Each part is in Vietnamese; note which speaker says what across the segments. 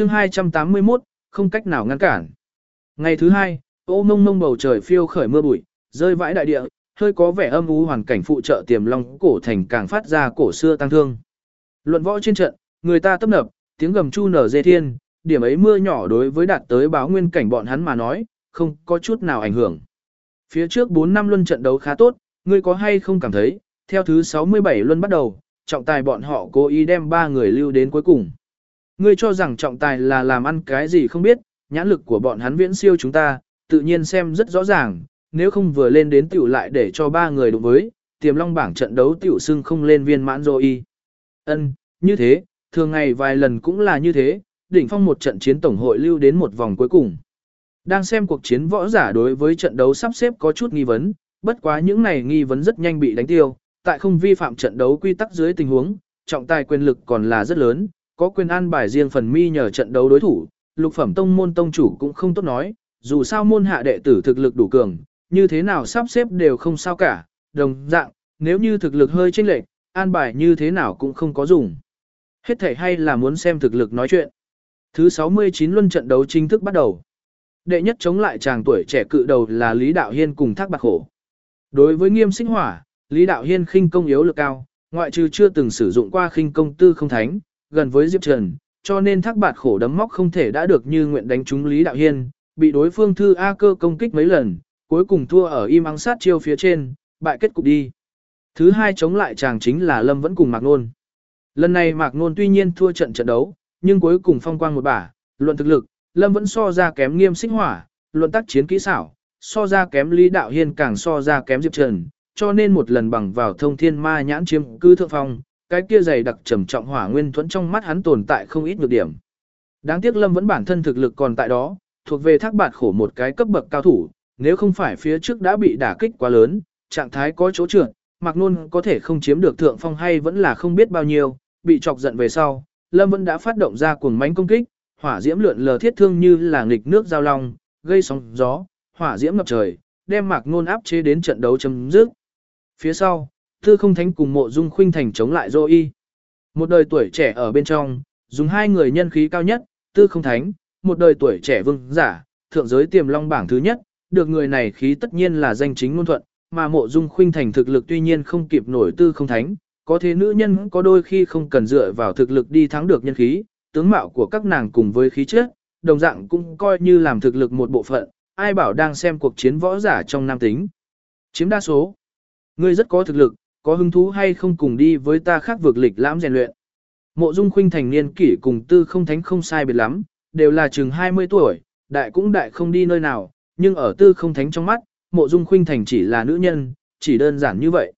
Speaker 1: chương 281, không cách nào ngăn cản. Ngày thứ hai, ô mông mông bầu trời phiêu khởi mưa bụi, rơi vãi đại địa, hơi có vẻ âm u hoàn cảnh phụ trợ tiềm long cổ thành càng phát ra cổ xưa tăng thương. Luận võ trên trận, người ta tấp nập, tiếng gầm chu nở dê thiên, điểm ấy mưa nhỏ đối với đạt tới báo nguyên cảnh bọn hắn mà nói, không có chút nào ảnh hưởng. Phía trước 4 năm luân trận đấu khá tốt, ngươi có hay không cảm thấy, theo thứ 67 luân bắt đầu, trọng tài bọn họ cố ý đem ba người lưu đến cuối cùng. Ngươi cho rằng trọng tài là làm ăn cái gì không biết, nhãn lực của bọn hắn viễn siêu chúng ta, tự nhiên xem rất rõ ràng, nếu không vừa lên đến tiểu lại để cho ba người đụng với, tiềm long bảng trận đấu tiểu xưng không lên viên mãn rồi Ân, như thế, thường ngày vài lần cũng là như thế, đỉnh phong một trận chiến tổng hội lưu đến một vòng cuối cùng. Đang xem cuộc chiến võ giả đối với trận đấu sắp xếp có chút nghi vấn, bất quá những này nghi vấn rất nhanh bị đánh tiêu, tại không vi phạm trận đấu quy tắc dưới tình huống, trọng tài quyền lực còn là rất lớn, có quyền an bài riêng phần mi nhờ trận đấu đối thủ, lục phẩm tông môn tông chủ cũng không tốt nói, dù sao môn hạ đệ tử thực lực đủ cường, như thế nào sắp xếp đều không sao cả, đồng dạng, nếu như thực lực hơi chênh lệch, an bài như thế nào cũng không có dùng. Hết thể hay là muốn xem thực lực nói chuyện. Thứ 69 luân trận đấu chính thức bắt đầu. Đệ nhất chống lại chàng tuổi trẻ cự đầu là Lý Đạo Hiên cùng Thác Bạc Khổ. Đối với nghiêm sinh hỏa, Lý Đạo Hiên khinh công yếu lực cao, ngoại trừ chưa từng sử dụng qua khinh công tư không thánh, gần với Diệp Trần, cho nên Thác bạt Khổ đấm móc không thể đã được như nguyện đánh trúng Lý Đạo Hiên, bị đối phương thư A cơ công kích mấy lần, cuối cùng thua ở im ắng sát chiêu phía trên, bại kết cục đi. Thứ hai chống lại chàng chính là Lâm vẫn cùng Mạc Nôn. Lần này Mạc Nôn tuy nhiên thua trận trận đấu, nhưng cuối cùng phong quang một bả, luận thực lực, Lâm vẫn so ra kém nghiêm xích hỏa, luận tác chiến kỹ xảo, so ra kém Lý Đạo Hiên càng so ra kém Diệp Trần, cho nên một lần bằng vào thông thiên ma nhãn chiếm cư thượng phong, cái kia dày đặc trầm trọng hỏa nguyên thuẫn trong mắt hắn tồn tại không ít nhược điểm. Đáng tiếc Lâm vẫn bản thân thực lực còn tại đó, thuộc về thác bạt khổ một cái cấp bậc cao thủ, nếu không phải phía trước đã bị đả kích quá lớn, trạng thái có chỗ trượt, Mạc Nôn có thể không chiếm được thượng phong hay vẫn là không biết bao nhiêu, bị chọc giận về sau, Lâm vẫn đã phát động ra cuồng mãnh công kích, hỏa diễm lượn lờ thiết thương như là nghịch nước giao long, gây sóng gió, hỏa diễm ngập trời, đem Mạc Nôn áp chế đến trận đấu chấm dứt. Phía sau, Tư Không Thánh cùng Mộ Dung Khuynh Thành chống lại Dô Y. Một đời tuổi trẻ ở bên trong, dùng hai người nhân khí cao nhất, Tư Không Thánh, một đời tuổi trẻ vương giả, thượng giới tiềm long bảng thứ nhất, được người này khí tất nhiên là danh chính ngôn thuận, mà Mộ Dung Khuynh Thành thực lực tuy nhiên không kịp nổi Tư Không Thánh, có thế nữ nhân có đôi khi không cần dựa vào thực lực đi thắng được nhân khí, tướng mạo của các nàng cùng với khí chất, đồng dạng cũng coi như làm thực lực một bộ phận, ai bảo đang xem cuộc chiến võ giả trong nam tính. Chiếm đa số, ngươi rất có thực lực, có hứng thú hay không cùng đi với ta khác vượt lịch lãm rèn luyện. Mộ Dung Khuynh thành niên kỷ cùng Tư Không Thánh không sai biệt lắm, đều là chừng 20 tuổi, đại cũng đại không đi nơi nào, nhưng ở Tư Không Thánh trong mắt, Mộ Dung Khuynh thành chỉ là nữ nhân, chỉ đơn giản như vậy.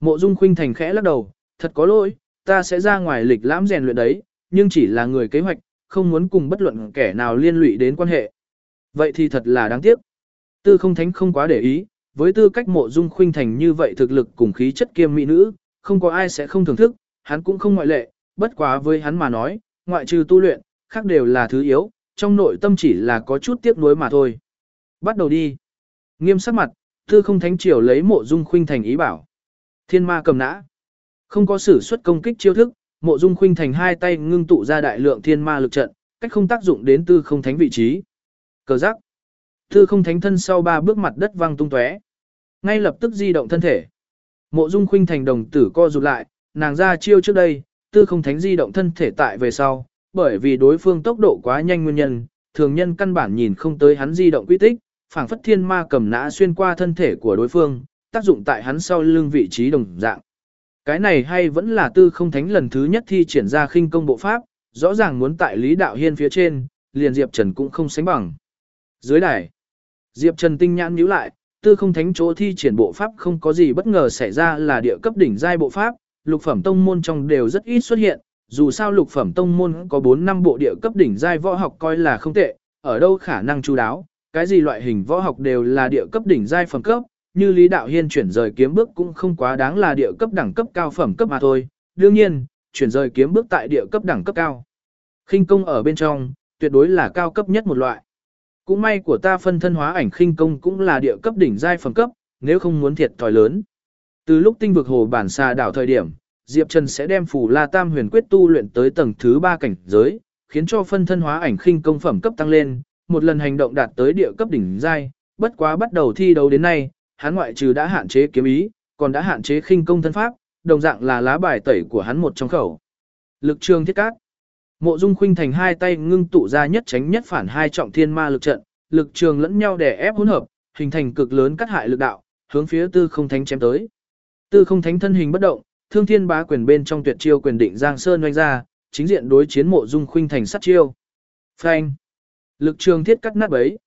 Speaker 1: Mộ Dung Khuynh thành khẽ lắc đầu, thật có lỗi, ta sẽ ra ngoài lịch lãm rèn luyện đấy, nhưng chỉ là người kế hoạch, không muốn cùng bất luận kẻ nào liên lụy đến quan hệ. Vậy thì thật là đáng tiếc. Tư không thánh không quá để ý, với tư cách mộ dung khuynh thành như vậy thực lực cùng khí chất kiêm mỹ nữ, không có ai sẽ không thưởng thức, hắn cũng không ngoại lệ, bất quá với hắn mà nói, ngoại trừ tu luyện, khác đều là thứ yếu, trong nội tâm chỉ là có chút tiếc nuối mà thôi. Bắt đầu đi. Nghiêm sắc mặt, tư không thánh triều lấy mộ dung khuynh thành ý bảo. Thiên ma cầm nã. Không có sử xuất công kích chiêu thức, Mộ Dung Khuynh thành hai tay ngưng tụ ra đại lượng thiên ma lực trận, cách không tác dụng đến tư không thánh vị trí. Cờ giác. Tư không thánh thân sau ba bước mặt đất văng tung tóe, ngay lập tức di động thân thể. Mộ Dung Khuynh thành đồng tử co rụt lại, nàng ra chiêu trước đây, tư không thánh di động thân thể tại về sau, bởi vì đối phương tốc độ quá nhanh nguyên nhân, thường nhân căn bản nhìn không tới hắn di động quy tích, phảng phất thiên ma cầm nã xuyên qua thân thể của đối phương, tác dụng tại hắn sau lưng vị trí đồng dạng. Cái này hay vẫn là tư không thánh lần thứ nhất thi triển ra khinh công bộ pháp, rõ ràng muốn tại Lý Đạo Hiên phía trên, liền Diệp Trần cũng không sánh bằng. Dưới đài, Diệp Trần tinh nhãn nhíu lại, tư không thánh chỗ thi triển bộ pháp không có gì bất ngờ xảy ra là địa cấp đỉnh giai bộ pháp, lục phẩm tông môn trong đều rất ít xuất hiện, dù sao lục phẩm tông môn có 4 năm bộ địa cấp đỉnh giai võ học coi là không tệ, ở đâu khả năng chú đáo, cái gì loại hình võ học đều là địa cấp đỉnh giai phẩm cấp, như Lý Đạo Hiên chuyển rời kiếm bước cũng không quá đáng là địa cấp đẳng cấp cao phẩm cấp mà thôi. Đương nhiên, chuyển rời kiếm bước tại địa cấp đẳng cấp cao. Khinh công ở bên trong, tuyệt đối là cao cấp nhất một loại. Cũng may của ta phân thân hóa ảnh khinh công cũng là địa cấp đỉnh giai phẩm cấp, nếu không muốn thiệt thòi lớn. Từ lúc tinh vực hồ bản xà đảo thời điểm, Diệp Trần sẽ đem phù La Tam huyền quyết tu luyện tới tầng thứ 3 cảnh giới, khiến cho phân thân hóa ảnh khinh công phẩm cấp tăng lên, một lần hành động đạt tới địa cấp đỉnh giai, bất quá bắt đầu thi đấu đến nay, hắn ngoại trừ đã hạn chế kiếm ý, còn đã hạn chế khinh công thân pháp, đồng dạng là lá bài tẩy của hắn một trong khẩu. Lực trường thiết cát. Mộ Dung Khuynh thành hai tay ngưng tụ ra nhất tránh nhất phản hai trọng thiên ma lực trận, lực trường lẫn nhau đè ép hỗn hợp, hình thành cực lớn cắt hại lực đạo, hướng phía Tư Không Thánh chém tới. Tư Không Thánh thân hình bất động, Thương Thiên Bá quyền bên trong tuyệt chiêu quyền định Giang Sơn oanh ra, chính diện đối chiến Mộ Dung Khuynh thành sát chiêu. Phanh! Lực trường thiết cắt nát bấy.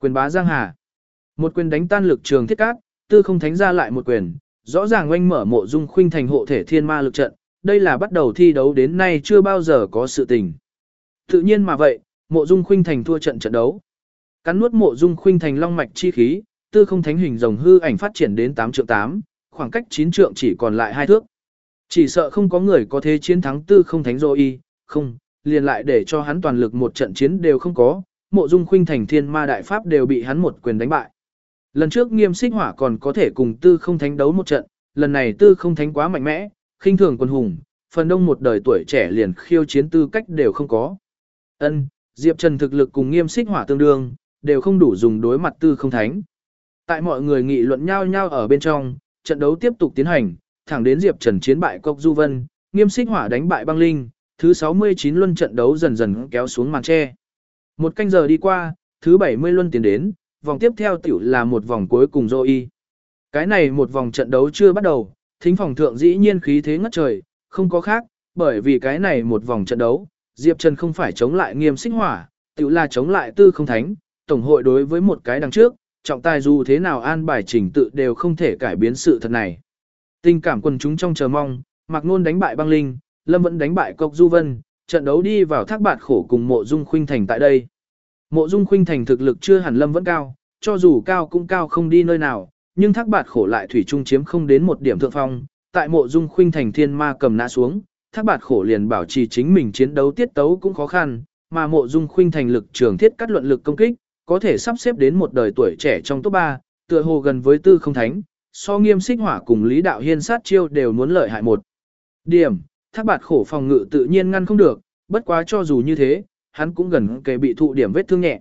Speaker 1: Quyền bá Giang Hà. Một quyền đánh tan lực trường thiết cắt, Tư Không Thánh ra lại một quyền, rõ ràng oanh mở Mộ Dung Khuynh thành hộ thể thiên ma lực trận, đây là bắt đầu thi đấu đến nay chưa bao giờ có sự tình. Tự nhiên mà vậy, Mộ Dung Khuynh thành thua trận trận đấu. Cắn nuốt Mộ Dung Khuynh thành long mạch chi khí, Tư Không Thánh hình rồng hư ảnh phát triển đến 8 trượng 8, khoảng cách 9 trượng chỉ còn lại hai thước. Chỉ sợ không có người có thể chiến thắng tư không thánh dô y, không, liền lại để cho hắn toàn lực một trận chiến đều không có, mộ dung khuynh thành thiên ma đại pháp đều bị hắn một quyền đánh bại. Lần trước nghiêm xích hỏa còn có thể cùng tư không thánh đấu một trận, lần này tư không thánh quá mạnh mẽ, khinh thường quân hùng, phần đông một đời tuổi trẻ liền khiêu chiến tư cách đều không có. Ân, Diệp Trần thực lực cùng nghiêm xích hỏa tương đương, đều không đủ dùng đối mặt tư không thánh. Tại mọi người nghị luận nhau nhau ở bên trong, trận đấu tiếp tục tiến hành, thẳng đến Diệp Trần chiến bại Cốc Du Vân, nghiêm xích hỏa đánh bại băng linh, thứ 69 luân trận đấu dần dần kéo xuống màn tre. Một canh giờ đi qua, thứ 70 luân tiến đến, vòng tiếp theo tiểu là một vòng cuối cùng dô y. Cái này một vòng trận đấu chưa bắt đầu, thính phòng thượng dĩ nhiên khí thế ngất trời, không có khác, bởi vì cái này một vòng trận đấu, Diệp Trần không phải chống lại nghiêm xích hỏa, tự là chống lại tư không thánh, tổng hội đối với một cái đằng trước, trọng tài dù thế nào an bài trình tự đều không thể cải biến sự thật này. Tình cảm quần chúng trong chờ mong, Mạc Nôn đánh bại băng linh, Lâm vẫn đánh bại Cốc Du Vân, trận đấu đi vào thác bạt khổ cùng mộ dung khuynh thành tại đây. Mộ dung khuynh thành thực lực chưa hẳn Lâm vẫn cao, cho dù cao cũng cao không đi nơi nào, nhưng thác bạt khổ lại thủy trung chiếm không đến một điểm thượng phong. Tại mộ dung khuynh thành thiên ma cầm nã xuống, thác bạt khổ liền bảo trì chính mình chiến đấu tiết tấu cũng khó khăn, mà mộ dung khuynh thành lực trường thiết cắt luận lực công kích, có thể sắp xếp đến một đời tuổi trẻ trong top 3, tựa hồ gần với tư không thánh, so nghiêm xích hỏa cùng Lý Đạo Hiên sát chiêu đều muốn lợi hại một. Điểm, thác bạt khổ phòng ngự tự nhiên ngăn không được, bất quá cho dù như thế, hắn cũng gần kề bị thụ điểm vết thương nhẹ.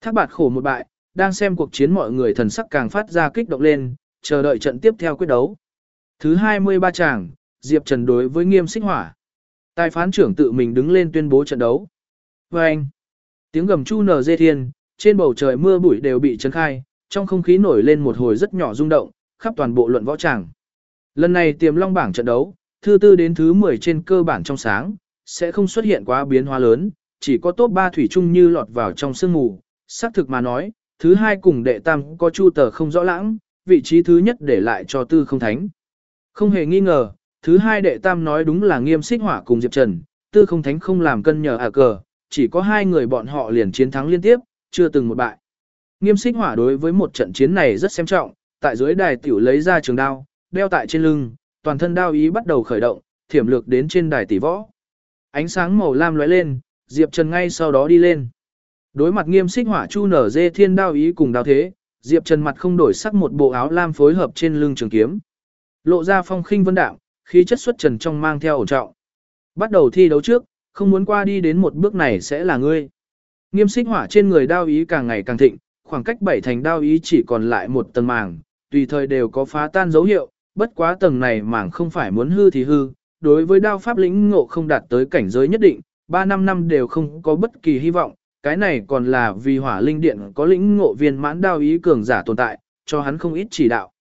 Speaker 1: Thác bạt khổ một bại, đang xem cuộc chiến mọi người thần sắc càng phát ra kích động lên, chờ đợi trận tiếp theo quyết đấu. Thứ 23 tràng, Diệp Trần đối với nghiêm xích hỏa. Tài phán trưởng tự mình đứng lên tuyên bố trận đấu. Và anh, tiếng gầm chu nở dê thiên, trên bầu trời mưa bụi đều bị chấn khai, trong không khí nổi lên một hồi rất nhỏ rung động, khắp toàn bộ luận võ tràng. Lần này tiềm long bảng trận đấu, thứ tư đến thứ 10 trên cơ bản trong sáng, sẽ không xuất hiện quá biến hóa lớn, chỉ có top 3 thủy chung như lọt vào trong sương mù. Xác thực mà nói, thứ hai cùng đệ tam có chu tờ không rõ lãng, vị trí thứ nhất để lại cho tư không thánh. Không hề nghi ngờ, thứ hai đệ tam nói đúng là nghiêm xích hỏa cùng Diệp Trần, tư không thánh không làm cân nhờ à cờ, chỉ có hai người bọn họ liền chiến thắng liên tiếp, chưa từng một bại. Nghiêm xích hỏa đối với một trận chiến này rất xem trọng, tại dưới đài tiểu lấy ra trường đao, đeo tại trên lưng, toàn thân đao ý bắt đầu khởi động, thiểm lược đến trên đài tỷ võ. Ánh sáng màu lam lóe lên, Diệp Trần ngay sau đó đi lên. Đối mặt nghiêm xích hỏa chu nở dê thiên đao ý cùng đao thế, Diệp Trần mặt không đổi sắc một bộ áo lam phối hợp trên lưng trường kiếm. Lộ ra phong khinh vân đạm, khí chất xuất trần trong mang theo ổn trọng. Bắt đầu thi đấu trước, không muốn qua đi đến một bước này sẽ là ngươi. Nghiêm xích hỏa trên người đao ý càng ngày càng thịnh, khoảng cách bảy thành đao ý chỉ còn lại một tầng màng, tùy thời đều có phá tan dấu hiệu, bất quá tầng này màng không phải muốn hư thì hư, đối với đao pháp lĩnh ngộ không đạt tới cảnh giới nhất định, 3 năm năm đều không có bất kỳ hy vọng, cái này còn là vì hỏa linh điện có lĩnh ngộ viên mãn đao ý cường giả tồn tại, cho hắn không ít chỉ đạo.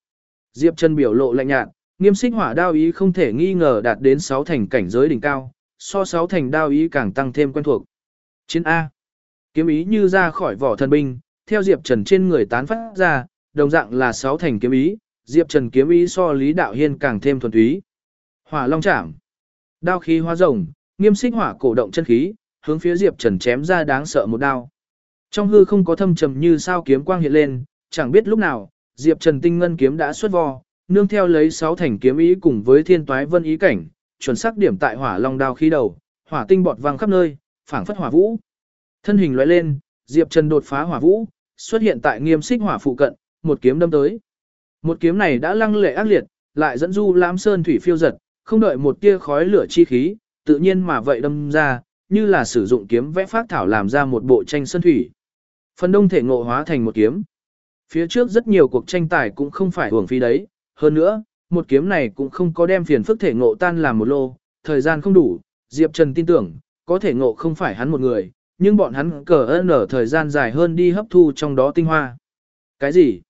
Speaker 1: Diệp Trần biểu lộ lạnh nhạt, nghiêm xích hỏa đao ý không thể nghi ngờ đạt đến 6 thành cảnh giới đỉnh cao, so 6 thành đao ý càng tăng thêm quen thuộc. Chiến A. Kiếm ý như ra khỏi vỏ thần binh, theo Diệp Trần trên người tán phát ra, đồng dạng là 6 thành kiếm ý, Diệp Trần kiếm ý so Lý Đạo Hiên càng thêm thuần túy. Hỏa Long Trảm. Đao khí hóa rồng, nghiêm xích hỏa cổ động chân khí, hướng phía Diệp Trần chém ra đáng sợ một đao. Trong hư không có thâm trầm như sao kiếm quang hiện lên, chẳng biết lúc nào, Diệp Trần tinh ngân kiếm đã xuất vò, nương theo lấy 6 thành kiếm ý cùng với thiên toái vân ý cảnh, chuẩn xác điểm tại hỏa long đao khí đầu, hỏa tinh bọt vang khắp nơi, phảng phất hỏa vũ. Thân hình lóe lên, Diệp Trần đột phá hỏa vũ, xuất hiện tại nghiêm xích hỏa phụ cận, một kiếm đâm tới. Một kiếm này đã lăng lệ ác liệt, lại dẫn du lãm sơn thủy phiêu giật, không đợi một tia khói lửa chi khí, tự nhiên mà vậy đâm ra, như là sử dụng kiếm vẽ phát thảo làm ra một bộ tranh sơn thủy. Phần đông thể ngộ hóa thành một kiếm. Phía trước rất nhiều cuộc tranh tài cũng không phải hưởng phí đấy, hơn nữa, một kiếm này cũng không có đem phiền phức thể ngộ tan làm một lô, thời gian không đủ, Diệp Trần tin tưởng, có thể ngộ không phải hắn một người, nhưng bọn hắn cờ ơn ở thời gian dài hơn đi hấp thu trong đó tinh hoa. Cái gì?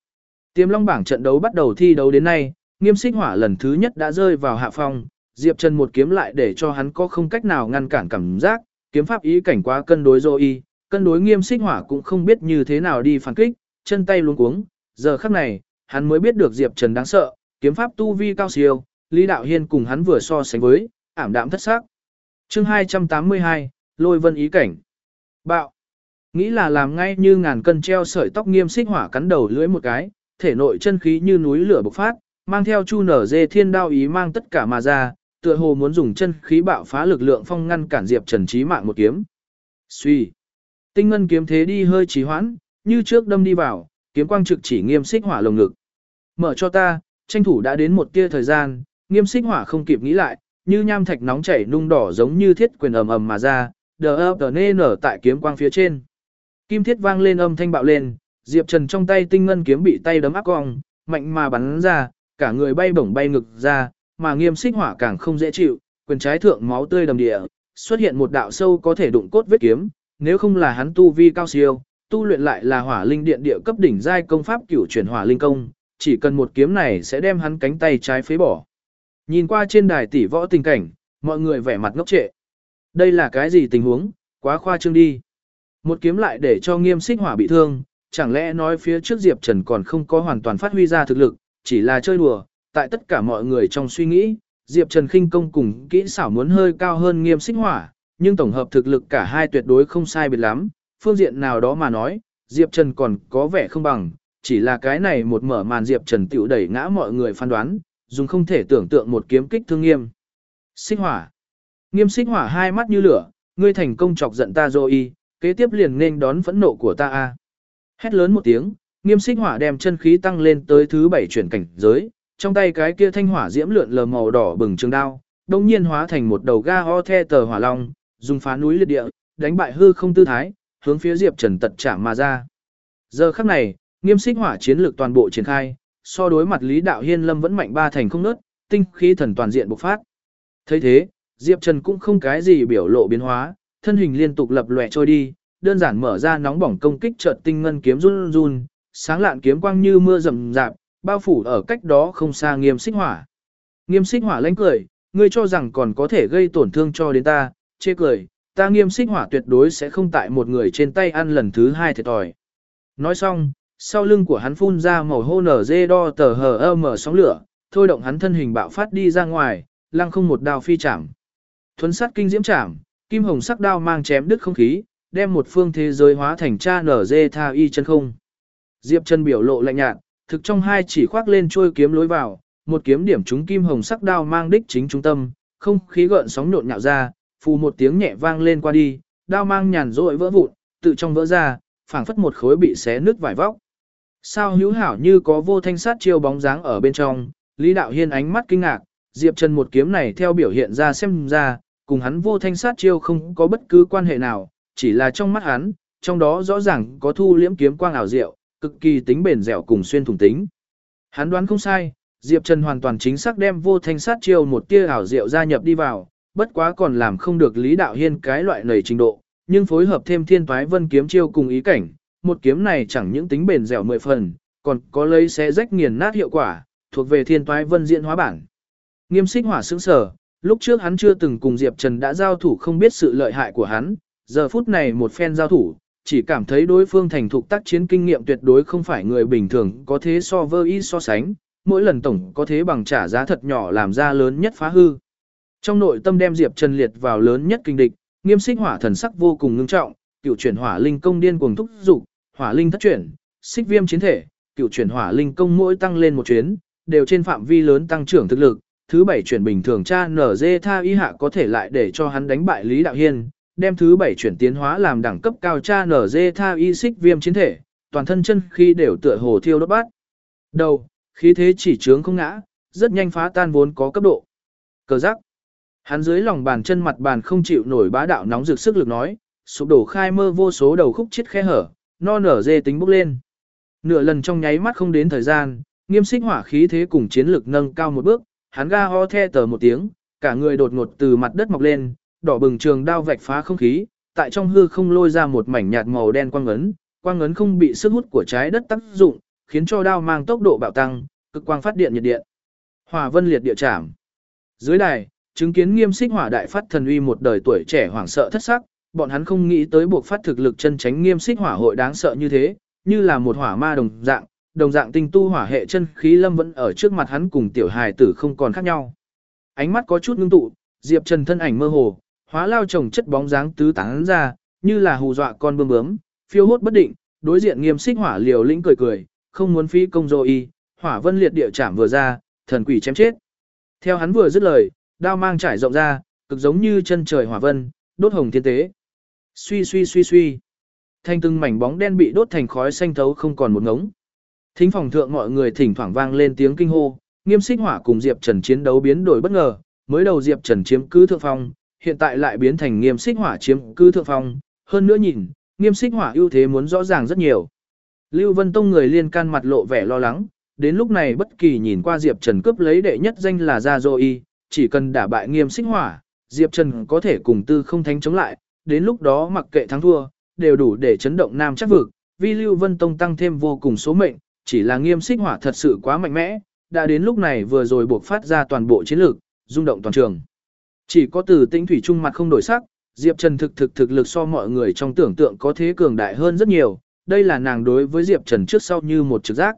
Speaker 1: Tiêm Long bảng trận đấu bắt đầu thi đấu đến nay, nghiêm xích hỏa lần thứ nhất đã rơi vào hạ phong, Diệp Trần một kiếm lại để cho hắn có không cách nào ngăn cản cảm giác, kiếm pháp ý cảnh quá cân đối dô y, cân đối nghiêm xích hỏa cũng không biết như thế nào đi phản kích, chân tay luống cuống, giờ khắc này, hắn mới biết được Diệp Trần đáng sợ, kiếm pháp tu vi cao siêu, Lý Đạo Hiên cùng hắn vừa so sánh với, ảm đạm thất sắc. Chương 282, Lôi Vân ý cảnh. Bạo. Nghĩ là làm ngay như ngàn cân treo sợi tóc nghiêm xích hỏa cắn đầu lưỡi một cái, thể nội chân khí như núi lửa bộc phát, mang theo chu nở dê thiên đao ý mang tất cả mà ra, tựa hồ muốn dùng chân khí bạo phá lực lượng phong ngăn cản Diệp Trần chí mạng một kiếm. Suy. Tinh ngân kiếm thế đi hơi trì hoãn, như trước đâm đi vào, kiếm quang trực chỉ nghiêm xích hỏa lồng ngực. Mở cho ta, tranh thủ đã đến một tia thời gian, nghiêm xích hỏa không kịp nghĩ lại, như nham thạch nóng chảy nung đỏ giống như thiết quyền ầm ầm mà ra, đờ ập đờ nê nở tại kiếm quang phía trên. Kim thiết vang lên âm thanh bạo lên, Diệp Trần trong tay tinh ngân kiếm bị tay đấm áp cong, mạnh mà bắn ra, cả người bay bổng bay ngực ra, mà nghiêm xích hỏa càng không dễ chịu, quyền trái thượng máu tươi đầm địa, xuất hiện một đạo sâu có thể đụng cốt vết kiếm, nếu không là hắn tu vi cao siêu, tu luyện lại là hỏa linh điện địa cấp đỉnh giai công pháp cửu chuyển hỏa linh công, chỉ cần một kiếm này sẽ đem hắn cánh tay trái phế bỏ. Nhìn qua trên đài tỷ võ tình cảnh, mọi người vẻ mặt ngốc trệ. Đây là cái gì tình huống, quá khoa trương đi. Một kiếm lại để cho nghiêm xích hỏa bị thương, chẳng lẽ nói phía trước Diệp Trần còn không có hoàn toàn phát huy ra thực lực, chỉ là chơi đùa, tại tất cả mọi người trong suy nghĩ, Diệp Trần khinh công cùng kỹ xảo muốn hơi cao hơn nghiêm xích hỏa, nhưng tổng hợp thực lực cả hai tuyệt đối không sai biệt lắm, phương diện nào đó mà nói, Diệp Trần còn có vẻ không bằng, chỉ là cái này một mở màn Diệp Trần tiểu đẩy ngã mọi người phán đoán, dùng không thể tưởng tượng một kiếm kích thương nghiêm. Xích hỏa. Nghiêm xích hỏa hai mắt như lửa, ngươi thành công chọc giận ta rồi kế tiếp liền nên đón phẫn nộ của ta a. Hét lớn một tiếng, nghiêm xích hỏa đem chân khí tăng lên tới thứ bảy chuyển cảnh giới, trong tay cái kia thanh hỏa diễm lượn lờ màu đỏ bừng trường đao, đồng nhiên hóa thành một đầu ga ho the tờ hỏa long, dùng phá núi liệt địa, đánh bại hư không tư thái, hướng phía Diệp Trần tật chạm mà ra. Giờ khắc này, nghiêm xích hỏa chiến lược toàn bộ triển khai, so đối mặt Lý Đạo Hiên Lâm vẫn mạnh ba thành không nớt, tinh khí thần toàn diện bộc phát. thấy thế, Diệp Trần cũng không cái gì biểu lộ biến hóa, thân hình liên tục lập lòe trôi đi, đơn giản mở ra nóng bỏng công kích chợt tinh ngân kiếm run run, sáng lạn kiếm quang như mưa rầm rạp, bao phủ ở cách đó không xa Nghiêm Xích Hỏa. Nghiêm Xích Hỏa lánh cười, ngươi cho rằng còn có thể gây tổn thương cho đến ta, chê cười, ta Nghiêm Xích Hỏa tuyệt đối sẽ không tại một người trên tay ăn lần thứ hai thiệt thòi. Nói xong, sau lưng của hắn phun ra màu hô nở dê đo tờ hờ ơ mở sóng lửa, thôi động hắn thân hình bạo phát đi ra ngoài, lăng không một đao phi chạm. Thuấn sát kinh diễm chạm, kim hồng sắc đao mang chém đứt không khí, đem một phương thế giới hóa thành cha nở dê tha y chân không. Diệp chân biểu lộ lạnh nhạt, thực trong hai chỉ khoác lên trôi kiếm lối vào, một kiếm điểm trúng kim hồng sắc đao mang đích chính trung tâm, không khí gợn sóng nhộn nhạo ra, phù một tiếng nhẹ vang lên qua đi, đao mang nhàn rỗi vỡ vụn, tự trong vỡ ra, phảng phất một khối bị xé nứt vải vóc. Sao hữu hảo như có vô thanh sát chiêu bóng dáng ở bên trong, Lý Đạo Hiên ánh mắt kinh ngạc, Diệp Trần một kiếm này theo biểu hiện ra xem ra, cùng hắn vô thanh sát chiêu không có bất cứ quan hệ nào, chỉ là trong mắt hắn, trong đó rõ ràng có thu liễm kiếm quang ảo diệu, cực kỳ tính bền dẻo cùng xuyên thủng tính. Hắn đoán không sai, Diệp Trần hoàn toàn chính xác đem vô thanh sát chiêu một tia ảo diệu gia nhập đi vào, bất quá còn làm không được Lý Đạo Hiên cái loại nảy trình độ, nhưng phối hợp thêm thiên toái vân kiếm chiêu cùng ý cảnh, một kiếm này chẳng những tính bền dẻo mười phần, còn có lấy xé rách nghiền nát hiệu quả, thuộc về thiên toái vân diễn hóa bản. Nghiêm xích hỏa sững sở, lúc trước hắn chưa từng cùng Diệp Trần đã giao thủ không biết sự lợi hại của hắn, giờ phút này một phen giao thủ, chỉ cảm thấy đối phương thành thục tác chiến kinh nghiệm tuyệt đối không phải người bình thường có thế so với so sánh, mỗi lần tổng có thế bằng trả giá thật nhỏ làm ra lớn nhất phá hư. Trong nội tâm đem Diệp Trần liệt vào lớn nhất kinh địch, nghiêm xích hỏa thần sắc vô cùng ngưng trọng, cựu chuyển hỏa linh công điên cuồng thúc dục, hỏa linh thất chuyển, xích viêm chiến thể, cựu chuyển hỏa linh công mỗi tăng lên một chuyến, đều trên phạm vi lớn tăng trưởng thực lực. Thứ bảy chuyển bình thường cha nở dê tha y hạ có thể lại để cho hắn đánh bại Lý Đạo Hiên, đem thứ bảy chuyển tiến hóa làm đẳng cấp cao cha nở dê tha y xích viêm chiến thể, toàn thân chân khi đều tựa hồ thiêu đốt bát. Đầu, khí thế chỉ trướng không ngã, rất nhanh phá tan vốn có cấp độ. Cờ giác. Hắn dưới lòng bàn chân mặt bàn không chịu nổi bá đạo nóng rực sức lực nói, sụp đổ khai mơ vô số đầu khúc chết khe hở, no nở dê tính bốc lên. Nửa lần trong nháy mắt không đến thời gian, nghiêm xích hỏa khí thế cùng chiến lực nâng cao một bước, hắn ga ho the tờ một tiếng, cả người đột ngột từ mặt đất mọc lên, đỏ bừng trường đao vạch phá không khí, tại trong hư không lôi ra một mảnh nhạt màu đen quang ấn, quang ấn không bị sức hút của trái đất tác dụng, khiến cho đao mang tốc độ bạo tăng, cực quang phát điện nhiệt điện. Hỏa vân liệt địa trảm. Dưới đài, chứng kiến nghiêm xích hỏa đại phát thần uy một đời tuổi trẻ hoảng sợ thất sắc, bọn hắn không nghĩ tới buộc phát thực lực chân tránh nghiêm xích hỏa hội đáng sợ như thế, như là một hỏa ma đồng dạng, đồng dạng tinh tu hỏa hệ chân khí lâm vẫn ở trước mặt hắn cùng tiểu hài tử không còn khác nhau. Ánh mắt có chút ngưng tụ, Diệp Trần thân ảnh mơ hồ, hóa lao chồng chất bóng dáng tứ tán ra, như là hù dọa con bướm bướm, phiêu hốt bất định, đối diện nghiêm xích hỏa liều lĩnh cười cười, không muốn phí công dô y, hỏa vân liệt địa chạm vừa ra, thần quỷ chém chết. Theo hắn vừa dứt lời, đao mang trải rộng ra, cực giống như chân trời hỏa vân, đốt hồng thiên tế. Suy suy suy suy. Thanh từng mảnh bóng đen bị đốt thành khói xanh thấu không còn một ngống. Thính phòng thượng mọi người thỉnh thoảng vang lên tiếng kinh hô, nghiêm xích hỏa cùng Diệp Trần chiến đấu biến đổi bất ngờ, mới đầu Diệp Trần chiếm cứ thượng phong, hiện tại lại biến thành nghiêm xích hỏa chiếm cứ thượng phong, hơn nữa nhìn, nghiêm xích hỏa ưu thế muốn rõ ràng rất nhiều. Lưu Vân Tông người liên can mặt lộ vẻ lo lắng, đến lúc này bất kỳ nhìn qua Diệp Trần cướp lấy đệ nhất danh là Gia Dô Y, chỉ cần đả bại nghiêm xích hỏa, Diệp Trần có thể cùng tư không thánh chống lại, đến lúc đó mặc kệ thắng thua, đều đủ để chấn động Nam chắc vực, vì Lưu Vân Tông tăng thêm vô cùng số mệnh, chỉ là nghiêm xích hỏa thật sự quá mạnh mẽ, đã đến lúc này vừa rồi buộc phát ra toàn bộ chiến lược, rung động toàn trường. Chỉ có từ tĩnh thủy trung mặt không đổi sắc, Diệp Trần thực thực thực lực so mọi người trong tưởng tượng có thế cường đại hơn rất nhiều, đây là nàng đối với Diệp Trần trước sau như một trực giác.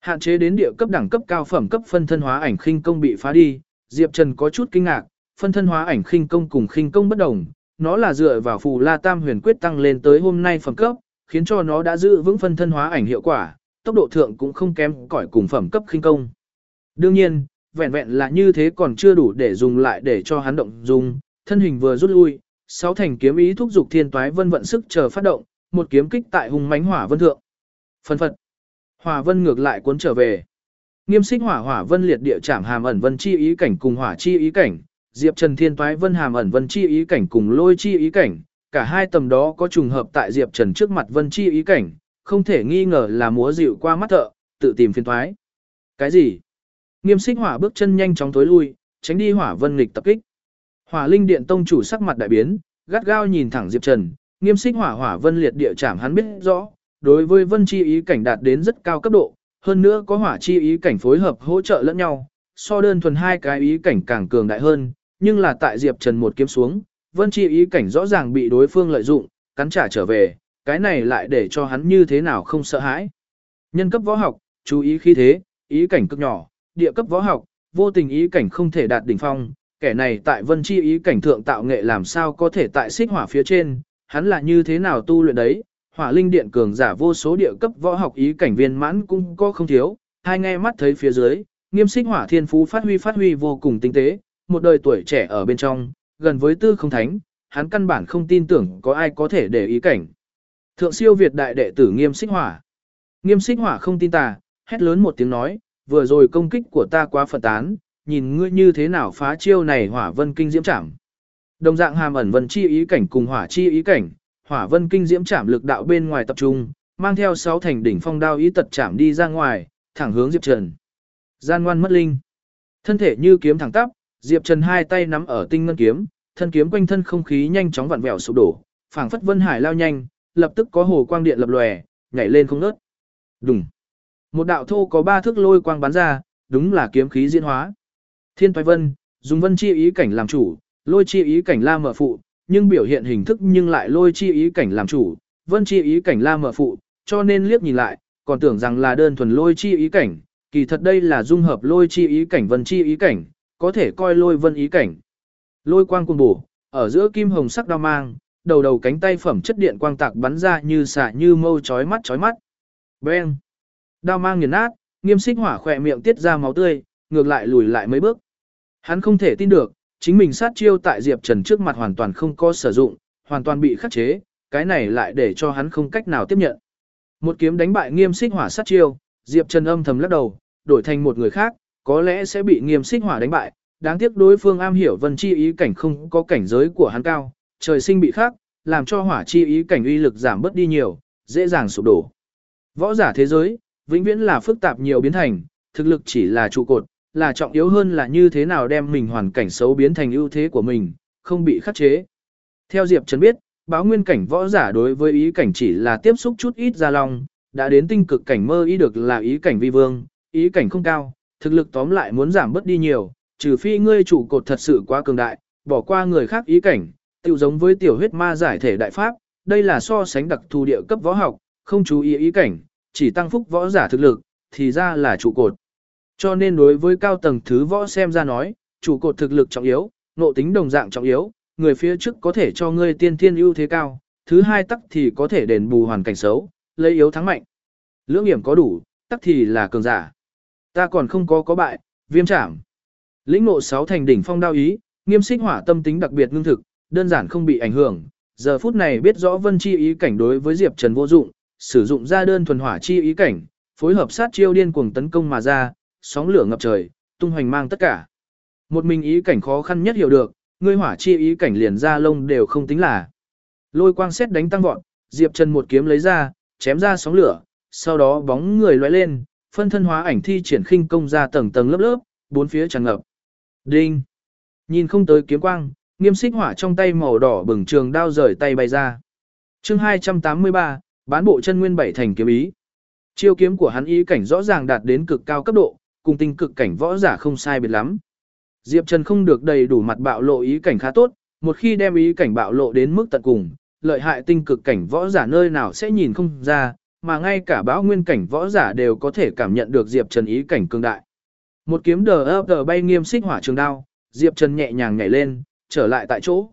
Speaker 1: Hạn chế đến địa cấp đẳng cấp cao phẩm cấp phân thân hóa ảnh khinh công bị phá đi, Diệp Trần có chút kinh ngạc, phân thân hóa ảnh khinh công cùng khinh công bất đồng, nó là dựa vào phù La Tam Huyền Quyết tăng lên tới hôm nay phẩm cấp, khiến cho nó đã giữ vững phân thân hóa ảnh hiệu quả, tốc độ thượng cũng không kém cỏi cùng phẩm cấp khinh công. Đương nhiên, vẹn vẹn là như thế còn chưa đủ để dùng lại để cho hắn động dùng, thân hình vừa rút lui, sáu thành kiếm ý thúc dục thiên toái vân vận sức chờ phát động, một kiếm kích tại hùng mãnh hỏa vân thượng. Phân phật. Hỏa vân ngược lại cuốn trở về. Nghiêm xích hỏa hỏa vân liệt địa chạm hàm ẩn vân chi ý cảnh cùng hỏa chi ý cảnh, Diệp Trần Thiên toái vân hàm ẩn vân chi ý cảnh cùng lôi chi ý cảnh, cả hai tầm đó có trùng hợp tại Diệp Trần trước mặt vân chi ý cảnh, không thể nghi ngờ là múa dịu qua mắt thợ, tự tìm phiền toái. Cái gì? Nghiêm xích hỏa bước chân nhanh chóng tối lui, tránh đi hỏa vân nghịch tập kích. Hỏa linh điện tông chủ sắc mặt đại biến, gắt gao nhìn thẳng Diệp Trần, nghiêm xích hỏa hỏa vân liệt địa chạm hắn biết rõ, đối với vân chi ý cảnh đạt đến rất cao cấp độ, hơn nữa có hỏa chi ý cảnh phối hợp hỗ trợ lẫn nhau, so đơn thuần hai cái ý cảnh càng cường đại hơn, nhưng là tại Diệp Trần một kiếm xuống, vân chi ý cảnh rõ ràng bị đối phương lợi dụng, cắn trả trở về, cái này lại để cho hắn như thế nào không sợ hãi. Nhân cấp võ học, chú ý khí thế, ý cảnh cực nhỏ, địa cấp võ học, vô tình ý cảnh không thể đạt đỉnh phong, kẻ này tại vân chi ý cảnh thượng tạo nghệ làm sao có thể tại xích hỏa phía trên, hắn là như thế nào tu luyện đấy, hỏa linh điện cường giả vô số địa cấp võ học ý cảnh viên mãn cũng có không thiếu, hai nghe mắt thấy phía dưới, nghiêm xích hỏa thiên phú phát huy phát huy vô cùng tinh tế, một đời tuổi trẻ ở bên trong, gần với tư không thánh, hắn căn bản không tin tưởng có ai có thể để ý cảnh. Thượng siêu Việt đại đệ tử nghiêm xích hỏa. Nghiêm xích hỏa không tin tà, hét lớn một tiếng nói, vừa rồi công kích của ta quá phật tán, nhìn ngươi như thế nào phá chiêu này hỏa vân kinh diễm chảm. Đồng dạng hàm ẩn vân chi ý cảnh cùng hỏa chi ý cảnh, hỏa vân kinh diễm chảm lực đạo bên ngoài tập trung, mang theo sáu thành đỉnh phong đao ý tật chạm đi ra ngoài, thẳng hướng Diệp Trần. Gian ngoan mất linh. Thân thể như kiếm thẳng tắp, Diệp Trần hai tay nắm ở tinh ngân kiếm, thân kiếm quanh thân không khí nhanh chóng vặn vẹo sụp đổ, phảng phất vân hải lao nhanh, lập tức có hồ quang điện lập lòe, nhảy lên không ngớt. Đùng. Một đạo thô có ba thước lôi quang bắn ra, đúng là kiếm khí diễn hóa. Thiên Toái Vân, dùng vân chi ý cảnh làm chủ, lôi chi ý cảnh la mở phụ, nhưng biểu hiện hình thức nhưng lại lôi chi ý cảnh làm chủ, vân chi ý cảnh la mở phụ, cho nên liếc nhìn lại, còn tưởng rằng là đơn thuần lôi chi ý cảnh, kỳ thật đây là dung hợp lôi chi ý cảnh vân chi ý cảnh, có thể coi lôi vân ý cảnh. Lôi quang cuồng bổ, ở giữa kim hồng sắc đao mang, đầu đầu cánh tay phẩm chất điện quang tạc bắn ra như xạ như mâu chói mắt chói mắt. Beng! Đao mang nghiền nát, nghiêm xích hỏa khỏe miệng tiết ra máu tươi, ngược lại lùi lại mấy bước. Hắn không thể tin được, chính mình sát chiêu tại Diệp Trần trước mặt hoàn toàn không có sử dụng, hoàn toàn bị khắc chế, cái này lại để cho hắn không cách nào tiếp nhận. Một kiếm đánh bại nghiêm xích hỏa sát chiêu, Diệp Trần âm thầm lắc đầu, đổi thành một người khác, có lẽ sẽ bị nghiêm xích hỏa đánh bại, đáng tiếc đối phương am hiểu vân chi ý cảnh không có cảnh giới của hắn cao, trời sinh bị khắc, làm cho hỏa chi ý cảnh uy lực giảm bớt đi nhiều, dễ dàng sụp đổ. Võ giả thế giới, vĩnh viễn là phức tạp nhiều biến thành, thực lực chỉ là trụ cột, là trọng yếu hơn là như thế nào đem mình hoàn cảnh xấu biến thành ưu thế của mình, không bị khắc chế. Theo Diệp Trần biết, báo nguyên cảnh võ giả đối với ý cảnh chỉ là tiếp xúc chút ít ra long, đã đến tinh cực cảnh mơ ý được là ý cảnh vi vương, ý cảnh không cao, thực lực tóm lại muốn giảm bớt đi nhiều, trừ phi ngươi trụ cột thật sự quá cường đại, bỏ qua người khác ý cảnh, tiêu giống với tiểu huyết ma giải thể đại pháp, đây là so sánh đặc thù địa cấp võ học, không chú ý ý cảnh, chỉ tăng phúc võ giả thực lực, thì ra là trụ cột. Cho nên đối với cao tầng thứ võ xem ra nói, trụ cột thực lực trọng yếu, nộ tính đồng dạng trọng yếu, người phía trước có thể cho ngươi tiên thiên ưu thế cao, thứ hai tắc thì có thể đền bù hoàn cảnh xấu, lấy yếu thắng mạnh. Lưỡng điểm có đủ, tắc thì là cường giả. Ta còn không có có bại, viêm trảm. Lĩnh ngộ sáu thành đỉnh phong đao ý, nghiêm xích hỏa tâm tính đặc biệt ngưng thực, đơn giản không bị ảnh hưởng. Giờ phút này biết rõ vân chi ý cảnh đối với Diệp Trần vô dụng, sử dụng ra đơn thuần hỏa chi ý cảnh, phối hợp sát chiêu điên cuồng tấn công mà ra, sóng lửa ngập trời, tung hoành mang tất cả. Một mình ý cảnh khó khăn nhất hiểu được, ngươi hỏa chi ý cảnh liền ra lông đều không tính là. Lôi quang xét đánh tăng vọt, Diệp Trần một kiếm lấy ra, chém ra sóng lửa, sau đó bóng người lóe lên, phân thân hóa ảnh thi triển khinh công ra tầng tầng lớp lớp, bốn phía tràn ngập. Đinh! Nhìn không tới kiếm quang, nghiêm xích hỏa trong tay màu đỏ bừng trường đao rời tay bay ra. chương 283, bán bộ chân nguyên bảy thành kiếm ý. Chiêu kiếm của hắn ý cảnh rõ ràng đạt đến cực cao cấp độ, cùng tinh cực cảnh võ giả không sai biệt lắm. Diệp Trần không được đầy đủ mặt bạo lộ ý cảnh khá tốt, một khi đem ý cảnh bạo lộ đến mức tận cùng, lợi hại tinh cực cảnh võ giả nơi nào sẽ nhìn không ra, mà ngay cả báo nguyên cảnh võ giả đều có thể cảm nhận được Diệp Trần ý cảnh cường đại. Một kiếm đờ ấp đờ bay nghiêm xích hỏa trường đao, Diệp Trần nhẹ nhàng nhảy lên, trở lại tại chỗ.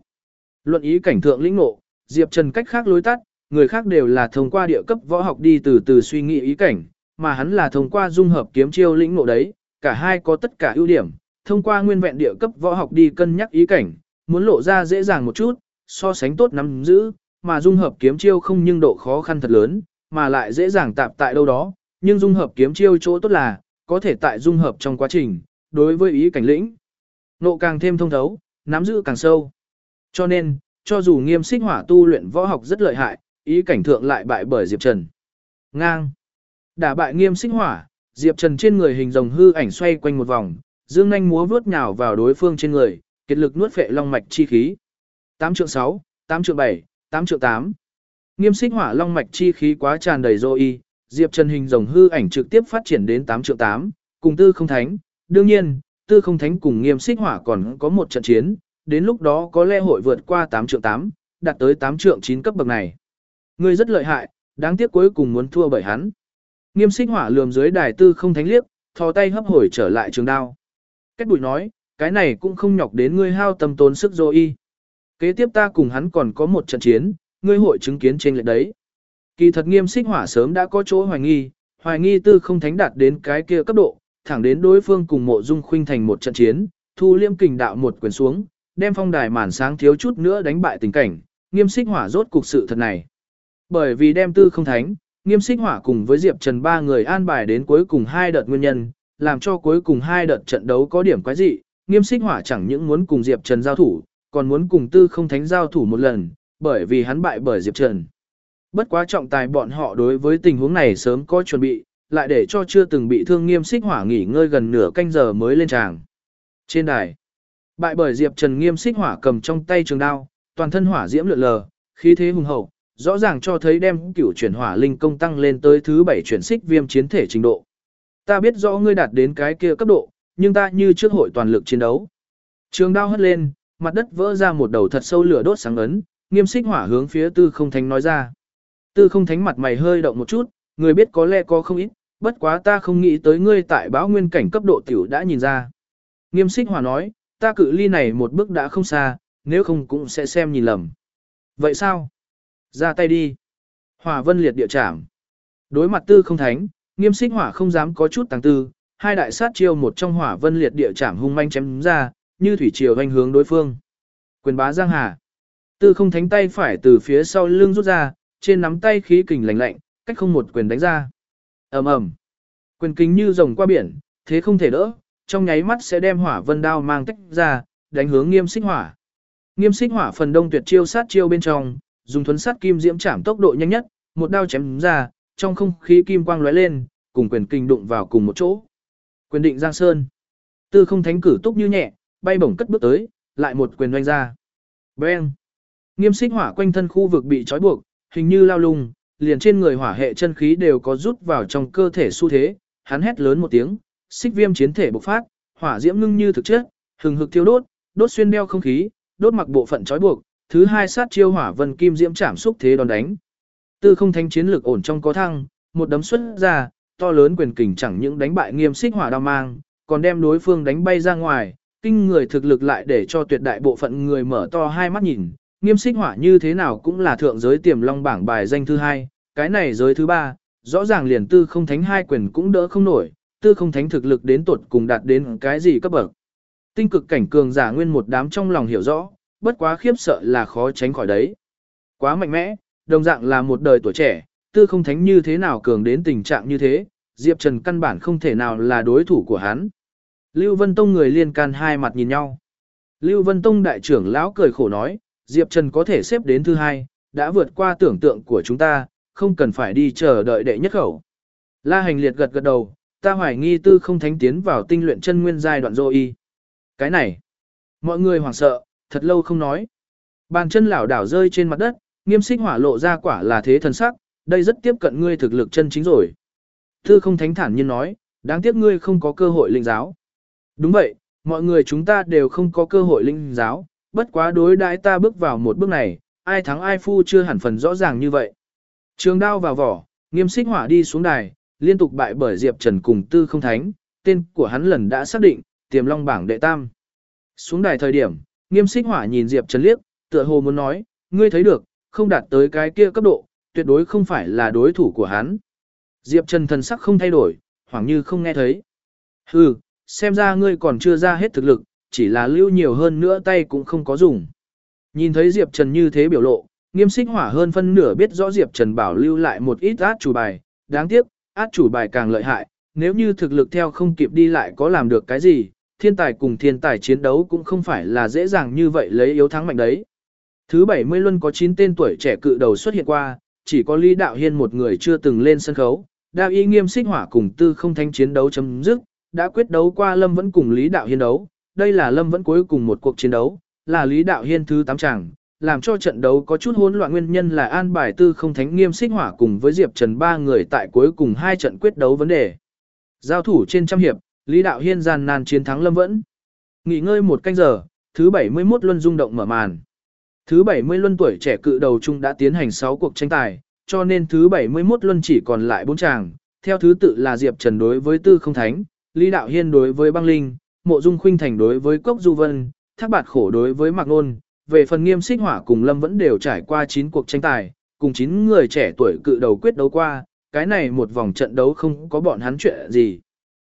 Speaker 1: Luận ý cảnh thượng lĩnh ngộ, Diệp Trần cách khác lối tắt, người khác đều là thông qua địa cấp võ học đi từ từ suy nghĩ ý cảnh, mà hắn là thông qua dung hợp kiếm chiêu lĩnh ngộ đấy, cả hai có tất cả ưu điểm, thông qua nguyên vẹn địa cấp võ học đi cân nhắc ý cảnh, muốn lộ ra dễ dàng một chút, so sánh tốt nắm giữ, mà dung hợp kiếm chiêu không nhưng độ khó khăn thật lớn, mà lại dễ dàng tạp tại đâu đó, nhưng dung hợp kiếm chiêu chỗ tốt là, có thể tại dung hợp trong quá trình, đối với ý cảnh lĩnh, nộ càng thêm thông thấu, nắm giữ càng sâu. Cho nên, cho dù nghiêm xích hỏa tu luyện võ học rất lợi hại, ý cảnh thượng lại bại bởi Diệp Trần. Ngang. Đả bại nghiêm sinh hỏa, Diệp Trần trên người hình rồng hư ảnh xoay quanh một vòng, dương nhanh múa vướt nhào vào đối phương trên người, kết lực nuốt phệ long mạch chi khí. 8 trượng 6, 8 trượng 7, 8 trượng 8. Nghiêm xích hỏa long mạch chi khí quá tràn đầy dô y, Diệp Trần hình rồng hư ảnh trực tiếp phát triển đến 8 trượng 8, cùng tư không thánh. Đương nhiên, tư không thánh cùng nghiêm xích hỏa còn có một trận chiến, đến lúc đó có lẽ hội vượt qua 8 trượng 8, đạt tới 8 trượng 9 cấp bậc này. Ngươi rất lợi hại, đáng tiếc cuối cùng muốn thua bởi hắn. Nghiêm xích hỏa lườm dưới đài tư không thánh liếc, thò tay hấp hồi trở lại trường đao. Cách bụi nói, cái này cũng không nhọc đến ngươi hao tâm tốn sức dô y. Kế tiếp ta cùng hắn còn có một trận chiến, ngươi hội chứng kiến trên lệch đấy. Kỳ thật nghiêm xích hỏa sớm đã có chỗ hoài nghi, hoài nghi tư không thánh đạt đến cái kia cấp độ, thẳng đến đối phương cùng mộ dung khuynh thành một trận chiến, thu liêm kình đạo một quyền xuống, đem phong đài màn sáng thiếu chút nữa đánh bại tình cảnh, nghiêm xích hỏa rốt cục sự thật này. Bởi vì đem tư không thánh, nghiêm xích hỏa cùng với Diệp Trần ba người an bài đến cuối cùng hai đợt nguyên nhân, làm cho cuối cùng hai đợt trận đấu có điểm quái dị, nghiêm xích hỏa chẳng những muốn cùng Diệp Trần giao thủ, còn muốn cùng tư không thánh giao thủ một lần, bởi vì hắn bại bởi Diệp Trần. Bất quá trọng tài bọn họ đối với tình huống này sớm có chuẩn bị, lại để cho chưa từng bị thương nghiêm xích hỏa nghỉ ngơi gần nửa canh giờ mới lên tràng. Trên đài, bại bởi Diệp Trần nghiêm xích hỏa cầm trong tay trường đao, toàn thân hỏa diễm lượn lờ, khí thế hùng hậu, rõ ràng cho thấy đem cửu chuyển hỏa linh công tăng lên tới thứ bảy chuyển xích viêm chiến thể trình độ. Ta biết rõ ngươi đạt đến cái kia cấp độ, nhưng ta như trước hội toàn lực chiến đấu. Trường đao hất lên, mặt đất vỡ ra một đầu thật sâu lửa đốt sáng ấn, nghiêm xích hỏa hướng phía tư không thánh nói ra. Tư không thánh mặt mày hơi động một chút, người biết có lẽ có không ít, bất quá ta không nghĩ tới ngươi tại báo nguyên cảnh cấp độ tiểu đã nhìn ra. Nghiêm xích hỏa nói, ta cự ly này một bước đã không xa, nếu không cũng sẽ xem nhìn lầm. Vậy sao? Ra tay đi. Hỏa vân liệt địa trảm. Đối mặt tư không thánh, nghiêm xích hỏa không dám có chút tăng tư, hai đại sát chiêu một trong hỏa vân liệt địa trảm hung manh chém ra, như thủy triều hoành hướng đối phương. Quyền bá giang hà. Tư không thánh tay phải từ phía sau lưng rút ra, trên nắm tay khí kình lạnh lạnh, cách không một quyền đánh ra. ầm ầm, Quyền kính như rồng qua biển, thế không thể đỡ, trong nháy mắt sẽ đem hỏa vân đao mang tách ra, đánh hướng nghiêm xích hỏa. Nghiêm xích hỏa phần đông tuyệt chiêu sát chiêu bên trong, dùng thuấn sát kim diễm chạm tốc độ nhanh nhất, một đao chém ra, trong không khí kim quang lóe lên, cùng quyền kinh đụng vào cùng một chỗ. Quyền định giang sơn. Tư không thánh cử túc như nhẹ, bay bổng cất bước tới, lại một quyền doanh ra. Beng. Nghiêm xích hỏa quanh thân khu vực bị trói buộc, hình như lao lung, liền trên người hỏa hệ chân khí đều có rút vào trong cơ thể xu thế, hắn hét lớn một tiếng, xích viêm chiến thể bộc phát, hỏa diễm ngưng như thực chất, hừng hực thiêu đốt, đốt xuyên đeo không khí, đốt mặc bộ phận trói buộc, thứ hai sát chiêu hỏa vân kim diễm chạm xúc thế đòn đánh. Tư không thánh chiến lực ổn trong có thăng, một đấm xuất ra, to lớn quyền kình chẳng những đánh bại nghiêm xích hỏa đao mang, còn đem đối phương đánh bay ra ngoài, kinh người thực lực lại để cho tuyệt đại bộ phận người mở to hai mắt nhìn, nghiêm xích hỏa như thế nào cũng là thượng giới tiềm long bảng bài danh thứ hai, cái này giới thứ ba, rõ ràng liền tư không thánh hai quyền cũng đỡ không nổi, tư không thánh thực lực đến tột cùng đạt đến cái gì cấp bậc. Tinh cực cảnh cường giả nguyên một đám trong lòng hiểu rõ, bất quá khiếp sợ là khó tránh khỏi đấy. Quá mạnh mẽ, đồng dạng là một đời tuổi trẻ, tư không thánh như thế nào cường đến tình trạng như thế, Diệp Trần căn bản không thể nào là đối thủ của hắn. Lưu Vân Tông người liên can hai mặt nhìn nhau. Lưu Vân Tông đại trưởng lão cười khổ nói, Diệp Trần có thể xếp đến thứ hai, đã vượt qua tưởng tượng của chúng ta, không cần phải đi chờ đợi đệ nhất khẩu. La hành liệt gật gật đầu, ta hoài nghi tư không thánh tiến vào tinh luyện chân nguyên giai đoạn dô y. Cái này, mọi người hoảng sợ, thật lâu không nói. Bàn chân lảo đảo rơi trên mặt đất, nghiêm xích hỏa lộ ra quả là thế thần sắc, đây rất tiếp cận ngươi thực lực chân chính rồi. thư không thánh thản nhiên nói, đáng tiếc ngươi không có cơ hội linh giáo. Đúng vậy, mọi người chúng ta đều không có cơ hội linh giáo, bất quá đối đãi ta bước vào một bước này, ai thắng ai phu chưa hẳn phần rõ ràng như vậy. Trường đao vào vỏ, nghiêm xích hỏa đi xuống đài, liên tục bại bởi Diệp Trần cùng tư không thánh, tên của hắn lần đã xác định, tiềm long bảng đệ tam. Xuống đài thời điểm, nghiêm xích hỏa nhìn Diệp Trần liếc, tựa hồ muốn nói, ngươi thấy được, không đạt tới cái kia cấp độ, tuyệt đối không phải là đối thủ của hắn. Diệp Trần thần sắc không thay đổi, hoảng như không nghe thấy. Hừ, xem ra ngươi còn chưa ra hết thực lực, chỉ là lưu nhiều hơn nữa tay cũng không có dùng. Nhìn thấy Diệp Trần như thế biểu lộ, nghiêm xích hỏa hơn phân nửa biết rõ Diệp Trần bảo lưu lại một ít át chủ bài, đáng tiếc, át chủ bài càng lợi hại, nếu như thực lực theo không kịp đi lại có làm được cái gì, thiên tài cùng thiên tài chiến đấu cũng không phải là dễ dàng như vậy lấy yếu thắng mạnh đấy. Thứ 70 luân có 9 tên tuổi trẻ cự đầu xuất hiện qua, chỉ có Lý Đạo Hiên một người chưa từng lên sân khấu, Đạo y nghiêm xích hỏa cùng tư không thanh chiến đấu chấm dứt, đã quyết đấu qua Lâm vẫn cùng Lý Đạo Hiên đấu, đây là Lâm vẫn cuối cùng một cuộc chiến đấu, là Lý Đạo Hiên thứ 8 chàng, làm cho trận đấu có chút hỗn loạn nguyên nhân là an bài tư không thánh nghiêm xích hỏa cùng với Diệp Trần ba người tại cuối cùng hai trận quyết đấu vấn đề. Giao thủ trên trăm hiệp, Lý Đạo Hiên gian nan chiến thắng Lâm vẫn. Nghỉ ngơi một canh giờ, thứ 71 luân rung động mở màn. Thứ 70 luân tuổi trẻ cự đầu chung đã tiến hành 6 cuộc tranh tài, cho nên thứ 71 luân chỉ còn lại 4 chàng, theo thứ tự là Diệp Trần đối với Tư Không Thánh, Lý Đạo Hiên đối với Băng Linh, Mộ Dung Khuynh Thành đối với Cốc Du Vân, Thác Bạt Khổ đối với Mạc Nôn, về phần Nghiêm Xích Hỏa cùng Lâm vẫn đều trải qua 9 cuộc tranh tài, cùng 9 người trẻ tuổi cự đầu quyết đấu qua, cái này một vòng trận đấu không có bọn hắn chuyện gì.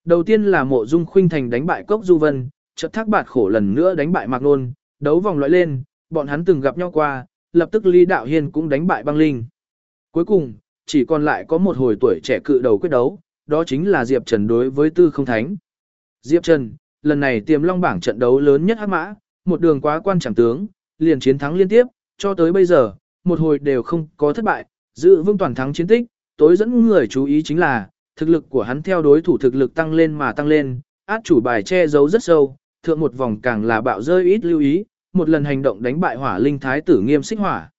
Speaker 1: Đầu tiên là Mộ Dung Khuynh Thành đánh bại Cốc Du Vân, chợt Thác Bạt Khổ lần nữa đánh bại Mạc Nôn, đấu vòng loại lên, bọn hắn từng gặp nhau qua, lập tức Lý Đạo Hiên cũng đánh bại Băng Linh. Cuối cùng, chỉ còn lại có một hồi tuổi trẻ cự đầu quyết đấu, đó chính là Diệp Trần đối với Tư Không Thánh. Diệp Trần, lần này tiềm long bảng trận đấu lớn nhất hắc mã, một đường quá quan trọng tướng, liền chiến thắng liên tiếp, cho tới bây giờ, một hồi đều không có thất bại, giữ vững toàn thắng chiến tích, tối dẫn người chú ý chính là, thực lực của hắn theo đối thủ thực lực tăng lên mà tăng lên, át chủ bài che giấu rất sâu, thượng một vòng càng là bạo rơi ít lưu ý, một lần hành động đánh bại hỏa linh thái tử nghiêm xích hỏa.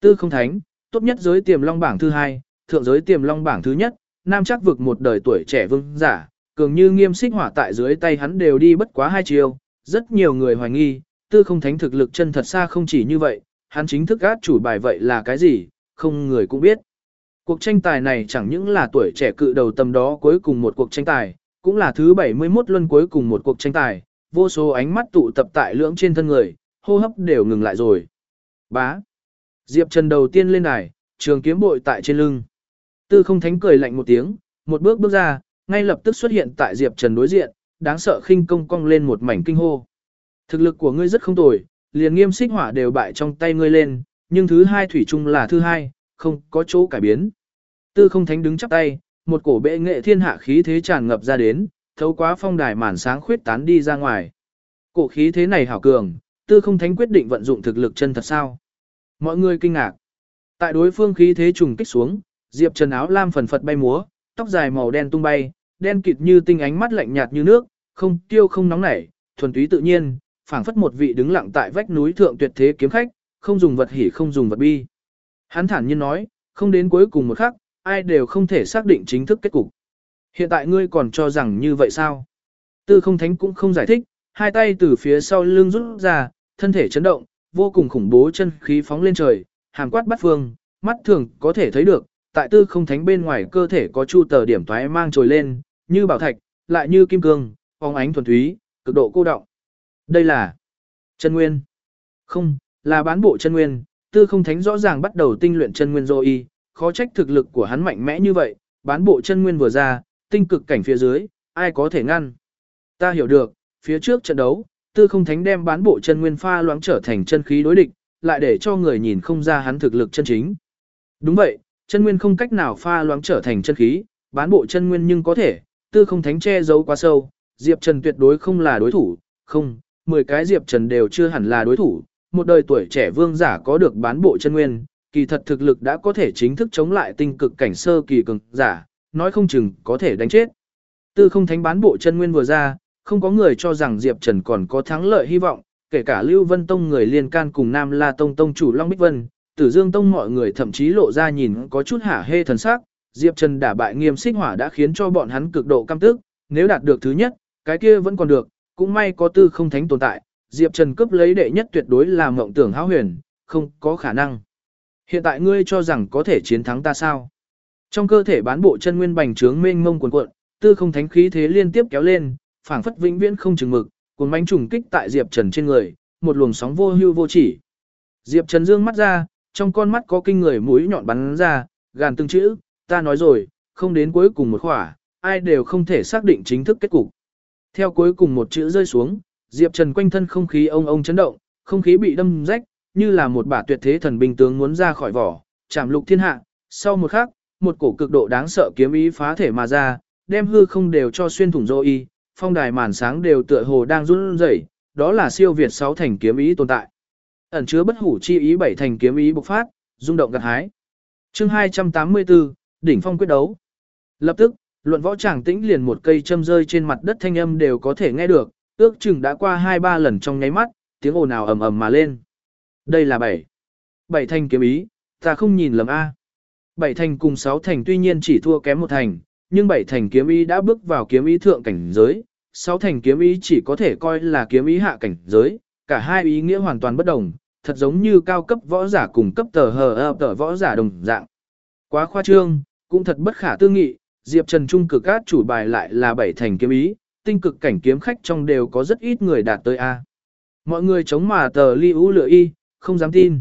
Speaker 1: Tư không thánh, tốt nhất giới tiềm long bảng thứ hai, thượng giới tiềm long bảng thứ nhất, nam chắc vực một đời tuổi trẻ vương giả, cường như nghiêm xích hỏa tại dưới tay hắn đều đi bất quá hai chiều, rất nhiều người hoài nghi, tư không thánh thực lực chân thật xa không chỉ như vậy, hắn chính thức át chủ bài vậy là cái gì, không người cũng biết. Cuộc tranh tài này chẳng những là tuổi trẻ cự đầu tầm đó cuối cùng một cuộc tranh tài, cũng là thứ 71 luân cuối cùng một cuộc tranh tài, vô số ánh mắt tụ tập tại lưỡng trên thân người, hô hấp đều ngừng lại rồi. Bá. Diệp Trần đầu tiên lên đài, trường kiếm bội tại trên lưng. Tư không thánh cười lạnh một tiếng, một bước bước ra, ngay lập tức xuất hiện tại Diệp Trần đối diện, đáng sợ khinh công cong lên một mảnh kinh hô. Thực lực của ngươi rất không tồi, liền nghiêm xích hỏa đều bại trong tay ngươi lên, nhưng thứ hai thủy chung là thứ hai, không có chỗ cải biến. Tư không thánh đứng chắp tay, một cổ bệ nghệ thiên hạ khí thế tràn ngập ra đến, thấu quá phong đài màn sáng khuyết tán đi ra ngoài. Cổ khí thế này hảo cường, tư không thánh quyết định vận dụng thực lực chân thật sao. Mọi người kinh ngạc. Tại đối phương khí thế trùng kích xuống, Diệp Trần áo lam phần phật bay múa, tóc dài màu đen tung bay, đen kịt như tinh ánh mắt lạnh nhạt như nước, không tiêu không nóng nảy, thuần túy tự nhiên, phảng phất một vị đứng lặng tại vách núi thượng tuyệt thế kiếm khách, không dùng vật hỉ không dùng vật bi. Hắn thản nhiên nói, không đến cuối cùng một khắc, ai đều không thể xác định chính thức kết cục. Hiện tại ngươi còn cho rằng như vậy sao? Tư không thánh cũng không giải thích, hai tay từ phía sau lưng rút ra, thân thể chấn động, vô cùng khủng bố chân khí phóng lên trời, hàm quát bắt phương, mắt thường có thể thấy được, tại tư không thánh bên ngoài cơ thể có chu tờ điểm toái mang trồi lên, như bảo thạch, lại như kim cương, phóng ánh thuần túy, cực độ cô động. Đây là chân nguyên. Không, là bán bộ chân nguyên, tư không thánh rõ ràng bắt đầu tinh luyện chân nguyên dô y, khó trách thực lực của hắn mạnh mẽ như vậy, bán bộ chân nguyên vừa ra, tinh cực cảnh phía dưới, ai có thể ngăn. Ta hiểu được, phía trước trận đấu, tư không thánh đem bán bộ chân nguyên pha loãng trở thành chân khí đối địch, lại để cho người nhìn không ra hắn thực lực chân chính. Đúng vậy, chân nguyên không cách nào pha loãng trở thành chân khí, bán bộ chân nguyên nhưng có thể, tư không thánh che giấu quá sâu, Diệp Trần tuyệt đối không là đối thủ, không, 10 cái Diệp Trần đều chưa hẳn là đối thủ, một đời tuổi trẻ vương giả có được bán bộ chân nguyên, kỳ thật thực lực đã có thể chính thức chống lại tinh cực cảnh sơ kỳ cường giả, nói không chừng có thể đánh chết. Tư không thánh bán bộ chân nguyên vừa ra, không có người cho rằng Diệp Trần còn có thắng lợi hy vọng, kể cả Lưu Vân Tông người liên can cùng Nam La Tông Tông chủ Long Bích Vân, Tử Dương Tông mọi người thậm chí lộ ra nhìn có chút hả hê thần sắc, Diệp Trần đả bại nghiêm xích hỏa đã khiến cho bọn hắn cực độ căm tức, nếu đạt được thứ nhất, cái kia vẫn còn được, cũng may có tư không thánh tồn tại, Diệp Trần cướp lấy đệ nhất tuyệt đối là mộng tưởng hão huyền, không có khả năng. Hiện tại ngươi cho rằng có thể chiến thắng ta sao? Trong cơ thể bán bộ chân nguyên bành trướng mênh mông cuồn cuộn, tư không thánh khí thế liên tiếp kéo lên, phảng phất vĩnh viễn không chừng mực, cuốn bánh trùng kích tại Diệp Trần trên người, một luồng sóng vô hưu vô chỉ. Diệp Trần dương mắt ra, trong con mắt có kinh người mũi nhọn bắn ra, gàn từng chữ, ta nói rồi, không đến cuối cùng một khỏa, ai đều không thể xác định chính thức kết cục. Theo cuối cùng một chữ rơi xuống, Diệp Trần quanh thân không khí ông ông chấn động, không khí bị đâm rách, như là một bả tuyệt thế thần binh tướng muốn ra khỏi vỏ, chạm lục thiên hạ. Sau một khắc, một cổ cực độ đáng sợ kiếm ý phá thể mà ra, đem hư không đều cho xuyên thủng rô y, phong đài màn sáng đều tựa hồ đang run rẩy, đó là siêu việt sáu thành kiếm ý tồn tại. Ẩn chứa bất hủ chi ý bảy thành kiếm ý bộc phát, rung động gặt hái. Chương 284, đỉnh phong quyết đấu. Lập tức, luận võ tràng tĩnh liền một cây châm rơi trên mặt đất thanh âm đều có thể nghe được, ước chừng đã qua hai ba lần trong nháy mắt, tiếng ồn nào ầm ầm mà lên. Đây là bảy. Bảy thành kiếm ý, ta không nhìn lầm A. Bảy thành cùng sáu thành tuy nhiên chỉ thua kém một thành, nhưng bảy thành kiếm ý đã bước vào kiếm ý thượng cảnh giới, sáu thành kiếm ý chỉ có thể coi là kiếm ý hạ cảnh giới, cả hai ý nghĩa hoàn toàn bất đồng, thật giống như cao cấp võ giả cùng cấp tờ hờ ơ tờ võ giả đồng dạng. Quá khoa trương, cũng thật bất khả tư nghị, Diệp Trần Trung cực át chủ bài lại là bảy thành kiếm ý, tinh cực cảnh kiếm khách trong đều có rất ít người đạt tới A. Mọi người chống mà tờ ly ú lựa y, không dám tin.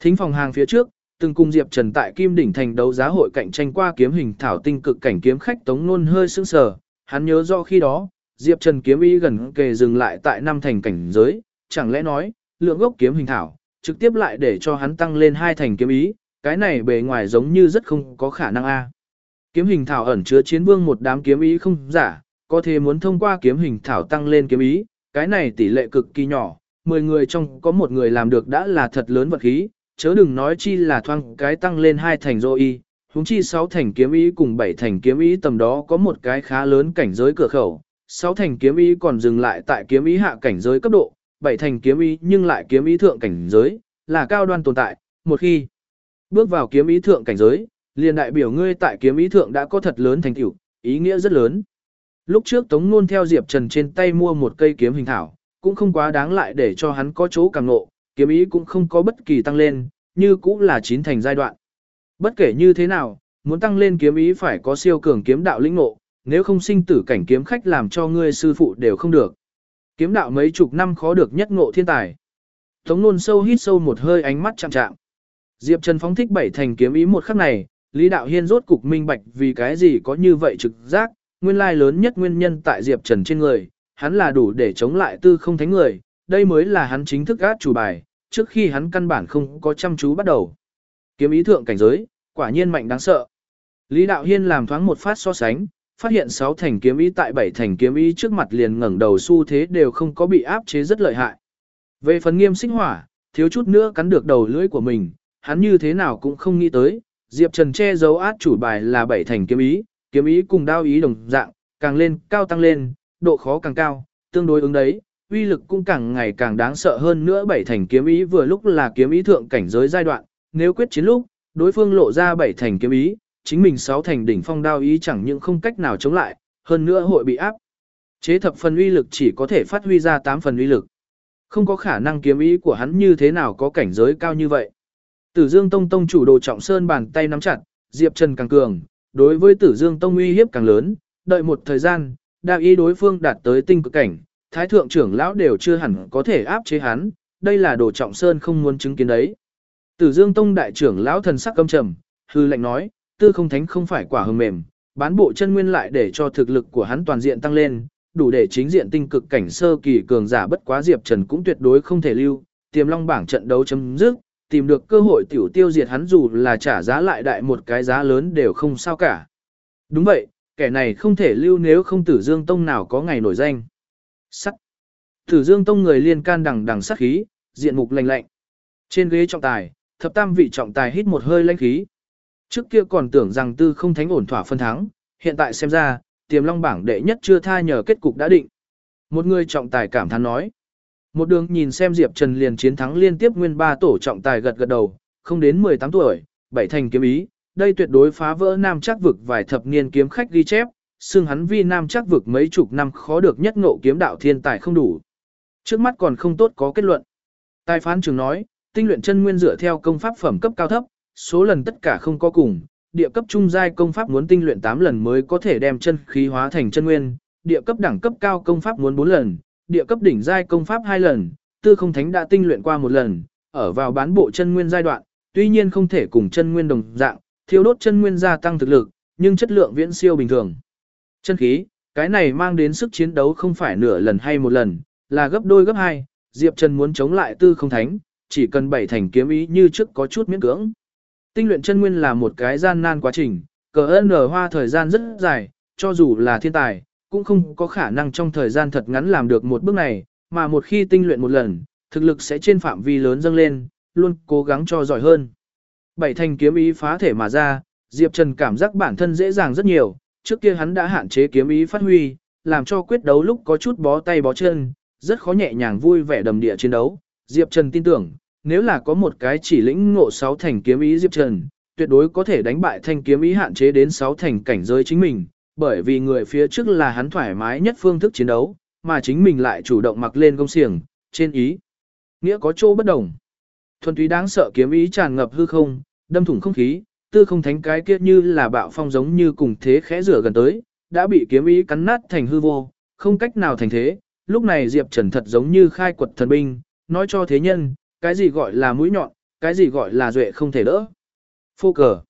Speaker 1: Thính phòng hàng phía trước, từng cùng Diệp Trần tại Kim Đỉnh thành đấu giá hội cạnh tranh qua kiếm hình thảo tinh cực cảnh kiếm khách Tống Nôn hơi sững sờ, hắn nhớ rõ khi đó, Diệp Trần kiếm ý gần kề dừng lại tại năm thành cảnh giới, chẳng lẽ nói, lượng gốc kiếm hình thảo, trực tiếp lại để cho hắn tăng lên hai thành kiếm ý, cái này bề ngoài giống như rất không có khả năng a. Kiếm hình thảo ẩn chứa chiến vương một đám kiếm ý không giả, có thể muốn thông qua kiếm hình thảo tăng lên kiếm ý, cái này tỷ lệ cực kỳ nhỏ, 10 người trong có một người làm được đã là thật lớn vật khí, chớ đừng nói chi là thoang cái tăng lên hai thành dô y, huống chi sáu thành kiếm ý cùng bảy thành kiếm ý tầm đó có một cái khá lớn cảnh giới cửa khẩu, sáu thành kiếm ý còn dừng lại tại kiếm ý hạ cảnh giới cấp độ, bảy thành kiếm ý nhưng lại kiếm ý thượng cảnh giới, là cao đoan tồn tại, một khi bước vào kiếm ý thượng cảnh giới, liền đại biểu ngươi tại kiếm ý thượng đã có thật lớn thành tựu, ý nghĩa rất lớn. Lúc trước Tống Nôn theo Diệp Trần trên tay mua một cây kiếm hình thảo, cũng không quá đáng lại để cho hắn có chỗ càng ngộ, kiếm ý cũng không có bất kỳ tăng lên, như cũng là chín thành giai đoạn. Bất kể như thế nào, muốn tăng lên kiếm ý phải có siêu cường kiếm đạo lĩnh ngộ, nếu không sinh tử cảnh kiếm khách làm cho ngươi sư phụ đều không được. Kiếm đạo mấy chục năm khó được nhất ngộ thiên tài. Tống nôn sâu hít sâu một hơi ánh mắt chạm chạm. Diệp Trần phóng thích bảy thành kiếm ý một khắc này, Lý Đạo Hiên rốt cục minh bạch vì cái gì có như vậy trực giác, nguyên lai lớn nhất nguyên nhân tại Diệp Trần trên người, hắn là đủ để chống lại tư không thánh người, đây mới là hắn chính thức át chủ bài, trước khi hắn căn bản không có chăm chú bắt đầu. Kiếm ý thượng cảnh giới, quả nhiên mạnh đáng sợ. Lý Đạo Hiên làm thoáng một phát so sánh, phát hiện sáu thành kiếm ý tại bảy thành kiếm ý trước mặt liền ngẩng đầu xu thế đều không có bị áp chế rất lợi hại. Về phần nghiêm sinh hỏa, thiếu chút nữa cắn được đầu lưỡi của mình, hắn như thế nào cũng không nghĩ tới, Diệp Trần che giấu át chủ bài là bảy thành kiếm ý, kiếm ý cùng đao ý đồng dạng, càng lên cao tăng lên, độ khó càng cao, tương đối ứng đấy, uy lực cũng càng ngày càng đáng sợ hơn nữa bảy thành kiếm ý vừa lúc là kiếm ý thượng cảnh giới giai đoạn, nếu quyết chiến lúc, đối phương lộ ra bảy thành kiếm ý, chính mình sáu thành đỉnh phong đao ý chẳng những không cách nào chống lại, hơn nữa hội bị áp. Chế thập phần uy lực chỉ có thể phát huy ra 8 phần uy lực. Không có khả năng kiếm ý của hắn như thế nào có cảnh giới cao như vậy. Tử Dương Tông Tông chủ đồ trọng sơn bàn tay nắm chặt, Diệp Trần càng cường, đối với Tử Dương Tông uy hiếp càng lớn, đợi một thời gian, đạo ý đối phương đạt tới tinh cực cảnh, thái thượng trưởng lão đều chưa hẳn có thể áp chế hắn, đây là đồ trọng sơn không muốn chứng kiến đấy. Tử Dương Tông đại trưởng lão thần sắc căm trầm, hư lệnh nói, tư không thánh không phải quả hừng mềm, bán bộ chân nguyên lại để cho thực lực của hắn toàn diện tăng lên, đủ để chính diện tinh cực cảnh sơ kỳ cường giả bất quá Diệp Trần cũng tuyệt đối không thể lưu, tiềm long bảng trận đấu chấm dứt, tìm được cơ hội tiểu tiêu diệt hắn dù là trả giá lại đại một cái giá lớn đều không sao cả. Đúng vậy, kẻ này không thể lưu nếu không tử dương tông nào có ngày nổi danh. Sắc. Tử dương tông người liên can đằng đằng sắc khí, diện mục lạnh lạnh. Trên ghế trọng tài, thập tam vị trọng tài hít một hơi lãnh khí. Trước kia còn tưởng rằng tư không thánh ổn thỏa phân thắng, hiện tại xem ra, tiềm long bảng đệ nhất chưa tha nhờ kết cục đã định. Một người trọng tài cảm thán nói. Một đường nhìn xem Diệp Trần liền chiến thắng liên tiếp nguyên ba tổ trọng tài gật gật đầu, không đến 18 tuổi, bảy thành kiếm ý, đây tuyệt đối phá vỡ nam chắc vực vài thập niên kiếm khách ghi chép, xương hắn vi nam chắc vực mấy chục năm khó được nhất ngộ kiếm đạo thiên tài không đủ. Trước mắt còn không tốt có kết luận. Tài phán trường nói, tinh luyện chân nguyên dựa theo công pháp phẩm cấp cao thấp, số lần tất cả không có cùng, địa cấp trung giai công pháp muốn tinh luyện 8 lần mới có thể đem chân khí hóa thành chân nguyên, địa cấp đẳng cấp cao công pháp muốn 4 lần, địa cấp đỉnh giai công pháp hai lần, tư không thánh đã tinh luyện qua một lần, ở vào bán bộ chân nguyên giai đoạn, tuy nhiên không thể cùng chân nguyên đồng dạng, thiêu đốt chân nguyên gia tăng thực lực, nhưng chất lượng viễn siêu bình thường. Chân khí, cái này mang đến sức chiến đấu không phải nửa lần hay một lần, là gấp đôi gấp hai, Diệp Trần muốn chống lại tư không thánh, chỉ cần bảy thành kiếm ý như trước có chút miễn cưỡng. Tinh luyện chân nguyên là một cái gian nan quá trình, cờ ơn nở hoa thời gian rất dài, cho dù là thiên tài, cũng không có khả năng trong thời gian thật ngắn làm được một bước này, mà một khi tinh luyện một lần, thực lực sẽ trên phạm vi lớn dâng lên, luôn cố gắng cho giỏi hơn. Bảy thành kiếm ý phá thể mà ra, Diệp Trần cảm giác bản thân dễ dàng rất nhiều, trước kia hắn đã hạn chế kiếm ý phát huy, làm cho quyết đấu lúc có chút bó tay bó chân, rất khó nhẹ nhàng vui vẻ đầm địa chiến đấu. Diệp Trần tin tưởng, nếu là có một cái chỉ lĩnh ngộ sáu thành kiếm ý Diệp Trần, tuyệt đối có thể đánh bại thanh kiếm ý hạn chế đến sáu thành cảnh giới chính mình, bởi vì người phía trước là hắn thoải mái nhất phương thức chiến đấu, mà chính mình lại chủ động mặc lên công xiềng, trên ý. Nghĩa có chỗ bất đồng. Thuần túy đáng sợ kiếm ý tràn ngập hư không, đâm thủng không khí, tư không thánh cái kia như là bạo phong giống như cùng thế khẽ rửa gần tới, đã bị kiếm ý cắn nát thành hư vô, không cách nào thành thế. Lúc này Diệp Trần thật giống như khai quật thần binh, nói cho thế nhân, cái gì gọi là mũi nhọn, cái gì gọi là duệ không thể đỡ. Phô cờ.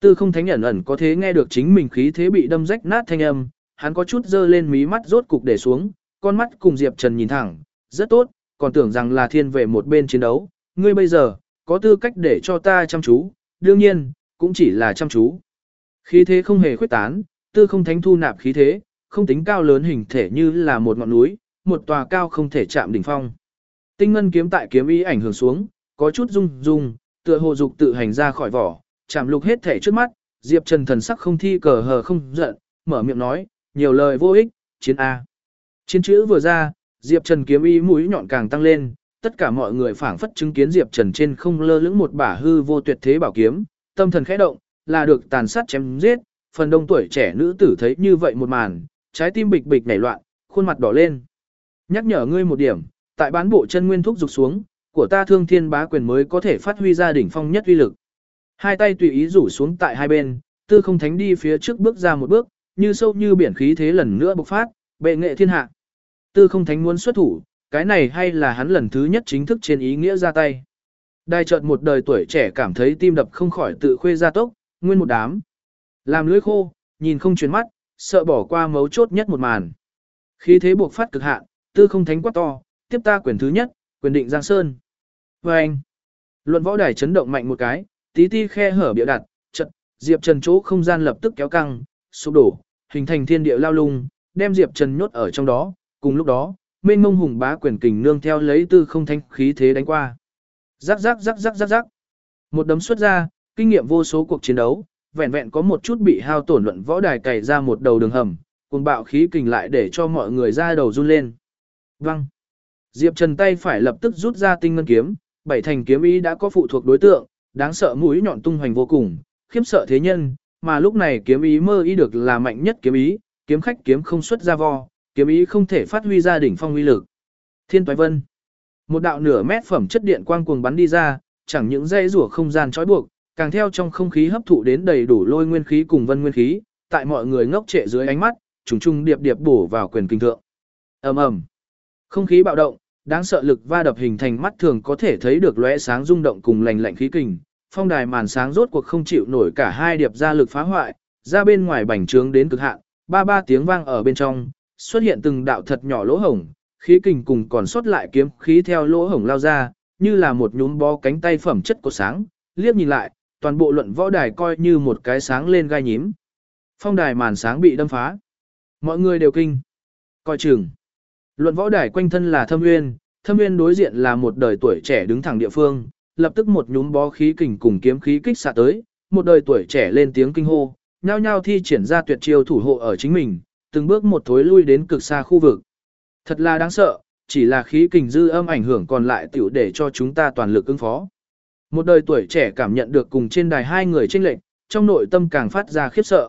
Speaker 1: Tư không thánh ẩn ẩn có thế nghe được chính mình khí thế bị đâm rách nát thanh âm, hắn có chút dơ lên mí mắt rốt cục để xuống, con mắt cùng Diệp Trần nhìn thẳng, rất tốt, còn tưởng rằng là thiên về một bên chiến đấu, ngươi bây giờ, có tư cách để cho ta chăm chú, đương nhiên, cũng chỉ là chăm chú. Khí thế không hề khuyết tán, tư không thánh thu nạp khí thế, không tính cao lớn hình thể như là một ngọn núi, một tòa cao không thể chạm đỉnh phong. Tinh ngân kiếm tại kiếm ý ảnh hưởng xuống, có chút rung rung, tựa hồ dục tự hành ra khỏi vỏ, chạm lục hết thể trước mắt, Diệp Trần thần sắc không thi cờ hờ không giận, mở miệng nói, nhiều lời vô ích, chiến A. Chiến chữ vừa ra, Diệp Trần kiếm ý mũi nhọn càng tăng lên, tất cả mọi người phảng phất chứng kiến Diệp Trần trên không lơ lửng một bả hư vô tuyệt thế bảo kiếm, tâm thần khẽ động, là được tàn sát chém giết, phần đông tuổi trẻ nữ tử thấy như vậy một màn, trái tim bịch bịch nảy loạn, khuôn mặt đỏ lên. Nhắc nhở ngươi một điểm, tại bán bộ chân nguyên thúc dục xuống, của ta thương thiên bá quyền mới có thể phát huy ra đỉnh phong nhất uy lực. Hai tay tùy ý rủ xuống tại hai bên, tư không thánh đi phía trước bước ra một bước, như sâu như biển khí thế lần nữa bộc phát, bệ nghệ thiên hạ. Tư không thánh muốn xuất thủ, cái này hay là hắn lần thứ nhất chính thức trên ý nghĩa ra tay. Đài chợt một đời tuổi trẻ cảm thấy tim đập không khỏi tự khuê ra tốc, nguyên một đám. Làm lưỡi khô, nhìn không chuyển mắt, sợ bỏ qua mấu chốt nhất một màn. Khí thế buộc phát cực hạn, tư không thánh quá to, tiếp ta quyền thứ nhất, quyền định Giang Sơn. Và anh, luận võ đài chấn động mạnh một cái, tí ti khe hở biểu đặt, chật, Diệp Trần chỗ không gian lập tức kéo căng, sụp đổ, hình thành thiên địa lao lung, đem Diệp Trần nhốt ở trong đó, cùng lúc đó, mênh mông hùng bá quyền kình nương theo lấy tư không thanh khí thế đánh qua. Rắc rắc rắc rắc rắc rắc. Một đấm xuất ra, kinh nghiệm vô số cuộc chiến đấu, vẹn vẹn có một chút bị hao tổn luận võ đài cày ra một đầu đường hầm, cùng bạo khí kình lại để cho mọi người ra đầu run lên. Văng. Diệp Trần tay phải lập tức rút ra tinh ngân kiếm, bảy thành kiếm ý đã có phụ thuộc đối tượng, đáng sợ mũi nhọn tung hoành vô cùng, khiếp sợ thế nhân, mà lúc này kiếm ý mơ ý được là mạnh nhất kiếm ý, kiếm khách kiếm không xuất ra vo, kiếm ý không thể phát huy ra đỉnh phong uy lực. Thiên Toái Vân. Một đạo nửa mét phẩm chất điện quang cuồng bắn đi ra, chẳng những dây rủa không gian trói buộc, càng theo trong không khí hấp thụ đến đầy đủ lôi nguyên khí cùng vân nguyên khí, tại mọi người ngốc trệ dưới ánh mắt, trùng trùng điệp điệp bổ vào quyền kinh thượng. Ầm ầm. Không khí bạo động, đáng sợ lực va đập hình thành mắt thường có thể thấy được lóe sáng rung động cùng lành lạnh khí kình, phong đài màn sáng rốt cuộc không chịu nổi cả hai điệp ra lực phá hoại, ra bên ngoài bành trướng đến cực hạn, ba ba tiếng vang ở bên trong, xuất hiện từng đạo thật nhỏ lỗ hổng, khí kình cùng còn sót lại kiếm khí theo lỗ hổng lao ra, như là một nhún bó cánh tay phẩm chất của sáng, liếc nhìn lại, toàn bộ luận võ đài coi như một cái sáng lên gai nhím. Phong đài màn sáng bị đâm phá. Mọi người đều kinh. Coi chừng. Luận võ đài quanh thân là thâm nguyên, thâm nguyên đối diện là một đời tuổi trẻ đứng thẳng địa phương, lập tức một nhúm bó khí kình cùng kiếm khí kích xạ tới, một đời tuổi trẻ lên tiếng kinh hô, nhao nhao thi triển ra tuyệt chiêu thủ hộ ở chính mình, từng bước một thối lui đến cực xa khu vực. Thật là đáng sợ, chỉ là khí kình dư âm ảnh hưởng còn lại tiểu để cho chúng ta toàn lực ứng phó. Một đời tuổi trẻ cảm nhận được cùng trên đài hai người chênh lệnh, trong nội tâm càng phát ra khiếp sợ.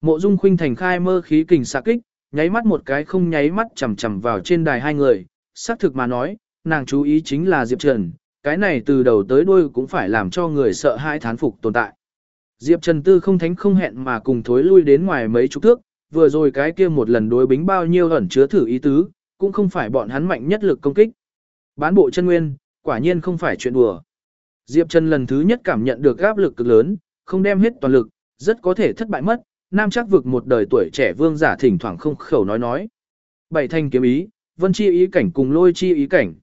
Speaker 1: Mộ Dung Khuynh thành khai mơ khí kình xạ kích, nháy mắt một cái không nháy mắt chằm chằm vào trên đài hai người, xác thực mà nói, nàng chú ý chính là Diệp Trần, cái này từ đầu tới đuôi cũng phải làm cho người sợ hãi thán phục tồn tại. Diệp Trần Tư không thánh không hẹn mà cùng thối lui đến ngoài mấy chục thước, vừa rồi cái kia một lần đối bính bao nhiêu ẩn chứa thử ý tứ, cũng không phải bọn hắn mạnh nhất lực công kích. Bán bộ chân nguyên, quả nhiên không phải chuyện đùa. Diệp Trần lần thứ nhất cảm nhận được áp lực cực lớn, không đem hết toàn lực, rất có thể thất bại mất, nam chắc vực một đời tuổi trẻ vương giả thỉnh thoảng không khẩu nói nói. Bảy thanh kiếm ý, vân chi ý cảnh cùng lôi chi ý cảnh.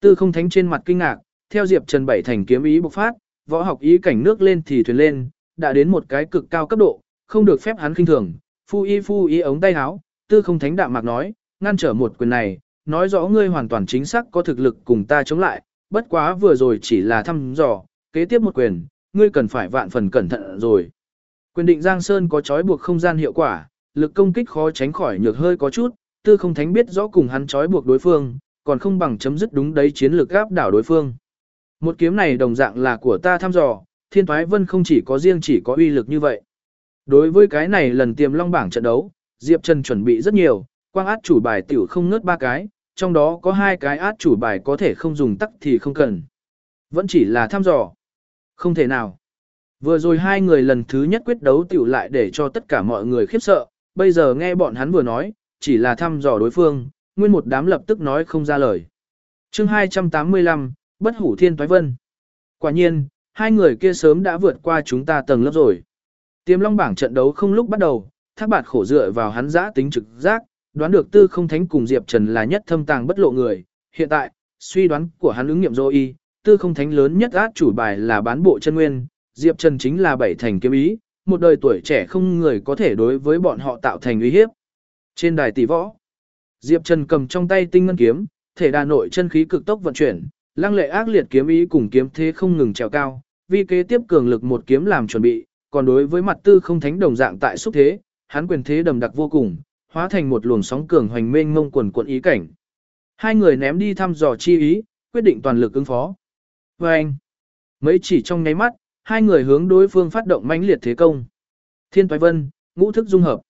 Speaker 1: Tư không thánh trên mặt kinh ngạc, theo Diệp Trần bảy thành kiếm ý bộc phát, võ học ý cảnh nước lên thì thuyền lên, đã đến một cái cực cao cấp độ, không được phép hắn khinh thường. Phu y phu y ống tay áo, tư không thánh đạm mạc nói, ngăn trở một quyền này, nói rõ ngươi hoàn toàn chính xác có thực lực cùng ta chống lại, bất quá vừa rồi chỉ là thăm dò, kế tiếp một quyền, ngươi cần phải vạn phần cẩn thận rồi. Quyền định Giang Sơn có trói buộc không gian hiệu quả, lực công kích khó tránh khỏi nhược hơi có chút, tư không thánh biết rõ cùng hắn trói buộc đối phương, còn không bằng chấm dứt đúng đấy chiến lược áp đảo đối phương. Một kiếm này đồng dạng là của ta thăm dò, thiên thoái vân không chỉ có riêng chỉ có uy lực như vậy. Đối với cái này lần tiềm long bảng trận đấu, Diệp Trần chuẩn bị rất nhiều, quang át chủ bài tiểu không ngớt ba cái, trong đó có hai cái át chủ bài có thể không dùng tắc thì không cần. Vẫn chỉ là thăm dò. Không thể nào. Vừa rồi hai người lần thứ nhất quyết đấu tiểu lại để cho tất cả mọi người khiếp sợ, bây giờ nghe bọn hắn vừa nói, chỉ là thăm dò đối phương, nguyên một đám lập tức nói không ra lời. chương 285, Bất Hủ Thiên Toái Vân. Quả nhiên, hai người kia sớm đã vượt qua chúng ta tầng lớp rồi. Tiêm long bảng trận đấu không lúc bắt đầu, thác bạt khổ dựa vào hắn giã tính trực giác, đoán được tư không thánh cùng Diệp Trần là nhất thâm tàng bất lộ người. Hiện tại, suy đoán của hắn ứng nghiệm dô y, tư không thánh lớn nhất át chủ bài là bán bộ chân nguyên, Diệp Trần chính là bảy thành kiếm ý, một đời tuổi trẻ không người có thể đối với bọn họ tạo thành uy hiếp. Trên đài tỷ võ, Diệp Trần cầm trong tay tinh ngân kiếm, thể đà nội chân khí cực tốc vận chuyển, lăng lệ ác liệt kiếm ý cùng kiếm thế không ngừng trèo cao, vì kế tiếp cường lực một kiếm làm chuẩn bị, còn đối với mặt tư không thánh đồng dạng tại xúc thế, hắn quyền thế đầm đặc vô cùng, hóa thành một luồng sóng cường hoành mênh ngông quần quận ý cảnh. Hai người ném đi thăm dò chi ý, quyết định toàn lực ứng phó. Và anh, mấy chỉ trong nháy mắt, hai người hướng đối phương phát động mãnh liệt thế công. Thiên Toái Vân, ngũ thức dung hợp.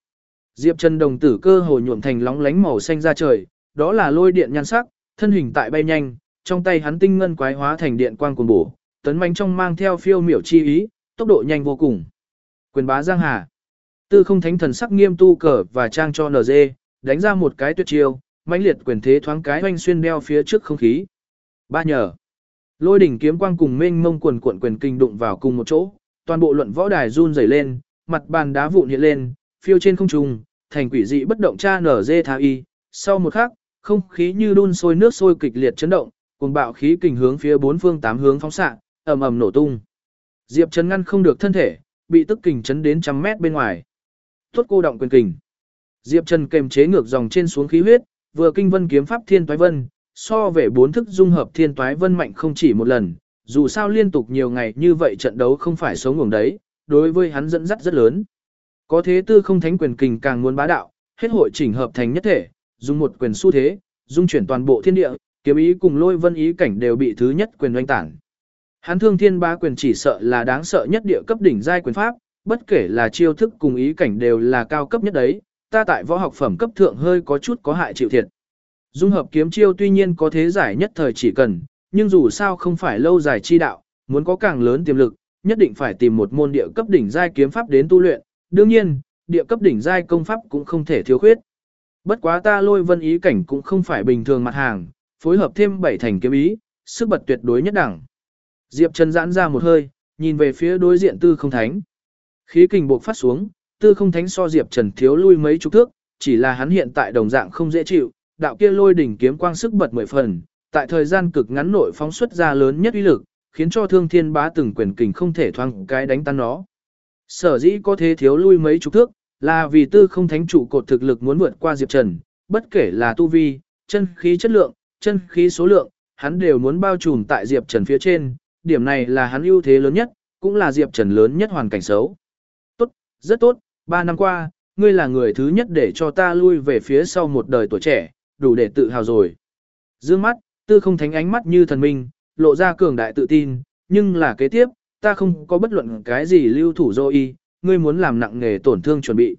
Speaker 1: Diệp Trần đồng tử cơ hồ nhuộm thành lóng lánh màu xanh ra trời, đó là lôi điện nhan sắc, thân hình tại bay nhanh, trong tay hắn tinh ngân quái hóa thành điện quang cuồng bổ, tấn mãnh trong mang theo phiêu miểu chi ý, tốc độ nhanh vô cùng. Quyền bá Giang Hà. Tư không thánh thần sắc nghiêm tu cờ và trang cho NG, đánh ra một cái tuyệt chiêu, mãnh liệt quyền thế thoáng cái hoanh xuyên đeo phía trước không khí. Ba nhờ. Lôi đỉnh kiếm quang cùng mênh mông quần cuộn quyền kinh đụng vào cùng một chỗ, toàn bộ luận võ đài run rẩy lên, mặt bàn đá vụn hiện lên, phiêu trên không trung, thành quỷ dị bất động cha nở dê tha y. Sau một khắc, không khí như đun sôi nước sôi kịch liệt chấn động, cùng bạo khí kình hướng phía bốn phương tám hướng phóng xạ, ầm ầm nổ tung. Diệp Trần ngăn không được thân thể, bị tức kình chấn đến trăm mét bên ngoài. Tốt cô động quyền kình. Diệp Trần kềm chế ngược dòng trên xuống khí huyết, vừa kinh vân kiếm pháp thiên toái vân, so về bốn thức dung hợp thiên toái vân mạnh không chỉ một lần, dù sao liên tục nhiều ngày như vậy trận đấu không phải sống ngủng đấy, đối với hắn dẫn dắt rất lớn. Có thế tư không thánh quyền kình càng muốn bá đạo, hết hội chỉnh hợp thành nhất thể, dùng một quyền xu thế, dung chuyển toàn bộ thiên địa, kiếm ý cùng lôi vân ý cảnh đều bị thứ nhất quyền oanh tản. Hắn thương thiên ba quyền chỉ sợ là đáng sợ nhất địa cấp đỉnh giai quyền pháp, bất kể là chiêu thức cùng ý cảnh đều là cao cấp nhất đấy, ta tại võ học phẩm cấp thượng hơi có chút có hại chịu thiệt. Dung hợp kiếm chiêu tuy nhiên có thế giải nhất thời chỉ cần, nhưng dù sao không phải lâu dài chi đạo, muốn có càng lớn tiềm lực, nhất định phải tìm một môn địa cấp đỉnh giai kiếm pháp đến tu luyện, đương nhiên, địa cấp đỉnh giai công pháp cũng không thể thiếu khuyết. Bất quá ta lôi vân ý cảnh cũng không phải bình thường mặt hàng, phối hợp thêm bảy thành kiếm ý, sức bật tuyệt đối nhất đẳng. Diệp Trần giãn ra một hơi, nhìn về phía đối diện tư không thánh. Khí kình buộc phát xuống, tư không thánh so Diệp Trần thiếu lui mấy chục thước, chỉ là hắn hiện tại đồng dạng không dễ chịu, đạo kia lôi đỉnh kiếm quang sức bật mười phần, tại thời gian cực ngắn nội phóng xuất ra lớn nhất uy lực, khiến cho thương thiên bá từng quyền kình không thể thoang cái đánh tan nó. Sở dĩ có thế thiếu lui mấy chục thước, là vì tư không thánh Chủ cột thực lực muốn vượt qua Diệp Trần, bất kể là tu vi, chân khí chất lượng, chân khí số lượng, hắn đều muốn bao trùm tại Diệp Trần phía trên, điểm này là hắn ưu thế lớn nhất, cũng là Diệp Trần lớn nhất hoàn cảnh xấu. Tốt, rất tốt, ba năm qua, ngươi là người thứ nhất để cho ta lui về phía sau một đời tuổi trẻ, đủ để tự hào rồi. Dương mắt, tư không thánh ánh mắt như thần minh, lộ ra cường đại tự tin, nhưng là kế tiếp, ta không có bất luận cái gì lưu thủ dô y, ngươi muốn làm nặng nghề tổn thương chuẩn bị.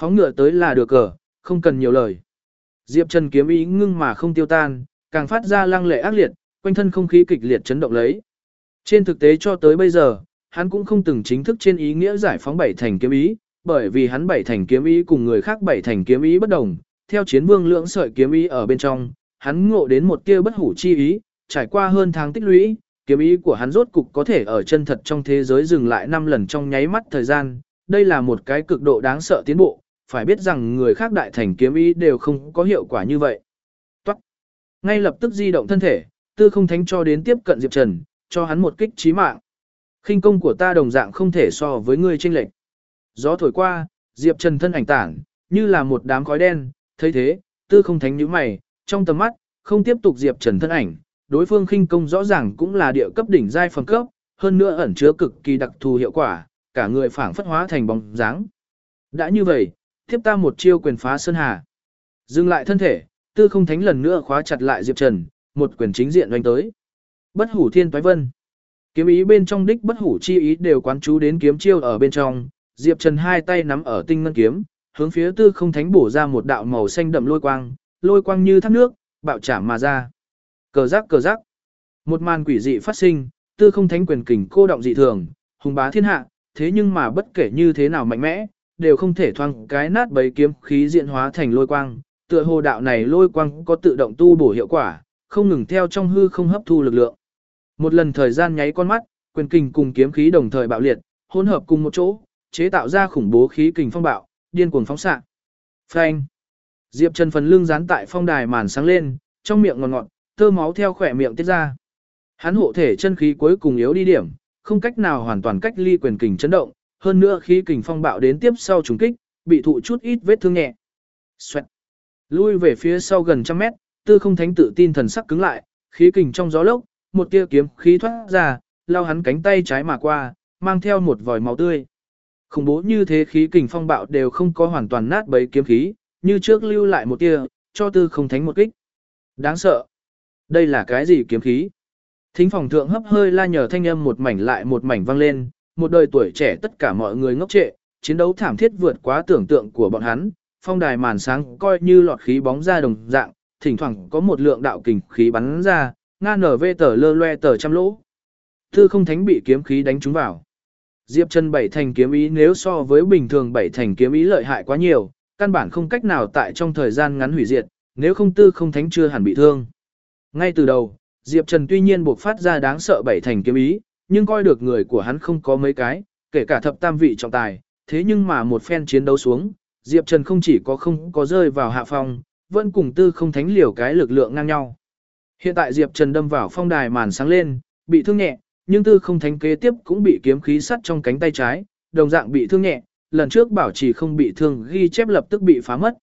Speaker 1: Phóng ngựa tới là được cờ, không cần nhiều lời. Diệp Trần kiếm ý ngưng mà không tiêu tan, càng phát ra lăng lệ ác liệt, quanh thân không khí kịch liệt chấn động lấy. Trên thực tế cho tới bây giờ, hắn cũng không từng chính thức trên ý nghĩa giải phóng bảy thành kiếm ý, bởi vì hắn bảy thành kiếm ý cùng người khác bảy thành kiếm ý bất đồng, theo chiến vương lưỡng sợi kiếm ý ở bên trong, hắn ngộ đến một tia bất hủ chi ý, trải qua hơn tháng tích lũy, kiếm ý của hắn rốt cục có thể ở chân thật trong thế giới dừng lại 5 lần trong nháy mắt thời gian, đây là một cái cực độ đáng sợ tiến bộ, phải biết rằng người khác đại thành kiếm ý đều không có hiệu quả như vậy. Toát! Ngay lập tức di động thân thể, tư không thánh cho đến tiếp cận Diệp Trần, cho hắn một kích chí mạng. khinh công của ta đồng dạng không thể so với ngươi chênh lệch. Gió thổi qua, Diệp Trần thân ảnh tản, như là một đám khói đen, thấy thế, tư không thánh nhíu mày, trong tầm mắt, không tiếp tục Diệp Trần thân ảnh, đối phương khinh công rõ ràng cũng là địa cấp đỉnh giai phẩm cấp, hơn nữa ẩn chứa cực kỳ đặc thù hiệu quả, cả người phảng phất hóa thành bóng dáng. Đã như vậy, tiếp ta một chiêu quyền phá sơn hà. Dừng lại thân thể, tư không thánh lần nữa khóa chặt lại Diệp Trần, một quyền chính diện đánh tới. Bất hủ thiên toái vân. Kiếm ý bên trong đích bất hủ chi ý đều quán chú đến kiếm chiêu ở bên trong, Diệp Trần hai tay nắm ở tinh ngân kiếm, hướng phía tư không thánh bổ ra một đạo màu xanh đậm lôi quang, lôi quang như thác nước, bạo chạm mà ra. Cờ giác cờ giác. Một màn quỷ dị phát sinh, tư không thánh quyền kình cô động dị thường, hùng bá thiên hạ, thế nhưng mà bất kể như thế nào mạnh mẽ, đều không thể thoang cái nát bấy kiếm khí diện hóa thành lôi quang. Tựa hồ đạo này lôi quang có tự động tu bổ hiệu quả, không ngừng theo trong hư không hấp thu lực lượng. Một lần thời gian nháy con mắt, quyền kình cùng kiếm khí đồng thời bạo liệt, hỗn hợp cùng một chỗ, chế tạo ra khủng bố khí kình phong bạo, điên cuồng phóng xạ. Phanh. Diệp Trần phần lưng dán tại phong đài màn sáng lên, trong miệng ngọt ngọt, tơ máu theo khỏe miệng tiết ra. Hắn hộ thể chân khí cuối cùng yếu đi điểm, không cách nào hoàn toàn cách ly quyền kình chấn động, hơn nữa khí kình phong bạo đến tiếp sau trùng kích, bị thụ chút ít vết thương nhẹ. Xoẹt. Lui về phía sau gần trăm mét, tư không thánh tự tin thần sắc cứng lại, khí kình trong gió lốc, một tia kiếm khí thoát ra, lao hắn cánh tay trái mà qua, mang theo một vòi máu tươi. Khủng bố như thế khí kình phong bạo đều không có hoàn toàn nát bấy kiếm khí, như trước lưu lại một tia, cho tư không thánh một kích. Đáng sợ. Đây là cái gì kiếm khí? Thính phòng thượng hấp hơi la nhờ thanh âm một mảnh lại một mảnh vang lên, một đời tuổi trẻ tất cả mọi người ngốc trệ, chiến đấu thảm thiết vượt quá tưởng tượng của bọn hắn, phong đài màn sáng coi như lọt khí bóng ra đồng dạng, thỉnh thoảng có một lượng đạo kình khí bắn ra, nga nở vê tờ lơ loe tờ trăm lỗ. Thư không thánh bị kiếm khí đánh trúng vào. Diệp chân bảy thành kiếm ý nếu so với bình thường bảy thành kiếm ý lợi hại quá nhiều, căn bản không cách nào tại trong thời gian ngắn hủy diệt, nếu không tư không thánh chưa hẳn bị thương. Ngay từ đầu, Diệp Trần tuy nhiên buộc phát ra đáng sợ bảy thành kiếm ý, nhưng coi được người của hắn không có mấy cái, kể cả thập tam vị trọng tài, thế nhưng mà một phen chiến đấu xuống, Diệp Trần không chỉ có không có rơi vào hạ phong, vẫn cùng tư không thánh liều cái lực lượng ngang nhau. Hiện tại Diệp Trần đâm vào phong đài màn sáng lên, bị thương nhẹ, nhưng tư không thánh kế tiếp cũng bị kiếm khí sắt trong cánh tay trái, đồng dạng bị thương nhẹ, lần trước bảo trì không bị thương ghi chép lập tức bị phá mất.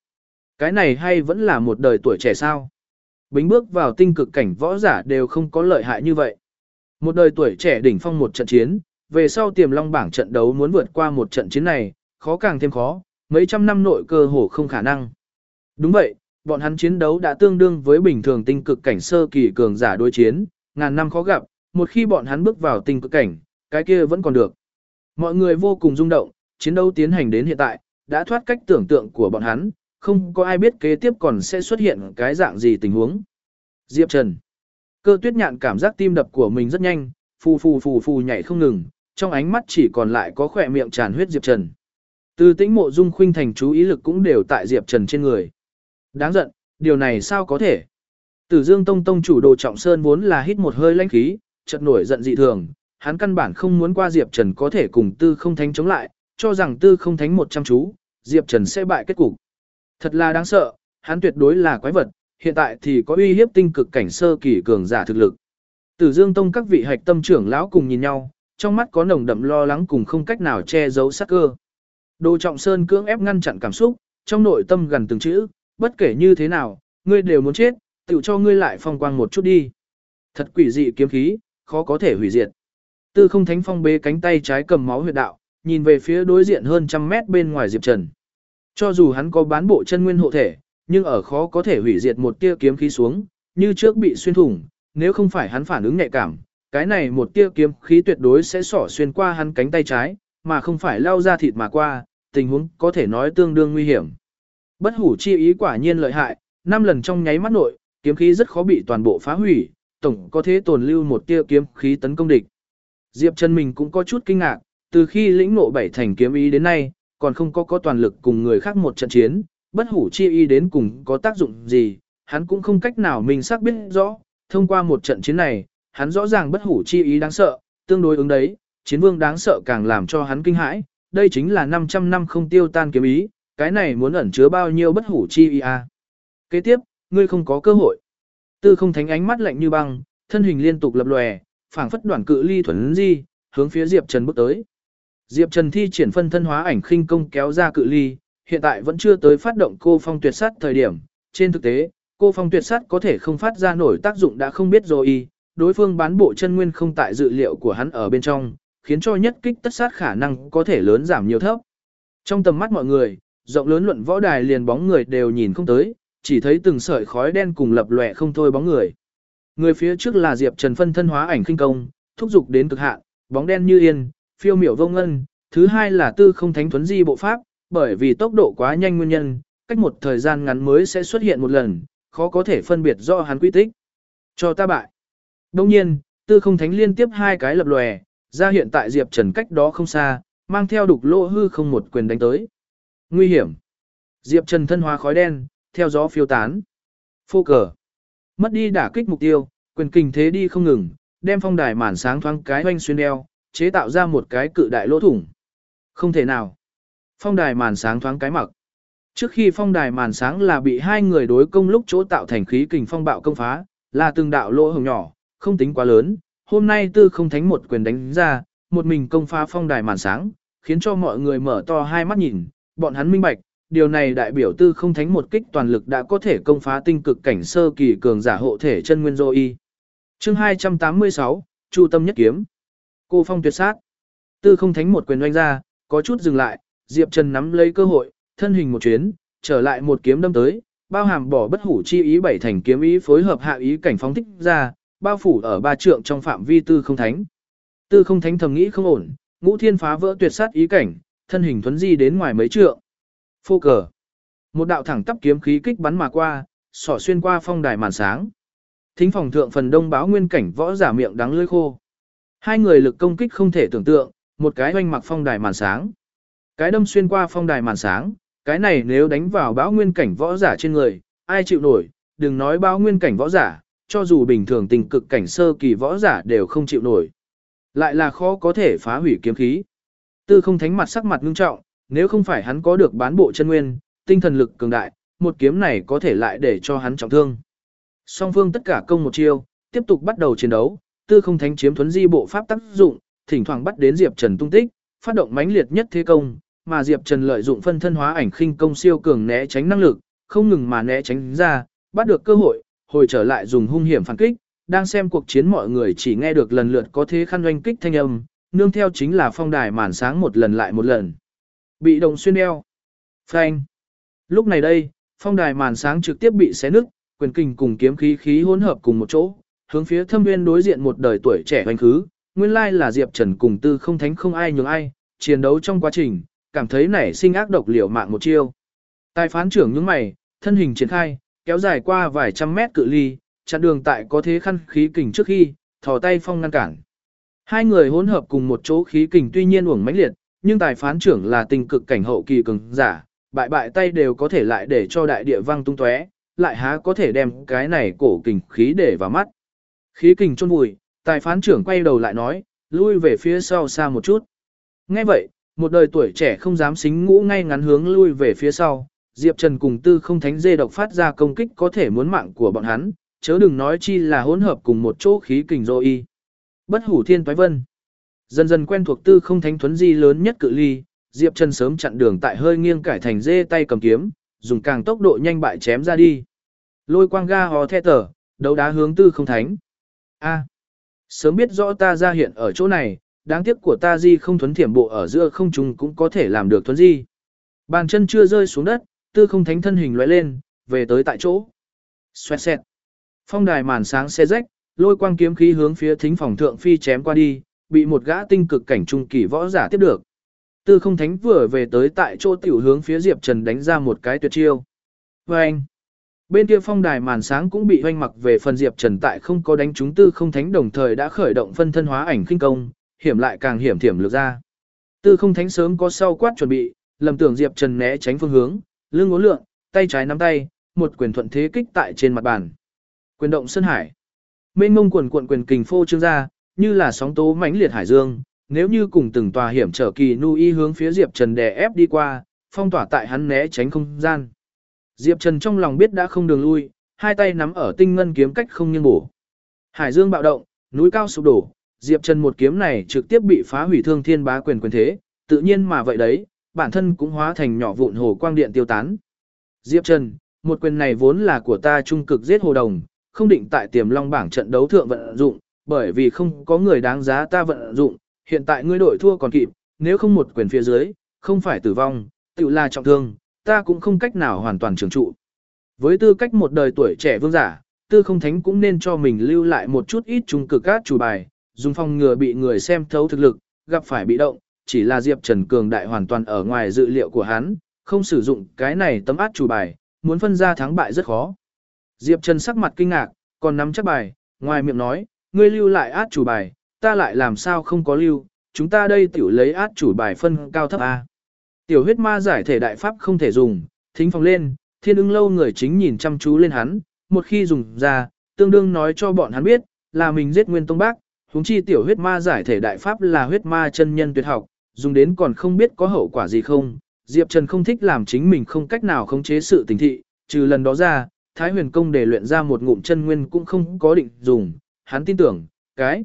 Speaker 1: Cái này hay vẫn là một đời tuổi trẻ sao? Bính bước vào tinh cực cảnh võ giả đều không có lợi hại như vậy. Một đời tuổi trẻ đỉnh phong một trận chiến, về sau tiềm long bảng trận đấu muốn vượt qua một trận chiến này, khó càng thêm khó, mấy trăm năm nội cơ hồ không khả năng. Đúng vậy, bọn hắn chiến đấu đã tương đương với bình thường tinh cực cảnh sơ kỳ cường giả đối chiến, ngàn năm khó gặp, một khi bọn hắn bước vào tinh cực cảnh, cái kia vẫn còn được. Mọi người vô cùng rung động, chiến đấu tiến hành đến hiện tại, đã thoát cách tưởng tượng của bọn hắn, không có ai biết kế tiếp còn sẽ xuất hiện cái dạng gì tình huống. Diệp Trần Cơ tuyết nhạn cảm giác tim đập của mình rất nhanh, phù phù phù phù nhảy không ngừng, trong ánh mắt chỉ còn lại có khỏe miệng tràn huyết Diệp Trần. Từ tĩnh mộ dung khuynh thành chú ý lực cũng đều tại Diệp Trần trên người. Đáng giận, điều này sao có thể? Tử Dương Tông Tông chủ đồ trọng sơn vốn là hít một hơi lãnh khí, chợt nổi giận dị thường, hắn căn bản không muốn qua Diệp Trần có thể cùng tư không thánh chống lại, cho rằng tư không thánh một trăm chú, Diệp Trần sẽ bại kết cục. Thật là đáng sợ, hắn tuyệt đối là quái vật, hiện tại thì có uy hiếp tinh cực cảnh sơ kỳ cường giả thực lực. Tử Dương Tông các vị hạch tâm trưởng lão cùng nhìn nhau, trong mắt có nồng đậm lo lắng cùng không cách nào che giấu sát cơ. Đồ Trọng Sơn cưỡng ép ngăn chặn cảm xúc, trong nội tâm gần từng chữ, bất kể như thế nào, ngươi đều muốn chết, tự cho ngươi lại phong quang một chút đi. Thật quỷ dị kiếm khí, khó có thể hủy diệt. Tư không thánh phong bế cánh tay trái cầm máu huyệt đạo, nhìn về phía đối diện hơn trăm mét bên ngoài Diệp Trần. Cho dù hắn có bán bộ chân nguyên hộ thể, nhưng ở khó có thể hủy diệt một tia kiếm khí xuống, như trước bị xuyên thủng, nếu không phải hắn phản ứng nhạy cảm, cái này một tia kiếm khí tuyệt đối sẽ xỏ xuyên qua hắn cánh tay trái, mà không phải lao ra thịt mà qua, tình huống có thể nói tương đương nguy hiểm. Bất hủ chi ý quả nhiên lợi hại, năm lần trong nháy mắt nội, kiếm khí rất khó bị toàn bộ phá hủy, tổng có thể tồn lưu một tia kiếm khí tấn công địch. Diệp chân mình cũng có chút kinh ngạc, từ khi lĩnh ngộ bảy thành kiếm ý đến nay, còn không có có toàn lực cùng người khác một trận chiến, bất hủ chi ý đến cùng có tác dụng gì, hắn cũng không cách nào mình xác biết rõ, thông qua một trận chiến này, hắn rõ ràng bất hủ chi ý đáng sợ, tương đối ứng đấy, chiến vương đáng sợ càng làm cho hắn kinh hãi, đây chính là 500 năm không tiêu tan kiếm ý, cái này muốn ẩn chứa bao nhiêu bất hủ chi ý à. Kế tiếp, ngươi không có cơ hội. Tư không thánh ánh mắt lạnh như băng, thân hình liên tục lập lòe, phảng phất đoạn cự ly thuần di, hướng phía Diệp Trần bước tới. Diệp Trần thi triển phân thân hóa ảnh khinh công kéo ra cự ly, hiện tại vẫn chưa tới phát động cô phong tuyệt sát thời điểm. Trên thực tế, cô phong tuyệt sát có thể không phát ra nổi tác dụng đã không biết rồi đối phương bán bộ chân nguyên không tại dự liệu của hắn ở bên trong, khiến cho nhất kích tất sát khả năng có thể lớn giảm nhiều thấp. Trong tầm mắt mọi người, rộng lớn luận võ đài liền bóng người đều nhìn không tới, chỉ thấy từng sợi khói đen cùng lập lòe không thôi bóng người. Người phía trước là Diệp Trần phân thân hóa ảnh khinh công, thúc dục đến cực hạn, bóng đen như yên, phiêu miểu vô ngân, thứ hai là tư không thánh thuấn di bộ pháp, bởi vì tốc độ quá nhanh nguyên nhân, cách một thời gian ngắn mới sẽ xuất hiện một lần, khó có thể phân biệt do hắn quy tích. Cho ta bại. Đồng nhiên, tư không thánh liên tiếp hai cái lập lòe, ra hiện tại Diệp Trần cách đó không xa, mang theo đục lỗ hư không một quyền đánh tới. Nguy hiểm. Diệp Trần thân hóa khói đen, theo gió phiêu tán. Phô cờ. Mất đi đả kích mục tiêu, quyền kình thế đi không ngừng, đem phong đài màn sáng thoáng cái hoanh xuyên đeo, chế tạo ra một cái cự đại lỗ thủng. Không thể nào. Phong đài màn sáng thoáng cái mặc. Trước khi phong đài màn sáng là bị hai người đối công lúc chỗ tạo thành khí kình phong bạo công phá, là từng đạo lỗ hồng nhỏ, không tính quá lớn. Hôm nay tư không thánh một quyền đánh ra, một mình công phá phong đài màn sáng, khiến cho mọi người mở to hai mắt nhìn, bọn hắn minh bạch, điều này đại biểu tư không thánh một kích toàn lực đã có thể công phá tinh cực cảnh sơ kỳ cường giả hộ thể chân nguyên dô y. Chương 286, Chu tâm nhất kiếm. Cô phong tuyệt sát. Tư không thánh một quyền doanh ra, có chút dừng lại, Diệp Trần nắm lấy cơ hội, thân hình một chuyến, trở lại một kiếm đâm tới, bao hàm bỏ bất hủ chi ý bảy thành kiếm ý phối hợp hạ ý cảnh phóng thích ra, bao phủ ở ba trượng trong phạm vi tư không thánh. Tư không thánh thầm nghĩ không ổn, ngũ thiên phá vỡ tuyệt sát ý cảnh, thân hình thuấn di đến ngoài mấy trượng. Phô cờ. Một đạo thẳng tắp kiếm khí kích bắn mà qua, sỏ xuyên qua phong đài màn sáng. Thính phòng thượng phần đông báo nguyên cảnh võ giả miệng đắng lưỡi khô. Hai người lực công kích không thể tưởng tượng, một cái oanh mặc phong đài màn sáng. Cái đâm xuyên qua phong đài màn sáng, cái này nếu đánh vào báo nguyên cảnh võ giả trên người, ai chịu nổi, đừng nói báo nguyên cảnh võ giả, cho dù bình thường tình cực cảnh sơ kỳ võ giả đều không chịu nổi. Lại là khó có thể phá hủy kiếm khí. Tư không thánh mặt sắc mặt ngưng trọng, nếu không phải hắn có được bán bộ chân nguyên, tinh thần lực cường đại, một kiếm này có thể lại để cho hắn trọng thương. Song phương tất cả công một chiêu, tiếp tục bắt đầu chiến đấu, tư không thánh chiếm thuấn di bộ pháp tác dụng, thỉnh thoảng bắt đến Diệp Trần tung tích, phát động mãnh liệt nhất thế công, mà Diệp Trần lợi dụng phân thân hóa ảnh khinh công siêu cường né tránh năng lực, không ngừng mà né tránh ra, bắt được cơ hội, hồi trở lại dùng hung hiểm phản kích, đang xem cuộc chiến mọi người chỉ nghe được lần lượt có thế khăn doanh kích thanh âm, nương theo chính là phong đài màn sáng một lần lại một lần. Bị động xuyên eo. Phanh. Lúc này đây, phong đài màn sáng trực tiếp bị xé nứt, quyền kinh cùng kiếm khí khí hỗn hợp cùng một chỗ, hướng phía thâm nguyên đối diện một đời tuổi trẻ hoành khứ, nguyên lai là Diệp Trần cùng tư không thánh không ai nhường ai, chiến đấu trong quá trình, cảm thấy nảy sinh ác độc liều mạng một chiêu. Tài phán trưởng những mày, thân hình triển khai, kéo dài qua vài trăm mét cự ly, chặn đường tại có thế khăn khí kình trước khi, thò tay phong ngăn cản. Hai người hỗn hợp cùng một chỗ khí kình tuy nhiên uổng mãnh liệt, nhưng tài phán trưởng là tình cực cảnh hậu kỳ cường giả, bại bại tay đều có thể lại để cho đại địa văng tung tóe, lại há có thể đem cái này cổ kình khí để vào mắt. Khí kình chôn vùi, tài phán trưởng quay đầu lại nói, lui về phía sau xa một chút. Nghe vậy, một đời tuổi trẻ không dám xính ngũ ngay ngắn hướng lui về phía sau, Diệp Trần cùng tư không thánh dê độc phát ra công kích có thể muốn mạng của bọn hắn, chớ đừng nói chi là hỗn hợp cùng một chỗ khí kình dô y. Bất hủ thiên toái vân. Dần dần quen thuộc tư không thánh thuấn di lớn nhất cự ly, Diệp Trần sớm chặn đường tại hơi nghiêng cải thành dê tay cầm kiếm, dùng càng tốc độ nhanh bại chém ra đi. Lôi quang ga hò the tở, đấu đá hướng tư không thánh. A. sớm biết rõ ta ra hiện ở chỗ này, đáng tiếc của ta di không thuấn thiểm bộ ở giữa không trung cũng có thể làm được thuấn di. Bàn chân chưa rơi xuống đất, tư không thánh thân hình lóe lên, về tới tại chỗ. Xoẹt xẹt. Phong đài màn sáng xe rách, lôi quang kiếm khí hướng phía thính phòng thượng phi chém qua đi, bị một gã tinh cực cảnh trung kỳ võ giả tiếp được. Tư không thánh vừa về tới tại chỗ tiểu hướng phía Diệp Trần đánh ra một cái tuyệt chiêu. Vâng! anh, bên kia phong đài màn sáng cũng bị hoanh mặc về phần Diệp Trần tại không có đánh chúng tư không thánh đồng thời đã khởi động phân thân hóa ảnh khinh công, hiểm lại càng hiểm thiểm lược ra. Tư không thánh sớm có sau quát chuẩn bị, lầm tưởng Diệp Trần né tránh phương hướng, lưng ngố lượng, tay trái nắm tay, một quyền thuận thế kích tại trên mặt bàn. Quyền động sơn hải. Mênh mông quần cuộn quyền kình phô trương ra, như là sóng tố mãnh liệt hải dương, nếu như cùng từng tòa hiểm trở kỳ nu y hướng phía Diệp Trần đè ép đi qua, phong tỏa tại hắn né tránh không gian. Diệp Trần trong lòng biết đã không đường lui, hai tay nắm ở tinh ngân kiếm cách không nghiêng bổ. Hải dương bạo động, núi cao sụp đổ, Diệp Trần một kiếm này trực tiếp bị phá hủy thương thiên bá quyền quyền thế, tự nhiên mà vậy đấy, bản thân cũng hóa thành nhỏ vụn hồ quang điện tiêu tán. Diệp Trần, một quyền này vốn là của ta trung cực giết hồ đồng, không định tại tiềm long bảng trận đấu thượng vận dụng, bởi vì không có người đáng giá ta vận dụng, hiện tại ngươi đội thua còn kịp, nếu không một quyền phía dưới, không phải tử vong, tự là trọng thương, ta cũng không cách nào hoàn toàn trường trụ. Với tư cách một đời tuổi trẻ vương giả, tư không thánh cũng nên cho mình lưu lại một chút ít trung cực cát chủ bài, dùng phòng ngừa bị người xem thấu thực lực, gặp phải bị động, chỉ là Diệp Trần cường đại hoàn toàn ở ngoài dự liệu của hắn, không sử dụng cái này tấm át chủ bài, muốn phân ra thắng bại rất khó. Diệp Trần sắc mặt kinh ngạc, còn nắm chắc bài, ngoài miệng nói, ngươi lưu lại át chủ bài, ta lại làm sao không có lưu, chúng ta đây tiểu lấy át chủ bài phân cao thấp A. Tiểu huyết ma giải thể đại pháp không thể dùng, thính phòng lên, thiên ưng lâu người chính nhìn chăm chú lên hắn, một khi dùng ra, tương đương nói cho bọn hắn biết, là mình giết nguyên tông bác, huống chi tiểu huyết ma giải thể đại pháp là huyết ma chân nhân tuyệt học, dùng đến còn không biết có hậu quả gì không. Diệp Trần không thích làm chính mình không cách nào khống chế sự tình thị, trừ lần đó ra, Thái huyền công để luyện ra một ngụm chân nguyên cũng không có định dùng, hắn tin tưởng, cái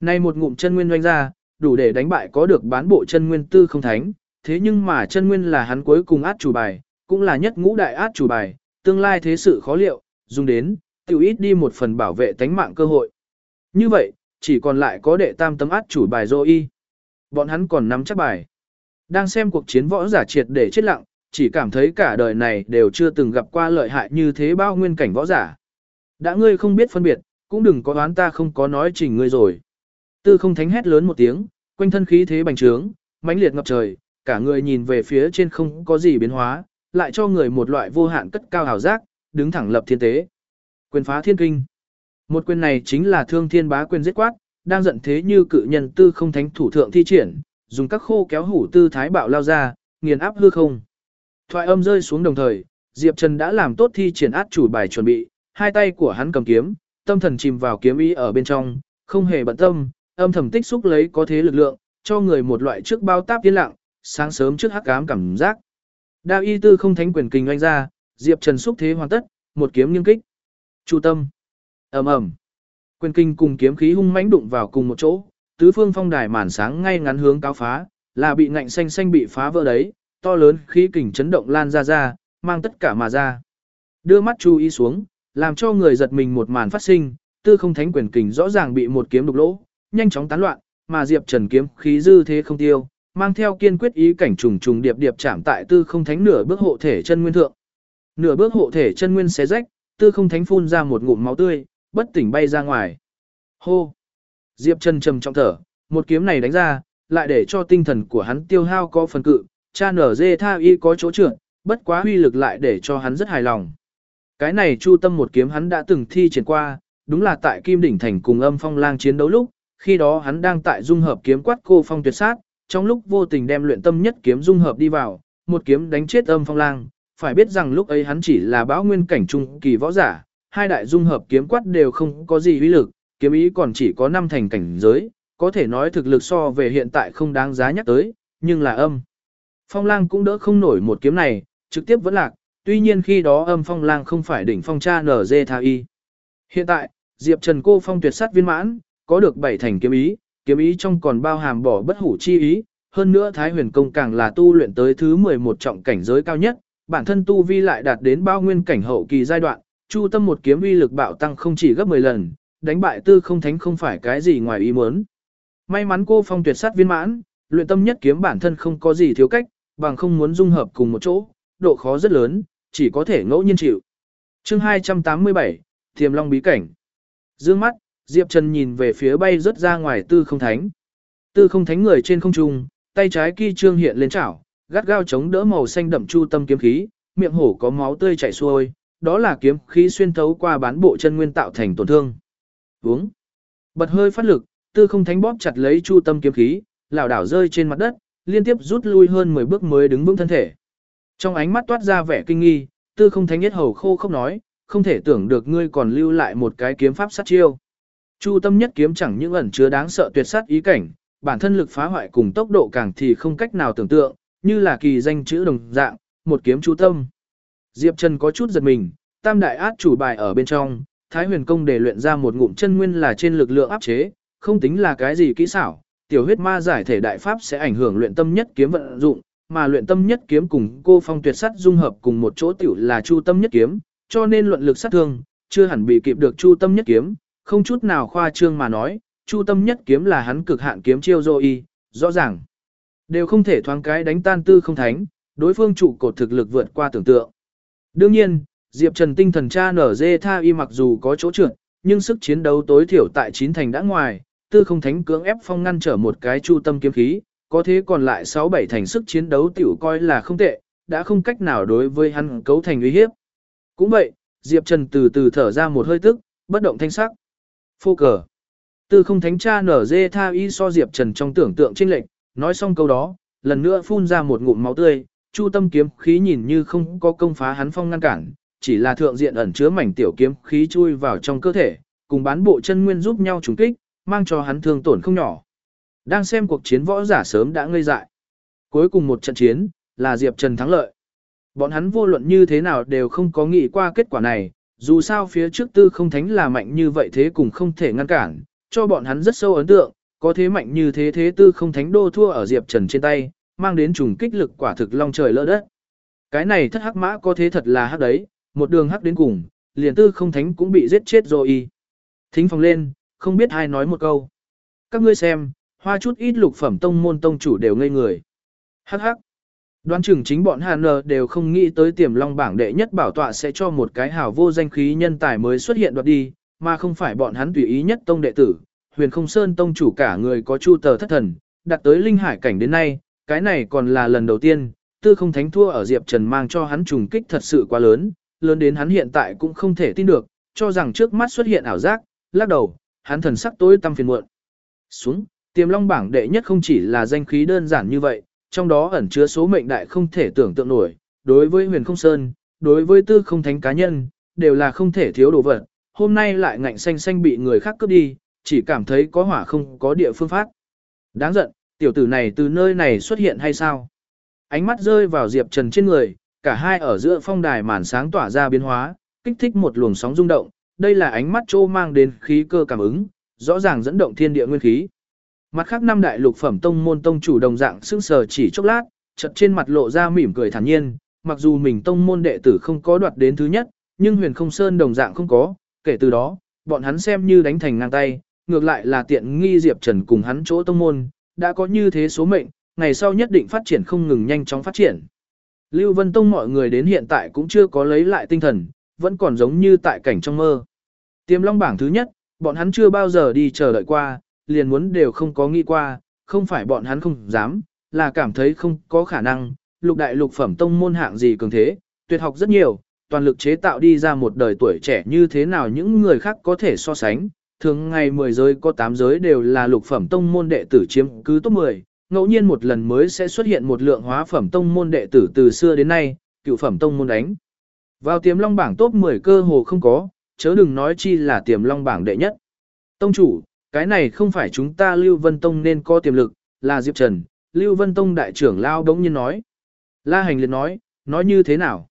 Speaker 1: này một ngụm chân nguyên doanh ra, đủ để đánh bại có được bán bộ chân nguyên tư không thánh, thế nhưng mà chân nguyên là hắn cuối cùng át chủ bài, cũng là nhất ngũ đại át chủ bài, tương lai thế sự khó liệu, dùng đến, tiểu ít đi một phần bảo vệ tánh mạng cơ hội. Như vậy, chỉ còn lại có đệ tam tấm át chủ bài dô y. Bọn hắn còn nắm chắc bài. Đang xem cuộc chiến võ giả triệt để chết lặng, chỉ cảm thấy cả đời này đều chưa từng gặp qua lợi hại như thế bao nguyên cảnh võ giả. Đã ngươi không biết phân biệt, cũng đừng có đoán ta không có nói trình ngươi rồi. Tư không thánh hét lớn một tiếng, quanh thân khí thế bành trướng, mãnh liệt ngập trời, cả người nhìn về phía trên không có gì biến hóa, lại cho người một loại vô hạn cất cao hào giác, đứng thẳng lập thiên tế. Quyền phá thiên kinh. Một quyền này chính là thương thiên bá quyền giết quát, đang giận thế như cự nhân tư không thánh thủ thượng thi triển, dùng các khô kéo hủ tư thái bạo lao ra, nghiền áp hư không. Thoại âm rơi xuống đồng thời, Diệp Trần đã làm tốt thi triển át chủ bài chuẩn bị, hai tay của hắn cầm kiếm, tâm thần chìm vào kiếm ý ở bên trong, không hề bận tâm, âm thầm tích xúc lấy có thế lực lượng, cho người một loại trước bao táp yên lặng, sáng sớm trước hắc ám cảm giác. Đao y tư không thánh quyền kinh oanh ra, Diệp Trần xúc thế hoàn tất, một kiếm nghiêng kích. Chu tâm. ầm ầm. Quyền kinh cùng kiếm khí hung mãnh đụng vào cùng một chỗ, tứ phương phong đài màn sáng ngay ngắn hướng cáo phá, là bị ngạnh xanh xanh bị phá vỡ đấy, to lớn khí kình chấn động lan ra ra, mang tất cả mà ra. Đưa mắt chú ý xuống, làm cho người giật mình một màn phát sinh, tư không thánh quyền kình rõ ràng bị một kiếm đục lỗ, nhanh chóng tán loạn, mà Diệp Trần kiếm khí dư thế không tiêu, mang theo kiên quyết ý cảnh trùng trùng điệp điệp chạm tại tư không thánh nửa bước hộ thể chân nguyên thượng. Nửa bước hộ thể chân nguyên xé rách, tư không thánh phun ra một ngụm máu tươi, bất tỉnh bay ra ngoài. Hô! Diệp Trần trầm trọng thở, một kiếm này đánh ra, lại để cho tinh thần của hắn tiêu hao có phần cự, cha nở dê tha y có chỗ trưởng, bất quá huy lực lại để cho hắn rất hài lòng. Cái này chu tâm một kiếm hắn đã từng thi triển qua, đúng là tại Kim Đỉnh Thành cùng âm phong lang chiến đấu lúc, khi đó hắn đang tại dung hợp kiếm quát cô phong tuyệt sát, trong lúc vô tình đem luyện tâm nhất kiếm dung hợp đi vào, một kiếm đánh chết âm phong lang, phải biết rằng lúc ấy hắn chỉ là bão nguyên cảnh trung kỳ võ giả, hai đại dung hợp kiếm quát đều không có gì uy lực, kiếm ý còn chỉ có năm thành cảnh giới, có thể nói thực lực so về hiện tại không đáng giá nhắc tới, nhưng là âm. Phong lang cũng đỡ không nổi một kiếm này, trực tiếp vẫn lạc, tuy nhiên khi đó âm phong lang không phải đỉnh phong cha nở dê tha y. Hiện tại, Diệp Trần cô phong tuyệt sát viên mãn, có được bảy thành kiếm ý, kiếm ý trong còn bao hàm bỏ bất hủ chi ý, hơn nữa Thái Huyền công càng là tu luyện tới thứ 11 trọng cảnh giới cao nhất, bản thân tu vi lại đạt đến bao nguyên cảnh hậu kỳ giai đoạn, Chu Tâm một kiếm uy lực bạo tăng không chỉ gấp 10 lần, đánh bại Tư Không Thánh không phải cái gì ngoài ý muốn. May mắn cô phong tuyệt sát viên mãn, luyện tâm nhất kiếm bản thân không có gì thiếu cách, bằng không muốn dung hợp cùng một chỗ, độ khó rất lớn, chỉ có thể ngẫu nhiên chịu. Chương 287, Tiềm Long bí cảnh. Dương mắt, Diệp Trần nhìn về phía bay rất ra ngoài Tư Không Thánh. Tư Không Thánh người trên không trung, tay trái kỳ trương hiện lên chảo, gắt gao chống đỡ màu xanh đậm chu tâm kiếm khí, miệng hổ có máu tươi chảy xuôi, đó là kiếm khí xuyên thấu qua bán bộ chân nguyên tạo thành tổn thương. Uống. Bật hơi phát lực, Tư Không Thánh bóp chặt lấy chu tâm kiếm khí, lảo đảo rơi trên mặt đất, liên tiếp rút lui hơn 10 bước mới đứng vững thân thể. Trong ánh mắt toát ra vẻ kinh nghi, Tư Không Thánh nhất hầu khô không nói, không thể tưởng được ngươi còn lưu lại một cái kiếm pháp sát chiêu. Chu tâm nhất kiếm chẳng những ẩn chứa đáng sợ tuyệt sát ý cảnh, bản thân lực phá hoại cùng tốc độ càng thì không cách nào tưởng tượng, như là kỳ danh chữ đồng dạng, một kiếm chu tâm. Diệp Trần có chút giật mình, tam đại át chủ bài ở bên trong, Thái huyền công để luyện ra một ngụm chân nguyên là trên lực lượng áp chế, không tính là cái gì kỹ xảo, tiểu huyết ma giải thể đại pháp sẽ ảnh hưởng luyện tâm nhất kiếm vận dụng, mà luyện tâm nhất kiếm cùng cô phong tuyệt sắt dung hợp cùng một chỗ tiểu là chu tâm nhất kiếm, cho nên luận lực sát thương, chưa hẳn bị kịp được chu tâm nhất kiếm, không chút nào khoa trương mà nói, chu tâm nhất kiếm là hắn cực hạn kiếm chiêu dô y, rõ ràng. Đều không thể thoáng cái đánh tan tư không thánh, đối phương trụ cột thực lực vượt qua tưởng tượng. Đương nhiên, Diệp Trần tinh thần cha nở dê tha y mặc dù có chỗ trượt, nhưng sức chiến đấu tối thiểu tại chín thành đã ngoài, tư không thánh cưỡng ép phong ngăn trở một cái chu tâm kiếm khí, có thế còn lại 6-7 thành sức chiến đấu tiểu coi là không tệ, đã không cách nào đối với hắn cấu thành uy hiếp. Cũng vậy, Diệp Trần từ từ thở ra một hơi tức, bất động thanh sắc. Phô cờ. Tư không thánh cha nở dê tha y so Diệp Trần trong tưởng tượng chênh lệch, nói xong câu đó, lần nữa phun ra một ngụm máu tươi, chu tâm kiếm khí nhìn như không có công phá hắn phong ngăn cản, chỉ là thượng diện ẩn chứa mảnh tiểu kiếm khí chui vào trong cơ thể, cùng bán bộ chân nguyên giúp nhau trùng kích, mang cho hắn thương tổn không nhỏ. Đang xem cuộc chiến võ giả sớm đã ngây dại. Cuối cùng một trận chiến, là Diệp Trần thắng lợi. Bọn hắn vô luận như thế nào đều không có nghĩ qua kết quả này, dù sao phía trước tư không thánh là mạnh như vậy thế cùng không thể ngăn cản, cho bọn hắn rất sâu ấn tượng, có thế mạnh như thế thế tư không thánh đô thua ở Diệp Trần trên tay, mang đến trùng kích lực quả thực long trời lỡ đất. Cái này thất hắc mã có thế thật là hắc đấy, một đường hắc đến cùng, liền tư không thánh cũng bị giết chết rồi. Thính phòng lên, không biết ai nói một câu. Các ngươi xem, hoa chút ít lục phẩm tông môn tông chủ đều ngây người. Hắc hắc. Đoán chừng chính bọn Hàn đều không nghĩ tới tiềm long bảng đệ nhất bảo tọa sẽ cho một cái hào vô danh khí nhân tài mới xuất hiện đoạt đi, mà không phải bọn hắn tùy ý nhất tông đệ tử. Huyền không sơn tông chủ cả người có chu tờ thất thần, đặt tới linh hải cảnh đến nay, cái này còn là lần đầu tiên, tư không thánh thua ở Diệp Trần mang cho hắn trùng kích thật sự quá lớn, lớn đến hắn hiện tại cũng không thể tin được, cho rằng trước mắt xuất hiện ảo giác, lắc đầu, hắn thần sắc tối tăm phiền muộn. Xuống, tiềm long bảng đệ nhất không chỉ là danh khí đơn giản như vậy, trong đó ẩn chứa số mệnh đại không thể tưởng tượng nổi, đối với huyền không sơn, đối với tư không thánh cá nhân, đều là không thể thiếu đồ vật, hôm nay lại ngạnh xanh xanh bị người khác cướp đi, chỉ cảm thấy có hỏa không có địa phương phát. Đáng giận, tiểu tử này từ nơi này xuất hiện hay sao? Ánh mắt rơi vào Diệp Trần trên người, cả hai ở giữa phong đài màn sáng tỏa ra biến hóa, kích thích một luồng sóng rung động, đây là ánh mắt trô mang đến khí cơ cảm ứng, rõ ràng dẫn động thiên địa nguyên khí. Mặt khác năm đại lục phẩm tông môn tông chủ đồng dạng sững sờ chỉ chốc lát, chợt trên mặt lộ ra mỉm cười thản nhiên, mặc dù mình tông môn đệ tử không có đoạt đến thứ nhất, nhưng huyền không sơn đồng dạng không có, kể từ đó, bọn hắn xem như đánh thành ngang tay, ngược lại là tiện nghi Diệp Trần cùng hắn chỗ tông môn, đã có như thế số mệnh, ngày sau nhất định phát triển không ngừng nhanh chóng phát triển. Lưu Vân Tông mọi người đến hiện tại cũng chưa có lấy lại tinh thần, vẫn còn giống như tại cảnh trong mơ. Tiềm long bảng thứ nhất, bọn hắn chưa bao giờ đi chờ đợi qua, liền muốn đều không có nghĩ qua, không phải bọn hắn không dám, là cảm thấy không có khả năng, lục đại lục phẩm tông môn hạng gì cường thế, tuyệt học rất nhiều, toàn lực chế tạo đi ra một đời tuổi trẻ như thế nào những người khác có thể so sánh. Thường ngày 10 giới có 8 giới đều là lục phẩm tông môn đệ tử chiếm cứ top 10, ngẫu nhiên một lần mới sẽ xuất hiện một lượng hóa phẩm tông môn đệ tử từ xưa đến nay, cựu phẩm tông môn đánh. Vào tiềm long bảng top 10 cơ hồ không có, chớ đừng nói chi là tiềm long bảng đệ nhất. Tông chủ, cái này không phải chúng ta Lưu Vân Tông nên có tiềm lực, là Diệp Trần, Lưu Vân Tông đại trưởng lao đống nhiên nói. La Hành liệt nói, nói như thế nào?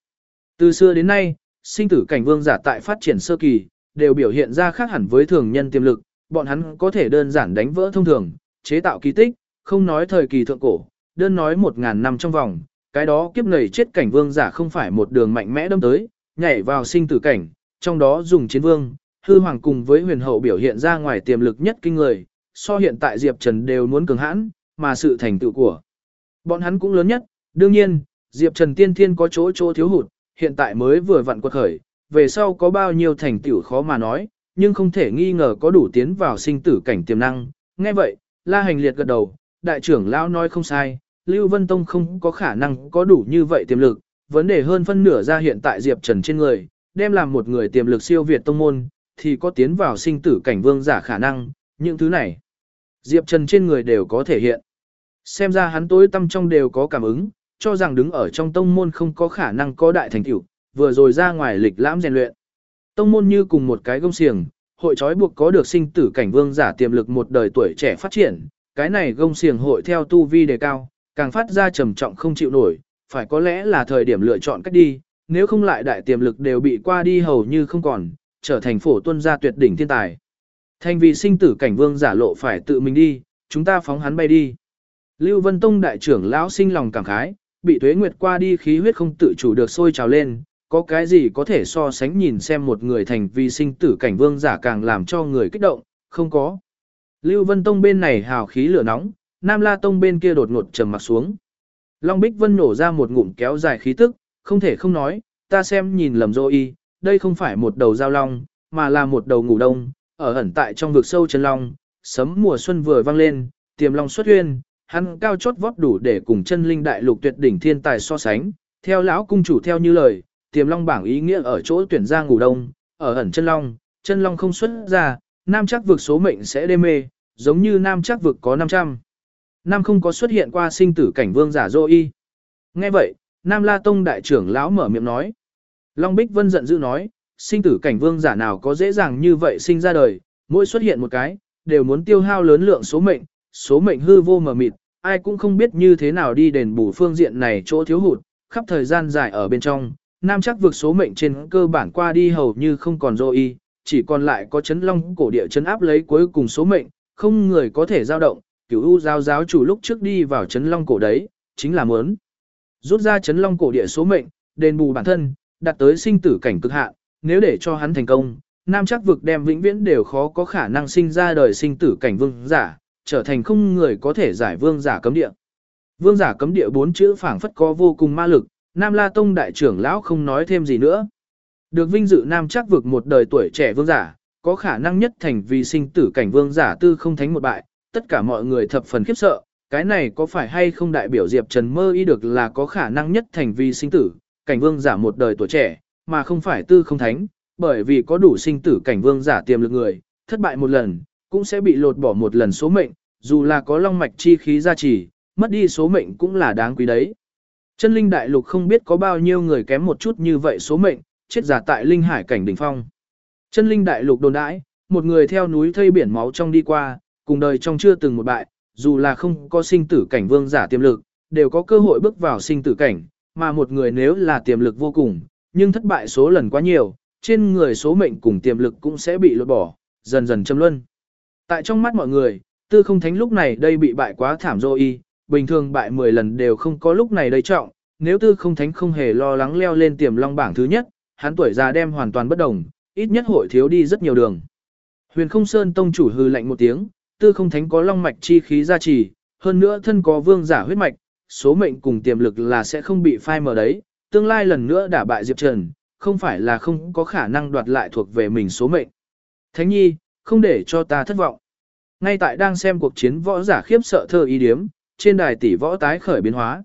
Speaker 1: Từ xưa đến nay, sinh tử cảnh vương giả tại phát triển sơ kỳ, đều biểu hiện ra khác hẳn với thường nhân tiềm lực, bọn hắn có thể đơn giản đánh vỡ thông thường, chế tạo kỳ tích, không nói thời kỳ thượng cổ, đơn nói một ngàn năm trong vòng, cái đó kiếp nảy chết cảnh vương giả không phải một đường mạnh mẽ đâm tới, nhảy vào sinh tử cảnh, trong đó dùng chiến vương, hư hoàng cùng với huyền hậu biểu hiện ra ngoài tiềm lực nhất kinh người, so hiện tại Diệp Trần đều muốn cường hãn, mà sự thành tựu của bọn hắn cũng lớn nhất, đương nhiên, Diệp Trần tiên thiên có chỗ chỗ thiếu hụt, hiện tại mới vừa vặn quật khởi, về sau có bao nhiêu thành tựu khó mà nói, nhưng không thể nghi ngờ có đủ tiến vào sinh tử cảnh tiềm năng. Nghe vậy, La Hành Liệt gật đầu, đại trưởng lão nói không sai, Lưu Vân Tông không có khả năng có đủ như vậy tiềm lực, vấn đề hơn phân nửa ra hiện tại Diệp Trần trên người, đem làm một người tiềm lực siêu việt tông môn, thì có tiến vào sinh tử cảnh vương giả khả năng, những thứ này. Diệp Trần trên người đều có thể hiện. Xem ra hắn tối tâm trong đều có cảm ứng, cho rằng đứng ở trong tông môn không có khả năng có đại thành tựu, vừa rồi ra ngoài lịch lãm rèn luyện. Tông môn như cùng một cái gông xiềng, hội trói buộc có được sinh tử cảnh vương giả tiềm lực một đời tuổi trẻ phát triển, cái này gông xiềng hội theo tu vi đề cao, càng phát ra trầm trọng không chịu nổi, phải có lẽ là thời điểm lựa chọn cách đi, nếu không lại đại tiềm lực đều bị qua đi hầu như không còn, trở thành phổ tuân gia tuyệt đỉnh thiên tài. Thành vì sinh tử cảnh vương giả lộ phải tự mình đi, chúng ta phóng hắn bay đi. Lưu Vân Tông đại trưởng lão sinh lòng cảm khái, bị tuế nguyệt qua đi khí huyết không tự chủ được sôi trào lên, có cái gì có thể so sánh nhìn xem một người thành vì sinh tử cảnh vương giả càng làm cho người kích động, không có. Lưu Vân Tông bên này hào khí lửa nóng, Nam La Tông bên kia đột ngột trầm mặt xuống. Long Bích Vân nổ ra một ngụm kéo dài khí tức, không thể không nói, ta xem nhìn lầm rồi y, đây không phải một đầu giao long, mà là một đầu ngủ đông, ở ẩn tại trong vực sâu chân long, sấm mùa xuân vừa vang lên, tiềm long xuất huyên, hắn cao chót vót đủ để cùng chân linh đại lục tuyệt đỉnh thiên tài so sánh, theo lão cung chủ theo như lời, tiềm long bảng ý nghĩa ở chỗ tuyển ra ngủ đông, ở ẩn chân long, chân long không xuất ra, nam chắc vực số mệnh sẽ đê mê, giống như nam chắc vực có 500. Nam không có xuất hiện qua sinh tử cảnh vương giả dô y. Nghe vậy, Nam La Tông đại trưởng lão mở miệng nói. Long Bích Vân giận dữ nói, sinh tử cảnh vương giả nào có dễ dàng như vậy sinh ra đời, mỗi xuất hiện một cái, đều muốn tiêu hao lớn lượng số mệnh, số mệnh hư vô mờ mịt, ai cũng không biết như thế nào đi đền bù phương diện này chỗ thiếu hụt, khắp thời gian dài ở bên trong, nam chắc vượt số mệnh trên cơ bản qua đi hầu như không còn dô y, chỉ còn lại có chấn long cổ địa chấn áp lấy cuối cùng số mệnh, không người có thể dao động, cửu u giáo giáo chủ lúc trước đi vào chấn long cổ đấy, chính là muốn rút ra chấn long cổ địa số mệnh, đền bù bản thân, đạt tới sinh tử cảnh cực hạn, nếu để cho hắn thành công, nam chắc vực đem vĩnh viễn đều khó có khả năng sinh ra đời sinh tử cảnh vương giả, trở thành không người có thể giải vương giả cấm địa. Vương giả cấm địa bốn chữ phảng phất có vô cùng ma lực, Nam La Tông đại trưởng lão không nói thêm gì nữa. Được vinh dự Nam chắc vực một đời tuổi trẻ vương giả, có khả năng nhất thành vì sinh tử cảnh vương giả tư không thánh một bại, tất cả mọi người thập phần khiếp sợ, cái này có phải hay không đại biểu Diệp Trần mơ y được là có khả năng nhất thành vì sinh tử, cảnh vương giả một đời tuổi trẻ, mà không phải tư không thánh, bởi vì có đủ sinh tử cảnh vương giả tiềm lực người, thất bại một lần, cũng sẽ bị lột bỏ một lần số mệnh, dù là có long mạch chi khí gia trì, mất đi số mệnh cũng là đáng quý đấy. Chân linh đại lục không biết có bao nhiêu người kém một chút như vậy số mệnh, chết giả tại linh hải cảnh đỉnh phong. Chân linh đại lục đồn đãi, một người theo núi thây biển máu trong đi qua, cùng đời trong chưa từng một bại, dù là không có sinh tử cảnh vương giả tiềm lực, đều có cơ hội bước vào sinh tử cảnh, mà một người nếu là tiềm lực vô cùng, nhưng thất bại số lần quá nhiều, trên người số mệnh cùng tiềm lực cũng sẽ bị lột bỏ, dần dần châm luân. Tại trong mắt mọi người, tư không thánh lúc này đây bị bại quá thảm rồi y, bình thường bại 10 lần đều không có lúc này đây trọng, nếu tư không thánh không hề lo lắng leo lên tiềm long bảng thứ nhất, hắn tuổi già đem hoàn toàn bất đồng, ít nhất hội thiếu đi rất nhiều đường. Huyền không sơn tông chủ hư lạnh một tiếng, tư không thánh có long mạch chi khí gia trì, hơn nữa thân có vương giả huyết mạch, số mệnh cùng tiềm lực là sẽ không bị phai mờ đấy, tương lai lần nữa đả bại Diệp Trần, không phải là không có khả năng đoạt lại thuộc về mình số mệnh. Thánh nhi, không để cho ta thất vọng. Ngay tại đang xem cuộc chiến võ giả khiếp sợ thơ ý điếm, trên đài tỷ võ tái khởi biến hóa.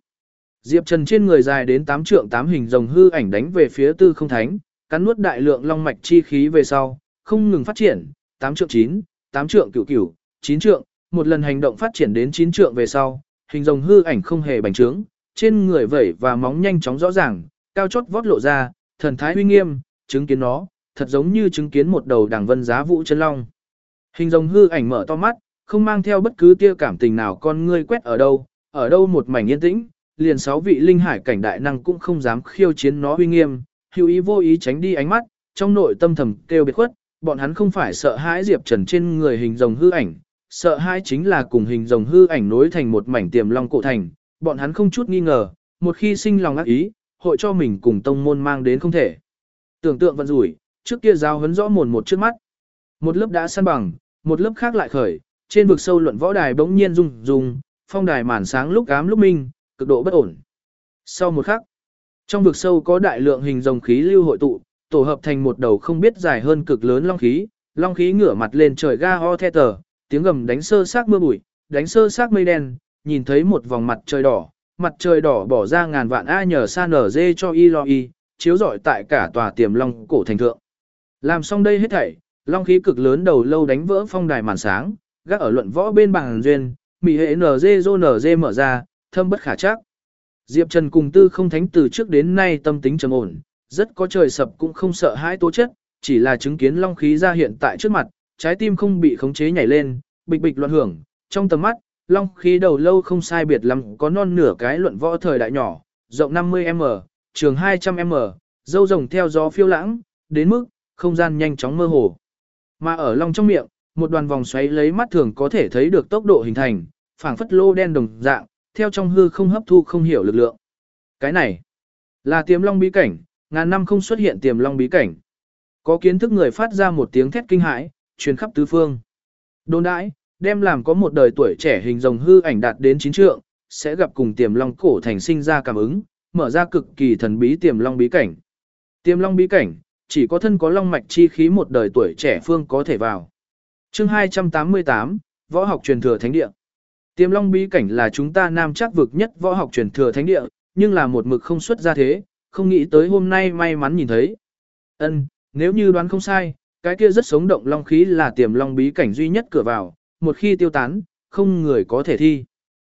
Speaker 1: Diệp Trần trên người dài đến 8 trượng 8 hình rồng hư ảnh đánh về phía tư không thánh, cắn nuốt đại lượng long mạch chi khí về sau, không ngừng phát triển, 8 trượng 9, 8 trượng cửu cửu, 9 trượng, một lần hành động phát triển đến 9 trượng về sau, hình rồng hư ảnh không hề bành trướng, trên người vẩy và móng nhanh chóng rõ ràng, cao chót vót lộ ra, thần thái uy nghiêm, chứng kiến nó, thật giống như chứng kiến một đầu đằng vân giá vũ chân long. Hình rồng hư ảnh mở to mắt, không mang theo bất cứ tia cảm tình nào con ngươi quét ở đâu, ở đâu một mảnh yên tĩnh, liền sáu vị linh hải cảnh đại năng cũng không dám khiêu chiến nó uy nghiêm, hữu ý vô ý tránh đi ánh mắt, trong nội tâm thầm kêu biệt khuất, bọn hắn không phải sợ hãi Diệp Trần trên người hình rồng hư ảnh, sợ hãi chính là cùng hình rồng hư ảnh nối thành một mảnh tiềm long cổ thành, bọn hắn không chút nghi ngờ, một khi sinh lòng ác ý, hội cho mình cùng tông môn mang đến không thể. Tưởng tượng vận rủi, trước kia giao hấn rõ mồn một trước mắt. Một lớp đã săn bằng, một lớp khác lại khởi, trên vực sâu luận võ đài bỗng nhiên rung rung, phong đài màn sáng lúc ám lúc minh, cực độ bất ổn. Sau một khắc, trong vực sâu có đại lượng hình rồng khí lưu hội tụ, tổ hợp thành một đầu không biết dài hơn cực lớn long khí, long khí ngửa mặt lên trời ga ho the tờ, tiếng gầm đánh sơ xác mưa bụi, đánh sơ xác mây đen, nhìn thấy một vòng mặt trời đỏ, mặt trời đỏ bỏ ra ngàn vạn a nhờ sa nở dê cho y lo y, chiếu rọi tại cả tòa tiềm long cổ thành thượng. Làm xong đây hết thảy, long khí cực lớn đầu lâu đánh vỡ phong đài màn sáng, gác ở luận võ bên bàn duyên, mỹ hệ NG dô dê mở ra, thâm bất khả chắc. Diệp Trần cùng tư không thánh từ trước đến nay tâm tính trầm ổn, rất có trời sập cũng không sợ hãi tố chất, chỉ là chứng kiến long khí ra hiện tại trước mặt, trái tim không bị khống chế nhảy lên, bịch bịch loạn hưởng, trong tầm mắt, long khí đầu lâu không sai biệt lắm có non nửa cái luận võ thời đại nhỏ, rộng 50m, trường 200m, dâu rồng theo gió phiêu lãng, đến mức, không gian nhanh chóng mơ hồ. Mà ở long trong miệng, một đoàn vòng xoáy lấy mắt thường có thể thấy được tốc độ hình thành, phảng phất lô đen đồng dạng, theo trong hư không hấp thu không hiểu lực lượng. Cái này là tiềm long bí cảnh, ngàn năm không xuất hiện tiềm long bí cảnh. Có kiến thức người phát ra một tiếng thét kinh hãi, truyền khắp tứ phương. Đồn đãi, đem làm có một đời tuổi trẻ hình rồng hư ảnh đạt đến chín trượng, sẽ gặp cùng tiềm long cổ thành sinh ra cảm ứng, mở ra cực kỳ thần bí tiềm long bí cảnh. Tiềm long bí cảnh, chỉ có thân có long mạch chi khí một đời tuổi trẻ phương có thể vào. Chương 288, Võ học truyền thừa thánh địa. Tiềm long bí cảnh là chúng ta nam chắc vực nhất võ học truyền thừa thánh địa, nhưng là một mực không xuất ra thế, không nghĩ tới hôm nay may mắn nhìn thấy. Ân, nếu như đoán không sai, cái kia rất sống động long khí là tiềm long bí cảnh duy nhất cửa vào, một khi tiêu tán, không người có thể thi.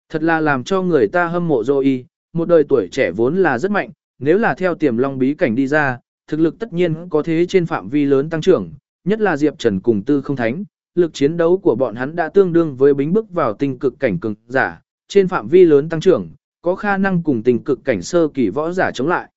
Speaker 1: Thật là làm cho người ta hâm mộ rồi một đời tuổi trẻ vốn là rất mạnh, nếu là theo tiềm long bí cảnh đi ra, thực lực tất nhiên có thế trên phạm vi lớn tăng trưởng, nhất là Diệp Trần cùng Tư Không Thánh, lực chiến đấu của bọn hắn đã tương đương với bính bước vào tinh cực cảnh cường giả, trên phạm vi lớn tăng trưởng, có khả năng cùng tinh cực cảnh sơ kỳ võ giả chống lại.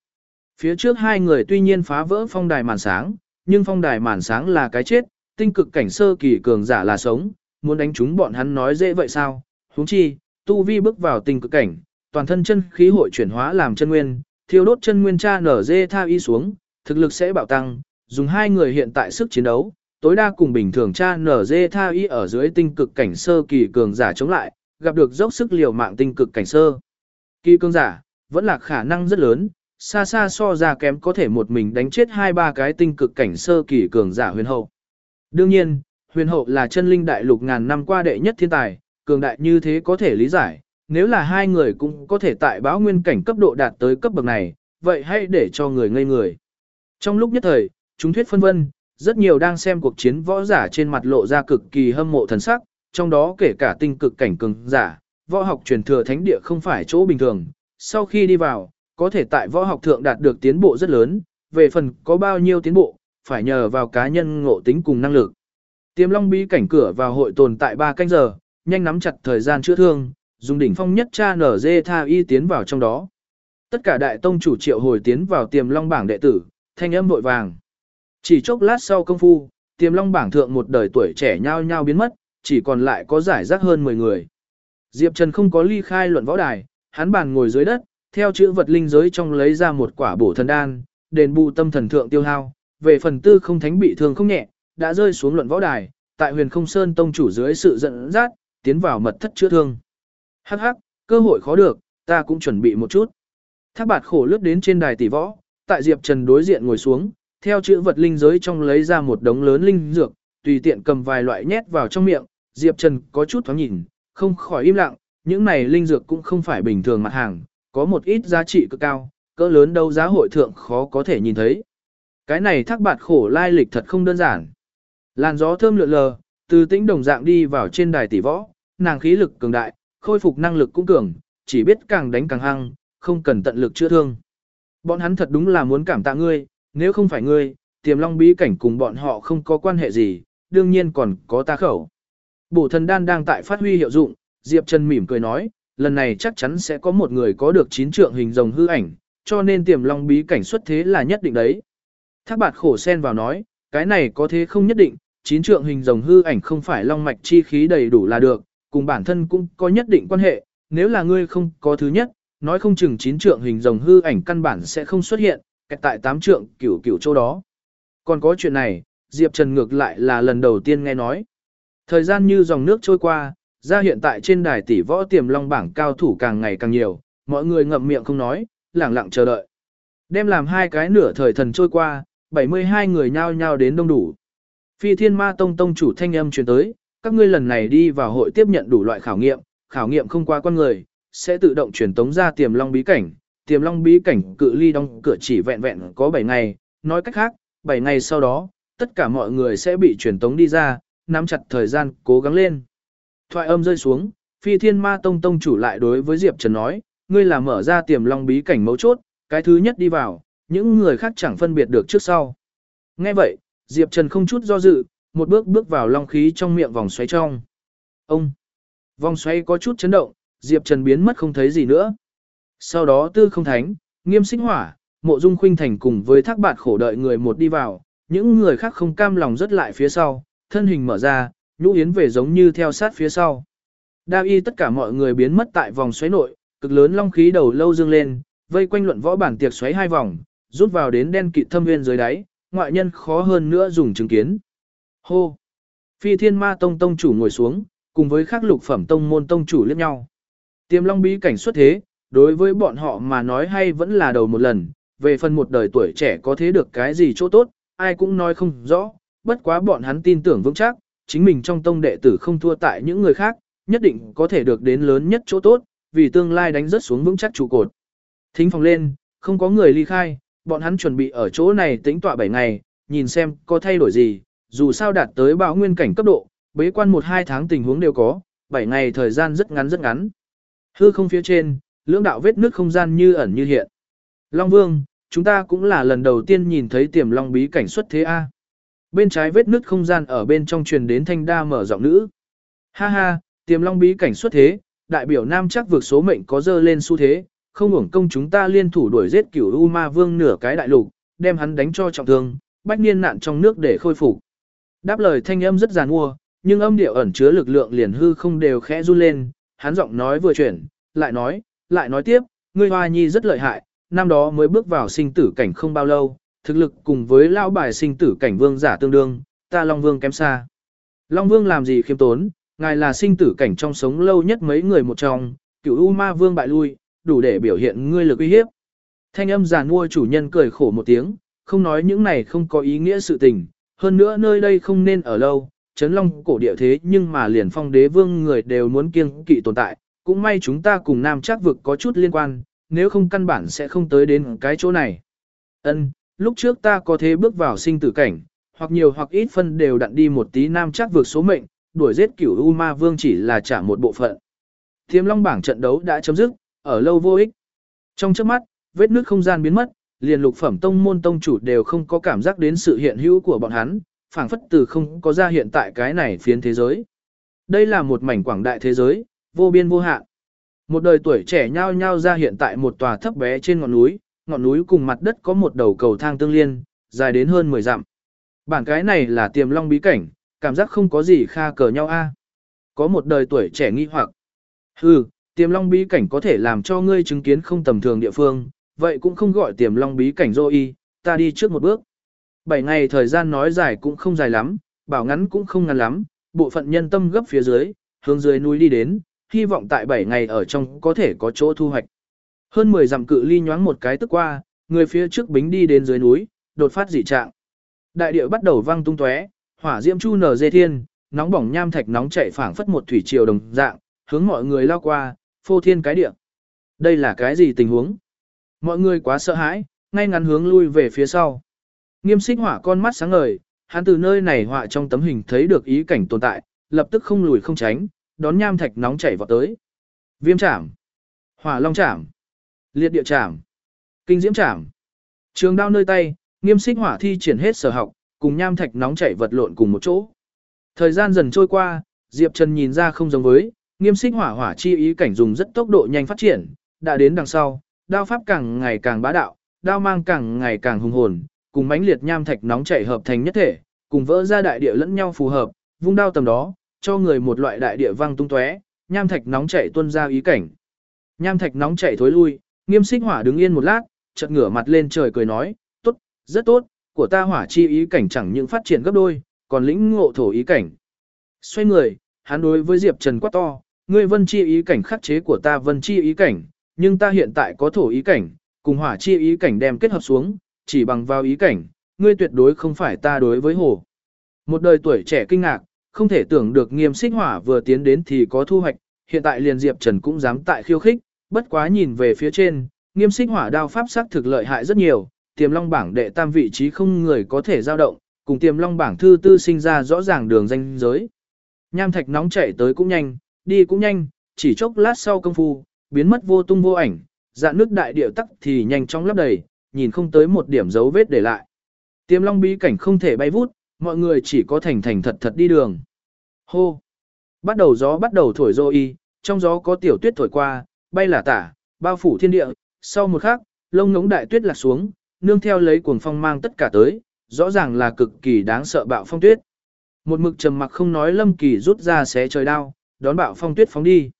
Speaker 1: Phía trước hai người tuy nhiên phá vỡ phong đài màn sáng, nhưng phong đài màn sáng là cái chết, tinh cực cảnh sơ kỳ cường giả là sống, muốn đánh chúng bọn hắn nói dễ vậy sao? Huống chi, tu vi bước vào tinh cực cảnh, toàn thân chân khí hội chuyển hóa làm chân nguyên, thiêu đốt chân nguyên cha nở dê tha y xuống, thực lực sẽ bạo tăng, dùng hai người hiện tại sức chiến đấu, tối đa cùng bình thường cha nở dê tha y ở dưới tinh cực cảnh sơ kỳ cường giả chống lại, gặp được dốc sức liều mạng tinh cực cảnh sơ. Kỳ cường giả, vẫn là khả năng rất lớn, xa xa so ra kém có thể một mình đánh chết hai ba cái tinh cực cảnh sơ kỳ cường giả huyền hậu. Đương nhiên, huyền hậu là chân linh đại lục ngàn năm qua đệ nhất thiên tài, cường đại như thế có thể lý giải, nếu là hai người cũng có thể tại báo nguyên cảnh cấp độ đạt tới cấp bậc này, vậy hãy để cho người ngây người. Trong lúc nhất thời, chúng thuyết phân vân, rất nhiều đang xem cuộc chiến võ giả trên mặt lộ ra cực kỳ hâm mộ thần sắc, trong đó kể cả tinh cực cảnh cường giả, võ học truyền thừa thánh địa không phải chỗ bình thường, sau khi đi vào, có thể tại võ học thượng đạt được tiến bộ rất lớn, về phần có bao nhiêu tiến bộ, phải nhờ vào cá nhân ngộ tính cùng năng lực. Tiềm Long bí cảnh cửa vào hội tồn tại 3 canh giờ, nhanh nắm chặt thời gian chữa thương, dùng đỉnh phong nhất cha nở dê tha y tiến vào trong đó. Tất cả đại tông chủ triệu hồi tiến vào Tiềm Long bảng đệ tử, thanh âm vội vàng. Chỉ chốc lát sau công phu, Tiềm Long bảng thượng một đời tuổi trẻ nhao nhao biến mất, chỉ còn lại có giải rác hơn 10 người. Diệp Trần không có ly khai luận võ đài, hắn bàn ngồi dưới đất, theo chữ vật linh giới trong lấy ra một quả bổ thần đan, đền bù tâm thần thượng tiêu hao, về phần tư không thánh bị thương không nhẹ, đã rơi xuống luận võ đài, tại huyền không sơn tông chủ dưới sự giận dắt, tiến vào mật thất chữa thương. Hắc hắc, cơ hội khó được, ta cũng chuẩn bị một chút. Thác bạt khổ lướt đến trên đài tỷ võ, tại Diệp Trần đối diện ngồi xuống, theo chữ vật linh giới trong lấy ra một đống lớn linh dược, tùy tiện cầm vài loại nhét vào trong miệng, Diệp Trần có chút thoáng nhìn, không khỏi im lặng, những này linh dược cũng không phải bình thường mặt hàng, có một ít giá trị cực cao, cỡ lớn đâu giá hội thượng khó có thể nhìn thấy. Cái này thác bạt khổ lai lịch thật không đơn giản. Làn gió thơm lượn lờ, từ tĩnh đồng dạng đi vào trên đài tỷ võ, nàng khí lực cường đại, khôi phục năng lực cũng cường, chỉ biết càng đánh càng hăng, không cần tận lực chữa thương. Bọn hắn thật đúng là muốn cảm tạ ngươi, nếu không phải ngươi, tiềm long bí cảnh cùng bọn họ không có quan hệ gì, đương nhiên còn có ta khẩu. Bổ thần đan đang tại phát huy hiệu dụng, Diệp Trần mỉm cười nói, lần này chắc chắn sẽ có một người có được chín trượng hình rồng hư ảnh, cho nên tiềm long bí cảnh xuất thế là nhất định đấy. Thác bạt khổ sen vào nói, cái này có thế không nhất định, chín trượng hình rồng hư ảnh không phải long mạch chi khí đầy đủ là được, cùng bản thân cũng có nhất định quan hệ, nếu là ngươi không có thứ nhất, nói không chừng chín trượng hình rồng hư ảnh căn bản sẽ không xuất hiện, kẹt tại tám trượng cửu cửu chỗ đó. Còn có chuyện này, Diệp Trần ngược lại là lần đầu tiên nghe nói. Thời gian như dòng nước trôi qua, ra hiện tại trên đài tỷ võ tiềm long bảng cao thủ càng ngày càng nhiều, mọi người ngậm miệng không nói, lặng lặng chờ đợi. Đem làm hai cái nửa thời thần trôi qua, 72 người nhao nhao đến đông đủ. Phi Thiên Ma Tông tông chủ thanh âm truyền tới, các ngươi lần này đi vào hội tiếp nhận đủ loại khảo nghiệm, khảo nghiệm không qua con người, sẽ tự động truyền tống ra tiềm long bí cảnh. Tiềm long bí cảnh cự ly đóng cửa chỉ vẹn vẹn có 7 ngày, nói cách khác, 7 ngày sau đó, tất cả mọi người sẽ bị truyền tống đi ra, nắm chặt thời gian, cố gắng lên. Thoại âm rơi xuống, Phi Thiên Ma Tông tông chủ lại đối với Diệp Trần nói, ngươi là mở ra tiềm long bí cảnh mấu chốt, cái thứ nhất đi vào, những người khác chẳng phân biệt được trước sau. Nghe vậy, Diệp Trần không chút do dự, một bước bước vào long khí trong miệng vòng xoáy trong. Ông! Vòng xoáy có chút chấn động, Diệp Trần biến mất không thấy gì nữa. Sau đó tư không thánh, nghiêm sinh hỏa, mộ dung khuynh thành cùng với thác bạt khổ đợi người một đi vào, những người khác không cam lòng rất lại phía sau, thân hình mở ra, nhũ yến về giống như theo sát phía sau. Đa y tất cả mọi người biến mất tại vòng xoáy nội, cực lớn long khí đầu lâu dương lên, vây quanh luận võ bản tiệc xoáy hai vòng, rút vào đến đen kịt thâm nguyên dưới đáy, ngoại nhân khó hơn nữa dùng chứng kiến. Hô! Phi thiên ma tông tông chủ ngồi xuống, cùng với khắc lục phẩm tông môn tông chủ liếc nhau. Tiềm long bí cảnh xuất thế, đối với bọn họ mà nói hay vẫn là đầu một lần, về phần một đời tuổi trẻ có thế được cái gì chỗ tốt, ai cũng nói không rõ, bất quá bọn hắn tin tưởng vững chắc, chính mình trong tông đệ tử không thua tại những người khác, nhất định có thể được đến lớn nhất chỗ tốt, vì tương lai đánh rất xuống vững chắc trụ cột. Thính phòng lên, không có người ly khai, bọn hắn chuẩn bị ở chỗ này tính tọa 7 ngày, nhìn xem có thay đổi gì, dù sao đạt tới bão nguyên cảnh cấp độ, bế quan 1-2 tháng tình huống đều có, 7 ngày thời gian rất ngắn rất ngắn. Hư không phía trên, lưỡng đạo vết nước không gian như ẩn như hiện. Long Vương, chúng ta cũng là lần đầu tiên nhìn thấy tiềm long bí cảnh xuất thế A. Bên trái vết nứt không gian ở bên trong truyền đến thanh đa mở giọng nữ. Ha ha, tiềm long bí cảnh xuất thế, đại biểu nam chắc vượt số mệnh có dơ lên xu thế, không hưởng công chúng ta liên thủ đuổi giết cửu U Ma Vương nửa cái đại lục, đem hắn đánh cho trọng thương, bách niên nạn trong nước để khôi phục. Đáp lời thanh âm rất giàn mua, nhưng âm điệu ẩn chứa lực lượng liền hư không đều khẽ run lên, hắn giọng nói vừa chuyển, lại nói, lại nói tiếp, ngươi hoa nhi rất lợi hại, năm đó mới bước vào sinh tử cảnh không bao lâu, thực lực cùng với lão bài sinh tử cảnh vương giả tương đương, ta Long Vương kém xa. Long Vương làm gì khiêm tốn, ngài là sinh tử cảnh trong sống lâu nhất mấy người một trong, cửu U Ma Vương bại lui, đủ để biểu hiện ngươi lực uy hiếp. Thanh âm giàn mua chủ nhân cười khổ một tiếng, không nói những này không có ý nghĩa sự tình, hơn nữa nơi đây không nên ở lâu, chấn long cổ địa thế nhưng mà liền phong đế vương người đều muốn kiêng kỵ tồn tại, cũng may chúng ta cùng nam chắc vực có chút liên quan, nếu không căn bản sẽ không tới đến cái chỗ này. Ân, lúc trước ta có thế bước vào sinh tử cảnh, hoặc nhiều hoặc ít phân đều đặn đi một tí nam chắc vượt số mệnh, đuổi giết cửu U Ma Vương chỉ là trả một bộ phận. Thiêm Long bảng trận đấu đã chấm dứt, ở lâu vô ích. Trong trước mắt, vết nước không gian biến mất, liền lục phẩm tông môn tông chủ đều không có cảm giác đến sự hiện hữu của bọn hắn, phảng phất từ không có ra hiện tại cái này phiến thế giới. Đây là một mảnh quảng đại thế giới, vô biên vô hạn. Một đời tuổi trẻ nhao nhao ra hiện tại một tòa thấp bé trên ngọn núi, ngọn núi cùng mặt đất có một đầu cầu thang tương liên, dài đến hơn 10 dặm. Bản cái này là tiềm long bí cảnh, cảm giác không có gì kha cờ nhau a. có một đời tuổi trẻ nghi hoặc. Hừ, tiềm long bí cảnh có thể làm cho ngươi chứng kiến không tầm thường địa phương, vậy cũng không gọi tiềm long bí cảnh dô y, ta đi trước một bước. Bảy ngày thời gian nói dài cũng không dài lắm, bảo ngắn cũng không ngắn lắm, bộ phận nhân tâm gấp phía dưới, hướng dưới núi đi đến, hy vọng tại 7 ngày ở trong có thể có chỗ thu hoạch. Hơn 10 dặm cự ly nhoáng một cái tức qua, người phía trước bính đi đến dưới núi, đột phát dị trạng. Đại địa bắt đầu văng tung tóe, hỏa diễm chu nở dê thiên, nóng bỏng nham thạch nóng chảy phảng phất một thủy triều đồng dạng, hướng mọi người lao qua, phô thiên cái địa. Đây là cái gì tình huống? Mọi người quá sợ hãi, ngay ngắn hướng lui về phía sau. Nghiêm xích hỏa con mắt sáng ngời, hắn từ nơi này họa trong tấm hình thấy được ý cảnh tồn tại, lập tức không lùi không tránh, đón nham thạch nóng chảy vào tới. Viêm chảm, hỏa long chảm liệt địa trảm. kinh diễm trảm. Trường đao nơi tay, nghiêm xích hỏa thi triển hết sở học, cùng nham thạch nóng chảy vật lộn cùng một chỗ. Thời gian dần trôi qua, Diệp Trần nhìn ra không giống với, nghiêm xích hỏa hỏa chi ý cảnh dùng rất tốc độ nhanh phát triển, đã đến đằng sau, đao pháp càng ngày càng bá đạo, đao mang càng ngày càng hùng hồn, cùng mãnh liệt nham thạch nóng chảy hợp thành nhất thể, cùng vỡ ra đại địa lẫn nhau phù hợp, vung đao tầm đó, cho người một loại đại địa vang tung tóe, nham thạch nóng chảy tuôn ra ý cảnh. Nham thạch nóng chảy thối lui, Nghiêm Xích Hỏa đứng yên một lát, chợt ngửa mặt lên trời cười nói, "Tốt, rất tốt, của ta hỏa chi ý cảnh chẳng những phát triển gấp đôi, còn lĩnh ngộ thổ ý cảnh." Xoay người, hắn đối với Diệp Trần quát to, "Ngươi vân chi ý cảnh khắc chế của ta vân chi ý cảnh, nhưng ta hiện tại có thổ ý cảnh, cùng hỏa chi ý cảnh đem kết hợp xuống, chỉ bằng vào ý cảnh, ngươi tuyệt đối không phải ta đối với hồ. Một đời tuổi trẻ kinh ngạc, không thể tưởng được nghiêm xích hỏa vừa tiến đến thì có thu hoạch, hiện tại liền Diệp Trần cũng dám tại khiêu khích, bất quá nhìn về phía trên, nghiêm xích hỏa đao pháp sắc thực lợi hại rất nhiều, tiềm long bảng đệ tam vị trí không người có thể dao động, cùng tiềm long bảng thư tư sinh ra rõ ràng đường danh giới. Nham thạch nóng chảy tới cũng nhanh, đi cũng nhanh, chỉ chốc lát sau công phu, biến mất vô tung vô ảnh, dạ nước đại điệu tắc thì nhanh chóng lấp đầy, nhìn không tới một điểm dấu vết để lại. Tiềm long bí cảnh không thể bay vút, mọi người chỉ có thành thành thật thật đi đường. Hô! Bắt đầu gió bắt đầu thổi rô y, trong gió có tiểu tuyết thổi qua, bay là tả, bao phủ thiên địa, sau một khắc, lông ngỗng đại tuyết lạc xuống, nương theo lấy cuồng phong mang tất cả tới, rõ ràng là cực kỳ đáng sợ bạo phong tuyết. Một mực trầm mặc không nói Lâm Kỳ rút ra xé trời đao, đón bạo phong tuyết phóng đi.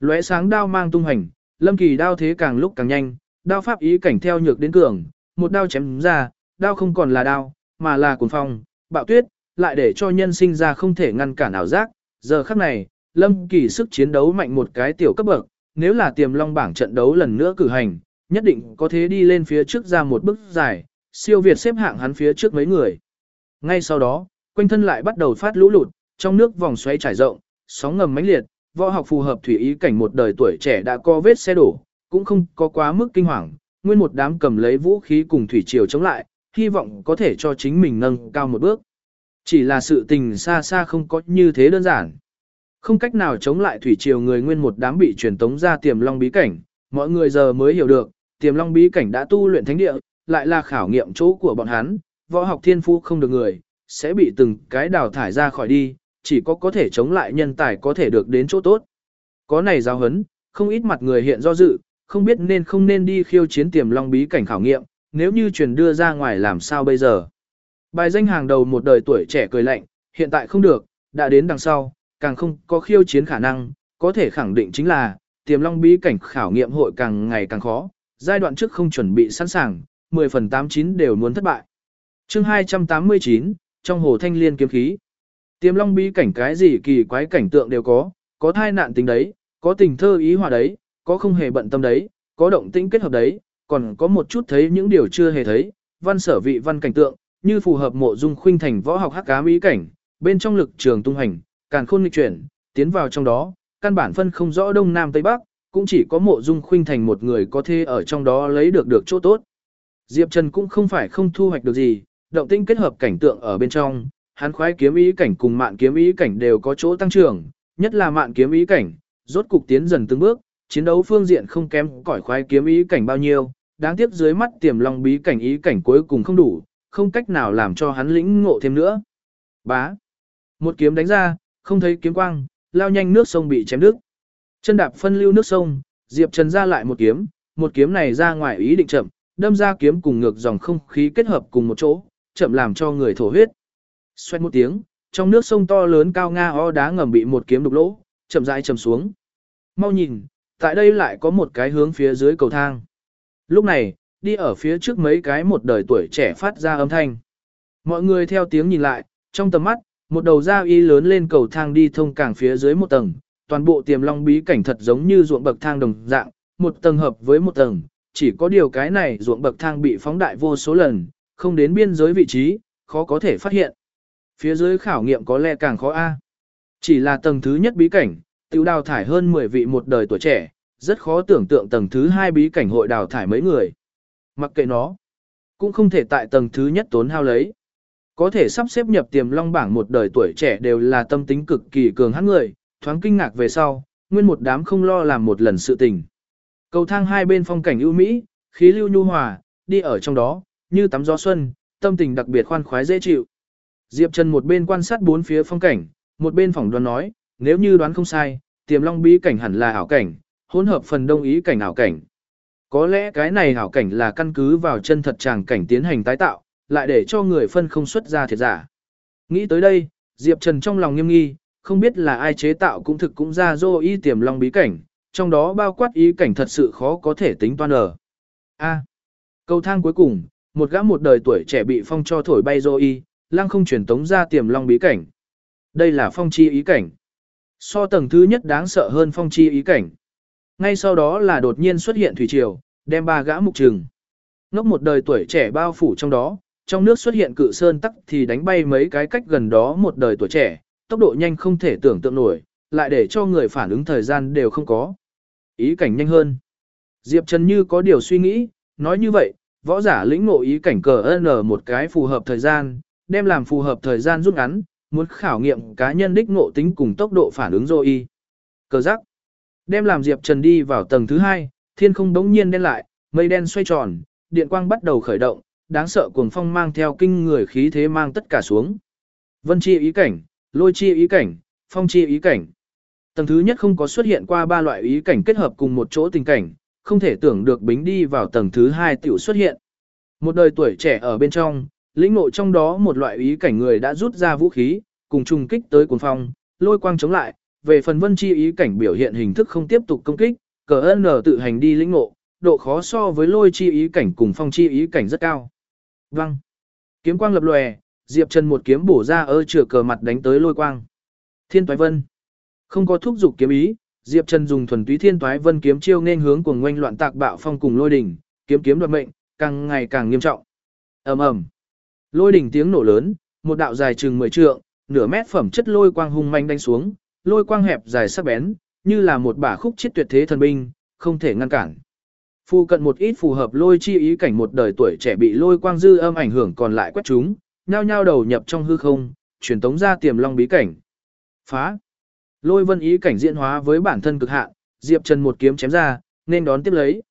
Speaker 1: Lóe sáng đao mang tung hành, Lâm Kỳ đao thế càng lúc càng nhanh, đao pháp ý cảnh theo nhược đến cường, một đao chém ra, đao không còn là đao, mà là cuồng phong, bạo tuyết, lại để cho nhân sinh ra không thể ngăn cản ảo giác. Giờ khắc này, Lâm Kỳ sức chiến đấu mạnh một cái tiểu cấp bậc, nếu là tiềm long bảng trận đấu lần nữa cử hành, nhất định có thế đi lên phía trước ra một bước dài, siêu việt xếp hạng hắn phía trước mấy người. Ngay sau đó, quanh thân lại bắt đầu phát lũ lụt, trong nước vòng xoáy trải rộng, sóng ngầm mãnh liệt, võ học phù hợp thủy ý cảnh một đời tuổi trẻ đã co vết xe đổ, cũng không có quá mức kinh hoàng, nguyên một đám cầm lấy vũ khí cùng thủy triều chống lại, hy vọng có thể cho chính mình nâng cao một bước. Chỉ là sự tình xa xa không có như thế đơn giản. Không cách nào chống lại thủy triều người nguyên một đám bị truyền tống ra tiềm long bí cảnh, mọi người giờ mới hiểu được, tiềm long bí cảnh đã tu luyện thánh địa, lại là khảo nghiệm chỗ của bọn hắn, võ học thiên phú không được người, sẽ bị từng cái đào thải ra khỏi đi, chỉ có có thể chống lại nhân tài có thể được đến chỗ tốt. Có này giáo hấn, không ít mặt người hiện do dự, không biết nên không nên đi khiêu chiến tiềm long bí cảnh khảo nghiệm, nếu như truyền đưa ra ngoài làm sao bây giờ. Bài danh hàng đầu một đời tuổi trẻ cười lạnh, hiện tại không được, đã đến đằng sau, càng không có khiêu chiến khả năng, có thể khẳng định chính là, tiềm long bí cảnh khảo nghiệm hội càng ngày càng khó, giai đoạn trước không chuẩn bị sẵn sàng, 10 phần 89 đều muốn thất bại. chương 289, trong hồ thanh liên kiếm khí. Tiềm long bí cảnh cái gì kỳ quái cảnh tượng đều có, có thai nạn tình đấy, có tình thơ ý hòa đấy, có không hề bận tâm đấy, có động tĩnh kết hợp đấy, còn có một chút thấy những điều chưa hề thấy, văn sở vị văn cảnh tượng, như phù hợp mộ dung khuynh thành võ học hắc cá mỹ cảnh, bên trong lực trường tung hành, càn khôn nghịch chuyển, tiến vào trong đó, căn bản phân không rõ đông nam tây bắc, cũng chỉ có mộ dung khuynh thành một người có thể ở trong đó lấy được được chỗ tốt. Diệp Trần cũng không phải không thu hoạch được gì, động tĩnh kết hợp cảnh tượng ở bên trong, hắn khoái kiếm ý cảnh cùng mạn kiếm ý cảnh đều có chỗ tăng trưởng, nhất là mạn kiếm ý cảnh, rốt cục tiến dần từng bước, chiến đấu phương diện không kém cỏi khoái kiếm ý cảnh bao nhiêu, đáng tiếc dưới mắt tiềm long bí cảnh ý cảnh cuối cùng không đủ, không cách nào làm cho hắn lĩnh ngộ thêm nữa. Bá. Một kiếm đánh ra, không thấy kiếm quang, lao nhanh nước sông bị chém đứt. Chân đạp phân lưu nước sông, Diệp Trần ra lại một kiếm, một kiếm này ra ngoài ý định chậm, đâm ra kiếm cùng ngược dòng không khí kết hợp cùng một chỗ, chậm làm cho người thổ huyết. Xoẹt một tiếng, trong nước sông to lớn cao nga o đá ngầm bị một kiếm đục lỗ, chậm rãi chầm xuống. Mau nhìn, tại đây lại có một cái hướng phía dưới cầu thang. Lúc này, đi ở phía trước mấy cái một đời tuổi trẻ phát ra âm thanh. Mọi người theo tiếng nhìn lại, trong tầm mắt, một đầu da y lớn lên cầu thang đi thông càng phía dưới một tầng, toàn bộ tiềm long bí cảnh thật giống như ruộng bậc thang đồng dạng, một tầng hợp với một tầng, chỉ có điều cái này ruộng bậc thang bị phóng đại vô số lần, không đến biên giới vị trí, khó có thể phát hiện. Phía dưới khảo nghiệm có lẽ càng khó A. À. Chỉ là tầng thứ nhất bí cảnh, tiêu đào thải hơn 10 vị một đời tuổi trẻ, rất khó tưởng tượng tầng thứ hai bí cảnh hội đào thải mấy người. Mặc kệ nó, cũng không thể tại tầng thứ nhất tốn hao lấy. Có thể sắp xếp nhập tiềm long bảng một đời tuổi trẻ đều là tâm tính cực kỳ cường hãn người, thoáng kinh ngạc về sau, nguyên một đám không lo làm một lần sự tình. Cầu thang hai bên phong cảnh ưu mỹ, khí lưu nhu hòa, đi ở trong đó, như tắm gió xuân, tâm tình đặc biệt khoan khoái dễ chịu. Diệp Trần một bên quan sát bốn phía phong cảnh, một bên phỏng đoán nói, nếu như đoán không sai, tiềm long bí cảnh hẳn là ảo cảnh, hỗn hợp phần đông ý cảnh ảo cảnh. Có lẽ cái này ảo cảnh là căn cứ vào chân thật tràng cảnh tiến hành tái tạo, lại để cho người phân không xuất ra thiệt giả. Nghĩ tới đây, Diệp Trần trong lòng nghiêm nghi, không biết là ai chế tạo cũng thực cũng ra dô y tiềm long bí cảnh, trong đó bao quát ý cảnh thật sự khó có thể tính toán ở. A. câu thang cuối cùng, một gã một đời tuổi trẻ bị phong cho thổi bay dô y, lang không truyền tống ra tiềm long bí cảnh. Đây là phong chi ý cảnh. So tầng thứ nhất đáng sợ hơn phong chi ý cảnh. Ngay sau đó là đột nhiên xuất hiện thủy triều, đem ba gã mục trừng. Ngốc một đời tuổi trẻ bao phủ trong đó, trong nước xuất hiện cự sơn tắc thì đánh bay mấy cái cách gần đó một đời tuổi trẻ, tốc độ nhanh không thể tưởng tượng nổi, lại để cho người phản ứng thời gian đều không có. Ý cảnh nhanh hơn. Diệp Trần như có điều suy nghĩ, nói như vậy, võ giả lĩnh ngộ ý cảnh cờ N một cái phù hợp thời gian, đem làm phù hợp thời gian rút ngắn, muốn khảo nghiệm cá nhân đích ngộ tính cùng tốc độ phản ứng rồi y. Cờ giác. Đem làm Diệp Trần đi vào tầng thứ hai, thiên không đống nhiên đen lại, mây đen xoay tròn, điện quang bắt đầu khởi động, đáng sợ cuồng phong mang theo kinh người khí thế mang tất cả xuống. Vân chi ý cảnh, lôi chi ý cảnh, phong chi ý cảnh. Tầng thứ nhất không có xuất hiện qua ba loại ý cảnh kết hợp cùng một chỗ tình cảnh, không thể tưởng được bính đi vào tầng thứ hai tiểu xuất hiện. Một đời tuổi trẻ ở bên trong, lĩnh ngộ trong đó một loại ý cảnh người đã rút ra vũ khí, cùng trùng kích tới cuồng phong, lôi quang chống lại, về phần vân chi ý cảnh biểu hiện hình thức không tiếp tục công kích, cờ ân tự hành đi lĩnh ngộ, độ khó so với lôi chi ý cảnh cùng phong chi ý cảnh rất cao. Văng. Kiếm quang lập lòe, Diệp Trần một kiếm bổ ra ơ chửa cờ mặt đánh tới lôi quang. Thiên toái vân. Không có thúc dục kiếm ý, Diệp Trần dùng thuần túy thiên toái vân kiếm chiêu nên hướng cuồng ngoanh loạn tạc bạo phong cùng lôi đỉnh, kiếm kiếm đoạt mệnh, càng ngày càng nghiêm trọng. Ầm ầm. Lôi đỉnh tiếng nổ lớn, một đạo dài chừng 10 trượng, nửa mét phẩm chất lôi quang hung manh đánh xuống, lôi quang hẹp dài sắc bén, như là một bả khúc chết tuyệt thế thần binh, không thể ngăn cản. Phu cận một ít phù hợp lôi chi ý cảnh một đời tuổi trẻ bị lôi quang dư âm ảnh hưởng còn lại quét chúng, nhao nhao đầu nhập trong hư không, truyền tống ra tiềm long bí cảnh. Phá! Lôi vân ý cảnh diễn hóa với bản thân cực hạn, Diệp Trần một kiếm chém ra, nên đón tiếp lấy.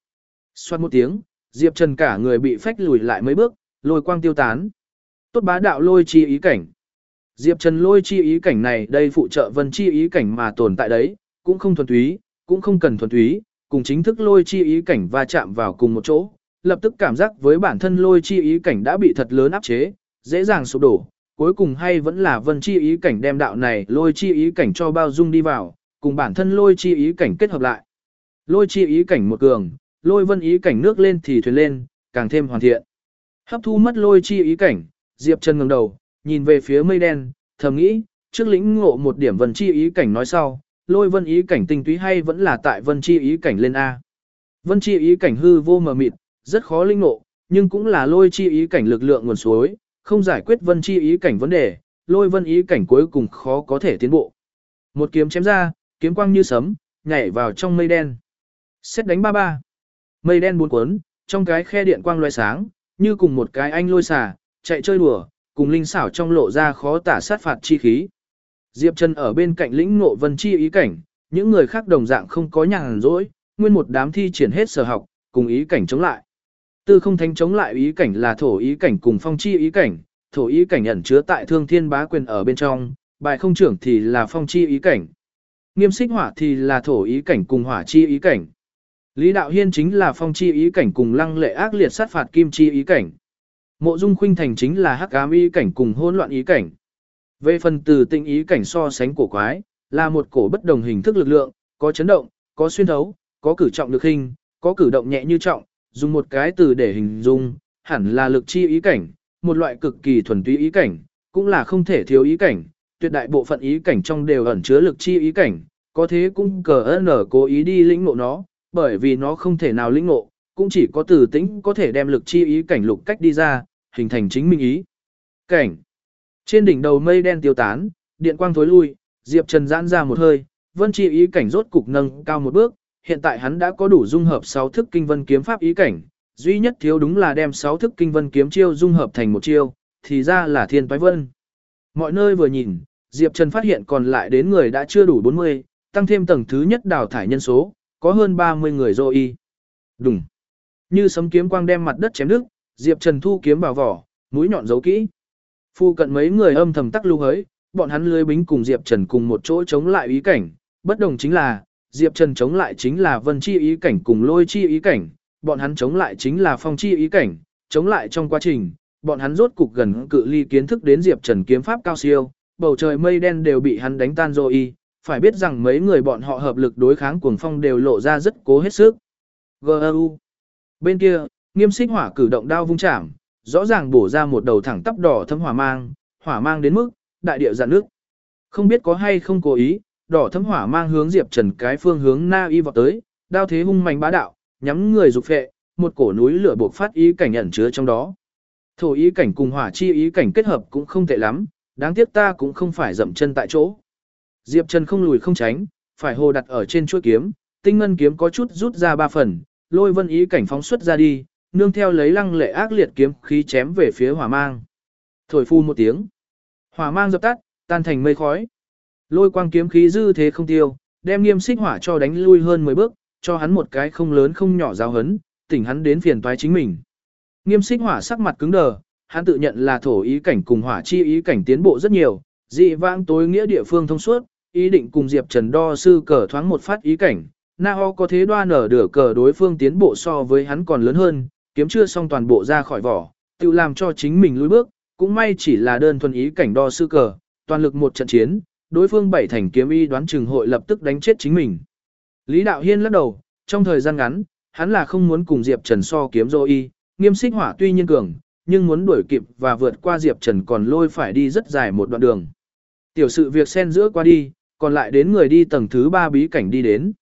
Speaker 1: Xoát một tiếng, Diệp Trần cả người bị phách lùi lại mấy bước, lôi quang tiêu tán. Tốt bá đạo lôi chi ý cảnh. Diệp Trần lôi chi ý cảnh này đây phụ trợ vân chi ý cảnh mà tồn tại đấy, cũng không thuần túy, cũng không cần thuần túy, cùng chính thức lôi chi ý cảnh va chạm vào cùng một chỗ, lập tức cảm giác với bản thân lôi chi ý cảnh đã bị thật lớn áp chế, dễ dàng sụp đổ, cuối cùng hay vẫn là vân chi ý cảnh đem đạo này lôi chi ý cảnh cho bao dung đi vào, cùng bản thân lôi chi ý cảnh kết hợp lại. Lôi chi ý cảnh một cường, lôi vân ý cảnh nước lên thì thuyền lên, càng thêm hoàn thiện. Hấp thu mất lôi chi ý cảnh, Diệp Trần ngẩng đầu, nhìn về phía mây đen, thầm nghĩ, trước lĩnh ngộ một điểm vân chi ý cảnh nói sau, lôi vân ý cảnh tinh túy hay vẫn là tại vân chi ý cảnh lên A. Vân chi ý cảnh hư vô mờ mịt, rất khó linh ngộ, nhưng cũng là lôi chi ý cảnh lực lượng nguồn suối, không giải quyết vân chi ý cảnh vấn đề, lôi vân ý cảnh cuối cùng khó có thể tiến bộ. Một kiếm chém ra, kiếm quang như sấm, nhảy vào trong mây đen. Xét đánh ba ba. Mây đen buồn cuốn, trong cái khe điện quang loe sáng, như cùng một cái anh lôi xà, chạy chơi đùa, cùng linh xảo trong lộ ra khó tả sát phạt chi khí. Diệp Trần ở bên cạnh lĩnh ngộ vân chi ý cảnh, những người khác đồng dạng không có nhàn rỗi, nguyên một đám thi triển hết sở học, cùng ý cảnh chống lại. Tư không thánh chống lại ý cảnh là thổ ý cảnh cùng phong chi ý cảnh, thổ ý cảnh ẩn chứa tại thương thiên bá quyền ở bên trong, bài không trưởng thì là phong chi ý cảnh. Nghiêm xích hỏa thì là thổ ý cảnh cùng hỏa chi ý cảnh. Lý đạo hiên chính là phong chi ý cảnh cùng lăng lệ ác liệt sát phạt kim chi ý cảnh. Mộ dung khuynh thành chính là hắc ám ý cảnh cùng hỗn loạn ý cảnh. Về phần từ tinh ý cảnh so sánh cổ quái, là một cổ bất đồng hình thức lực lượng, có chấn động, có xuyên thấu, có cử trọng được hình, có cử động nhẹ như trọng, dùng một cái từ để hình dung, hẳn là lực chi ý cảnh, một loại cực kỳ thuần túy ý cảnh, cũng là không thể thiếu ý cảnh, tuyệt đại bộ phận ý cảnh trong đều ẩn chứa lực chi ý cảnh, có thế cũng cờ nở cố ý đi lĩnh ngộ nó, bởi vì nó không thể nào lĩnh ngộ, cũng chỉ có từ tĩnh có thể đem lực chi ý cảnh lục cách đi ra, hình thành chính minh ý. Cảnh. Trên đỉnh đầu mây đen tiêu tán, điện quang thối lui, Diệp Trần giãn ra một hơi, vân chi ý cảnh rốt cục nâng cao một bước, hiện tại hắn đã có đủ dung hợp 6 thức kinh vân kiếm pháp ý cảnh, duy nhất thiếu đúng là đem 6 thức kinh vân kiếm chiêu dung hợp thành một chiêu, thì ra là thiên toái vân. Mọi nơi vừa nhìn, Diệp Trần phát hiện còn lại đến người đã chưa đủ 40, tăng thêm tầng thứ nhất đào thải nhân số, có hơn 30 người dô y. Đúng. Như sấm kiếm quang đem mặt đất chém đứt, Diệp Trần thu kiếm vào vỏ, mũi nhọn giấu kỹ. Phu cận mấy người âm thầm tắc lưu hới, bọn hắn lưới bính cùng Diệp Trần cùng một chỗ chống lại ý cảnh, bất đồng chính là, Diệp Trần chống lại chính là vân chi ý cảnh cùng lôi chi ý cảnh, bọn hắn chống lại chính là phong chi ý cảnh, chống lại trong quá trình, bọn hắn rốt cục gần cự ly kiến thức đến Diệp Trần kiếm pháp cao siêu, bầu trời mây đen đều bị hắn đánh tan rồi phải biết rằng mấy người bọn họ hợp lực đối kháng cuồng phong đều lộ ra rất cố hết sức. GU. Bên kia, nghiêm xích hỏa cử động đao vung chạm, rõ ràng bổ ra một đầu thẳng tắp đỏ thâm hỏa mang, hỏa mang đến mức, đại địa dạn nước. Không biết có hay không cố ý, đỏ thâm hỏa mang hướng Diệp Trần cái phương hướng na y vọt tới, đao thế hung mạnh bá đạo, nhắm người dục phệ, một cổ núi lửa buộc phát ý cảnh ẩn chứa trong đó. Thổ ý cảnh cùng hỏa chi ý cảnh kết hợp cũng không tệ lắm, đáng tiếc ta cũng không phải dậm chân tại chỗ. Diệp Trần không lùi không tránh, phải hồ đặt ở trên chuôi kiếm, tinh ngân kiếm có chút rút ra ba phần, lôi vân ý cảnh phóng xuất ra đi, nương theo lấy lăng lệ ác liệt kiếm khí chém về phía hỏa mang. Thổi phu một tiếng. Hỏa mang dập tắt, tan thành mây khói. Lôi quang kiếm khí dư thế không tiêu, đem nghiêm xích hỏa cho đánh lui hơn 10 bước, cho hắn một cái không lớn không nhỏ giáo hấn, tỉnh hắn đến phiền toái chính mình. Nghiêm xích hỏa sắc mặt cứng đờ, hắn tự nhận là thổ ý cảnh cùng hỏa chi ý cảnh tiến bộ rất nhiều, dị vãng tối nghĩa địa phương thông suốt, ý định cùng Diệp Trần đo sư cờ thoáng một phát ý cảnh. Na ho có thế đoan ở đửa cờ đối phương tiến bộ so với hắn còn lớn hơn, kiếm chưa xong toàn bộ ra khỏi vỏ, tự làm cho chính mình lùi bước, cũng may chỉ là đơn thuần ý cảnh đo sư cờ, toàn lực một trận chiến, đối phương bảy thành kiếm y đoán chừng hội lập tức đánh chết chính mình. Lý Đạo Hiên lắc đầu, trong thời gian ngắn, hắn là không muốn cùng Diệp Trần so kiếm dô y, nghiêm xích hỏa tuy nhiên cường, nhưng muốn đuổi kịp và vượt qua Diệp Trần còn lôi phải đi rất dài một đoạn đường. Tiểu sự việc xen giữa qua đi, còn lại đến người đi tầng thứ 3 bí cảnh đi đến.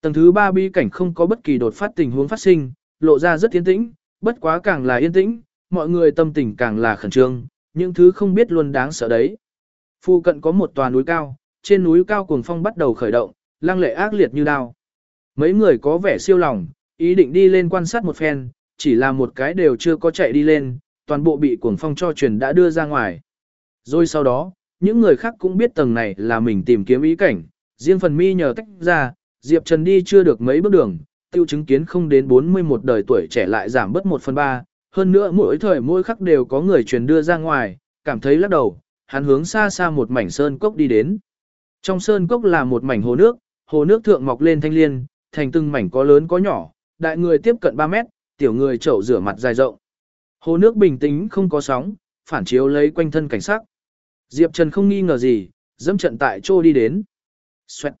Speaker 1: Tầng thứ 3 bí cảnh không có bất kỳ đột phát tình huống phát sinh, lộ ra rất yên tĩnh, bất quá càng là yên tĩnh, mọi người tâm tình càng là khẩn trương, những thứ không biết luôn đáng sợ đấy. Phu cận có một tòa núi cao, trên núi cao cuồng phong bắt đầu khởi động, lăng lệ ác liệt như đao. Mấy người có vẻ siêu lòng, ý định đi lên quan sát một phen, chỉ là một cái đều chưa có chạy đi lên, toàn bộ bị cuồng phong cho truyền đã đưa ra ngoài. Rồi sau đó, những người khác cũng biết tầng này là mình tìm kiếm ý cảnh, riêng phần mi nhờ tách ra, Diệp Trần đi chưa được mấy bước đường, tiêu chứng kiến không đến 41 đời tuổi trẻ lại giảm bớt 1 phần 3, hơn nữa mỗi thời mỗi khắc đều có người truyền đưa ra ngoài, cảm thấy lắc đầu, hắn hướng xa xa một mảnh sơn cốc đi đến. Trong sơn cốc là một mảnh hồ nước, hồ nước thượng mọc lên thanh liên, thành từng mảnh có lớn có nhỏ, đại người tiếp cận 3 mét, tiểu người chậu rửa mặt dài rộng. Hồ nước bình tĩnh không có sóng, phản chiếu lấy quanh thân cảnh sắc. Diệp Trần không nghi ngờ gì, dẫm trận tại chỗ đi đến. Xoẹt.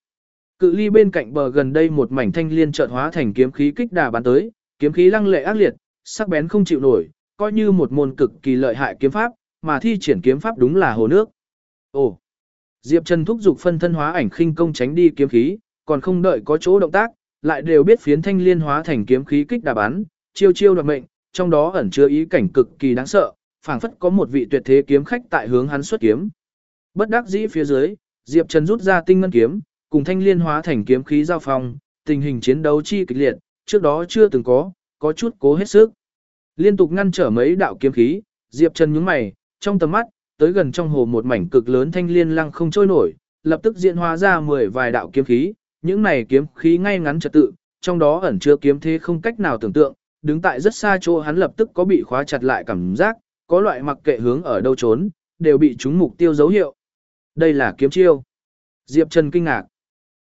Speaker 1: Cự ly bên cạnh bờ gần đây một mảnh thanh liên chợt hóa thành kiếm khí kích đà bắn tới, kiếm khí lăng lệ ác liệt, sắc bén không chịu nổi, coi như một môn cực kỳ lợi hại kiếm pháp, mà thi triển kiếm pháp đúng là hồ nước. Ồ. Diệp Trần thúc giục phân thân hóa ảnh khinh công tránh đi kiếm khí, còn không đợi có chỗ động tác, lại đều biết phiến thanh liên hóa thành kiếm khí kích đà bắn, chiêu chiêu đoạt mệnh, trong đó ẩn chứa ý cảnh cực kỳ đáng sợ, phảng phất có một vị tuyệt thế kiếm khách tại hướng hắn xuất kiếm. Bất đắc dĩ phía dưới, Diệp Trần rút ra tinh ngân kiếm, cùng thanh liên hóa thành kiếm khí giao phong, tình hình chiến đấu chi kịch liệt, trước đó chưa từng có, có chút cố hết sức. Liên tục ngăn trở mấy đạo kiếm khí, Diệp Trần nhướng mày, trong tầm mắt, tới gần trong hồ một mảnh cực lớn thanh liên lăng không trôi nổi, lập tức diễn hóa ra 10 vài đạo kiếm khí, những này kiếm khí ngay ngắn trật tự, trong đó ẩn chứa kiếm thế không cách nào tưởng tượng, đứng tại rất xa chỗ hắn lập tức có bị khóa chặt lại cảm giác, có loại mặc kệ hướng ở đâu trốn, đều bị chúng mục tiêu dấu hiệu. Đây là kiếm chiêu. Diệp Trần kinh ngạc.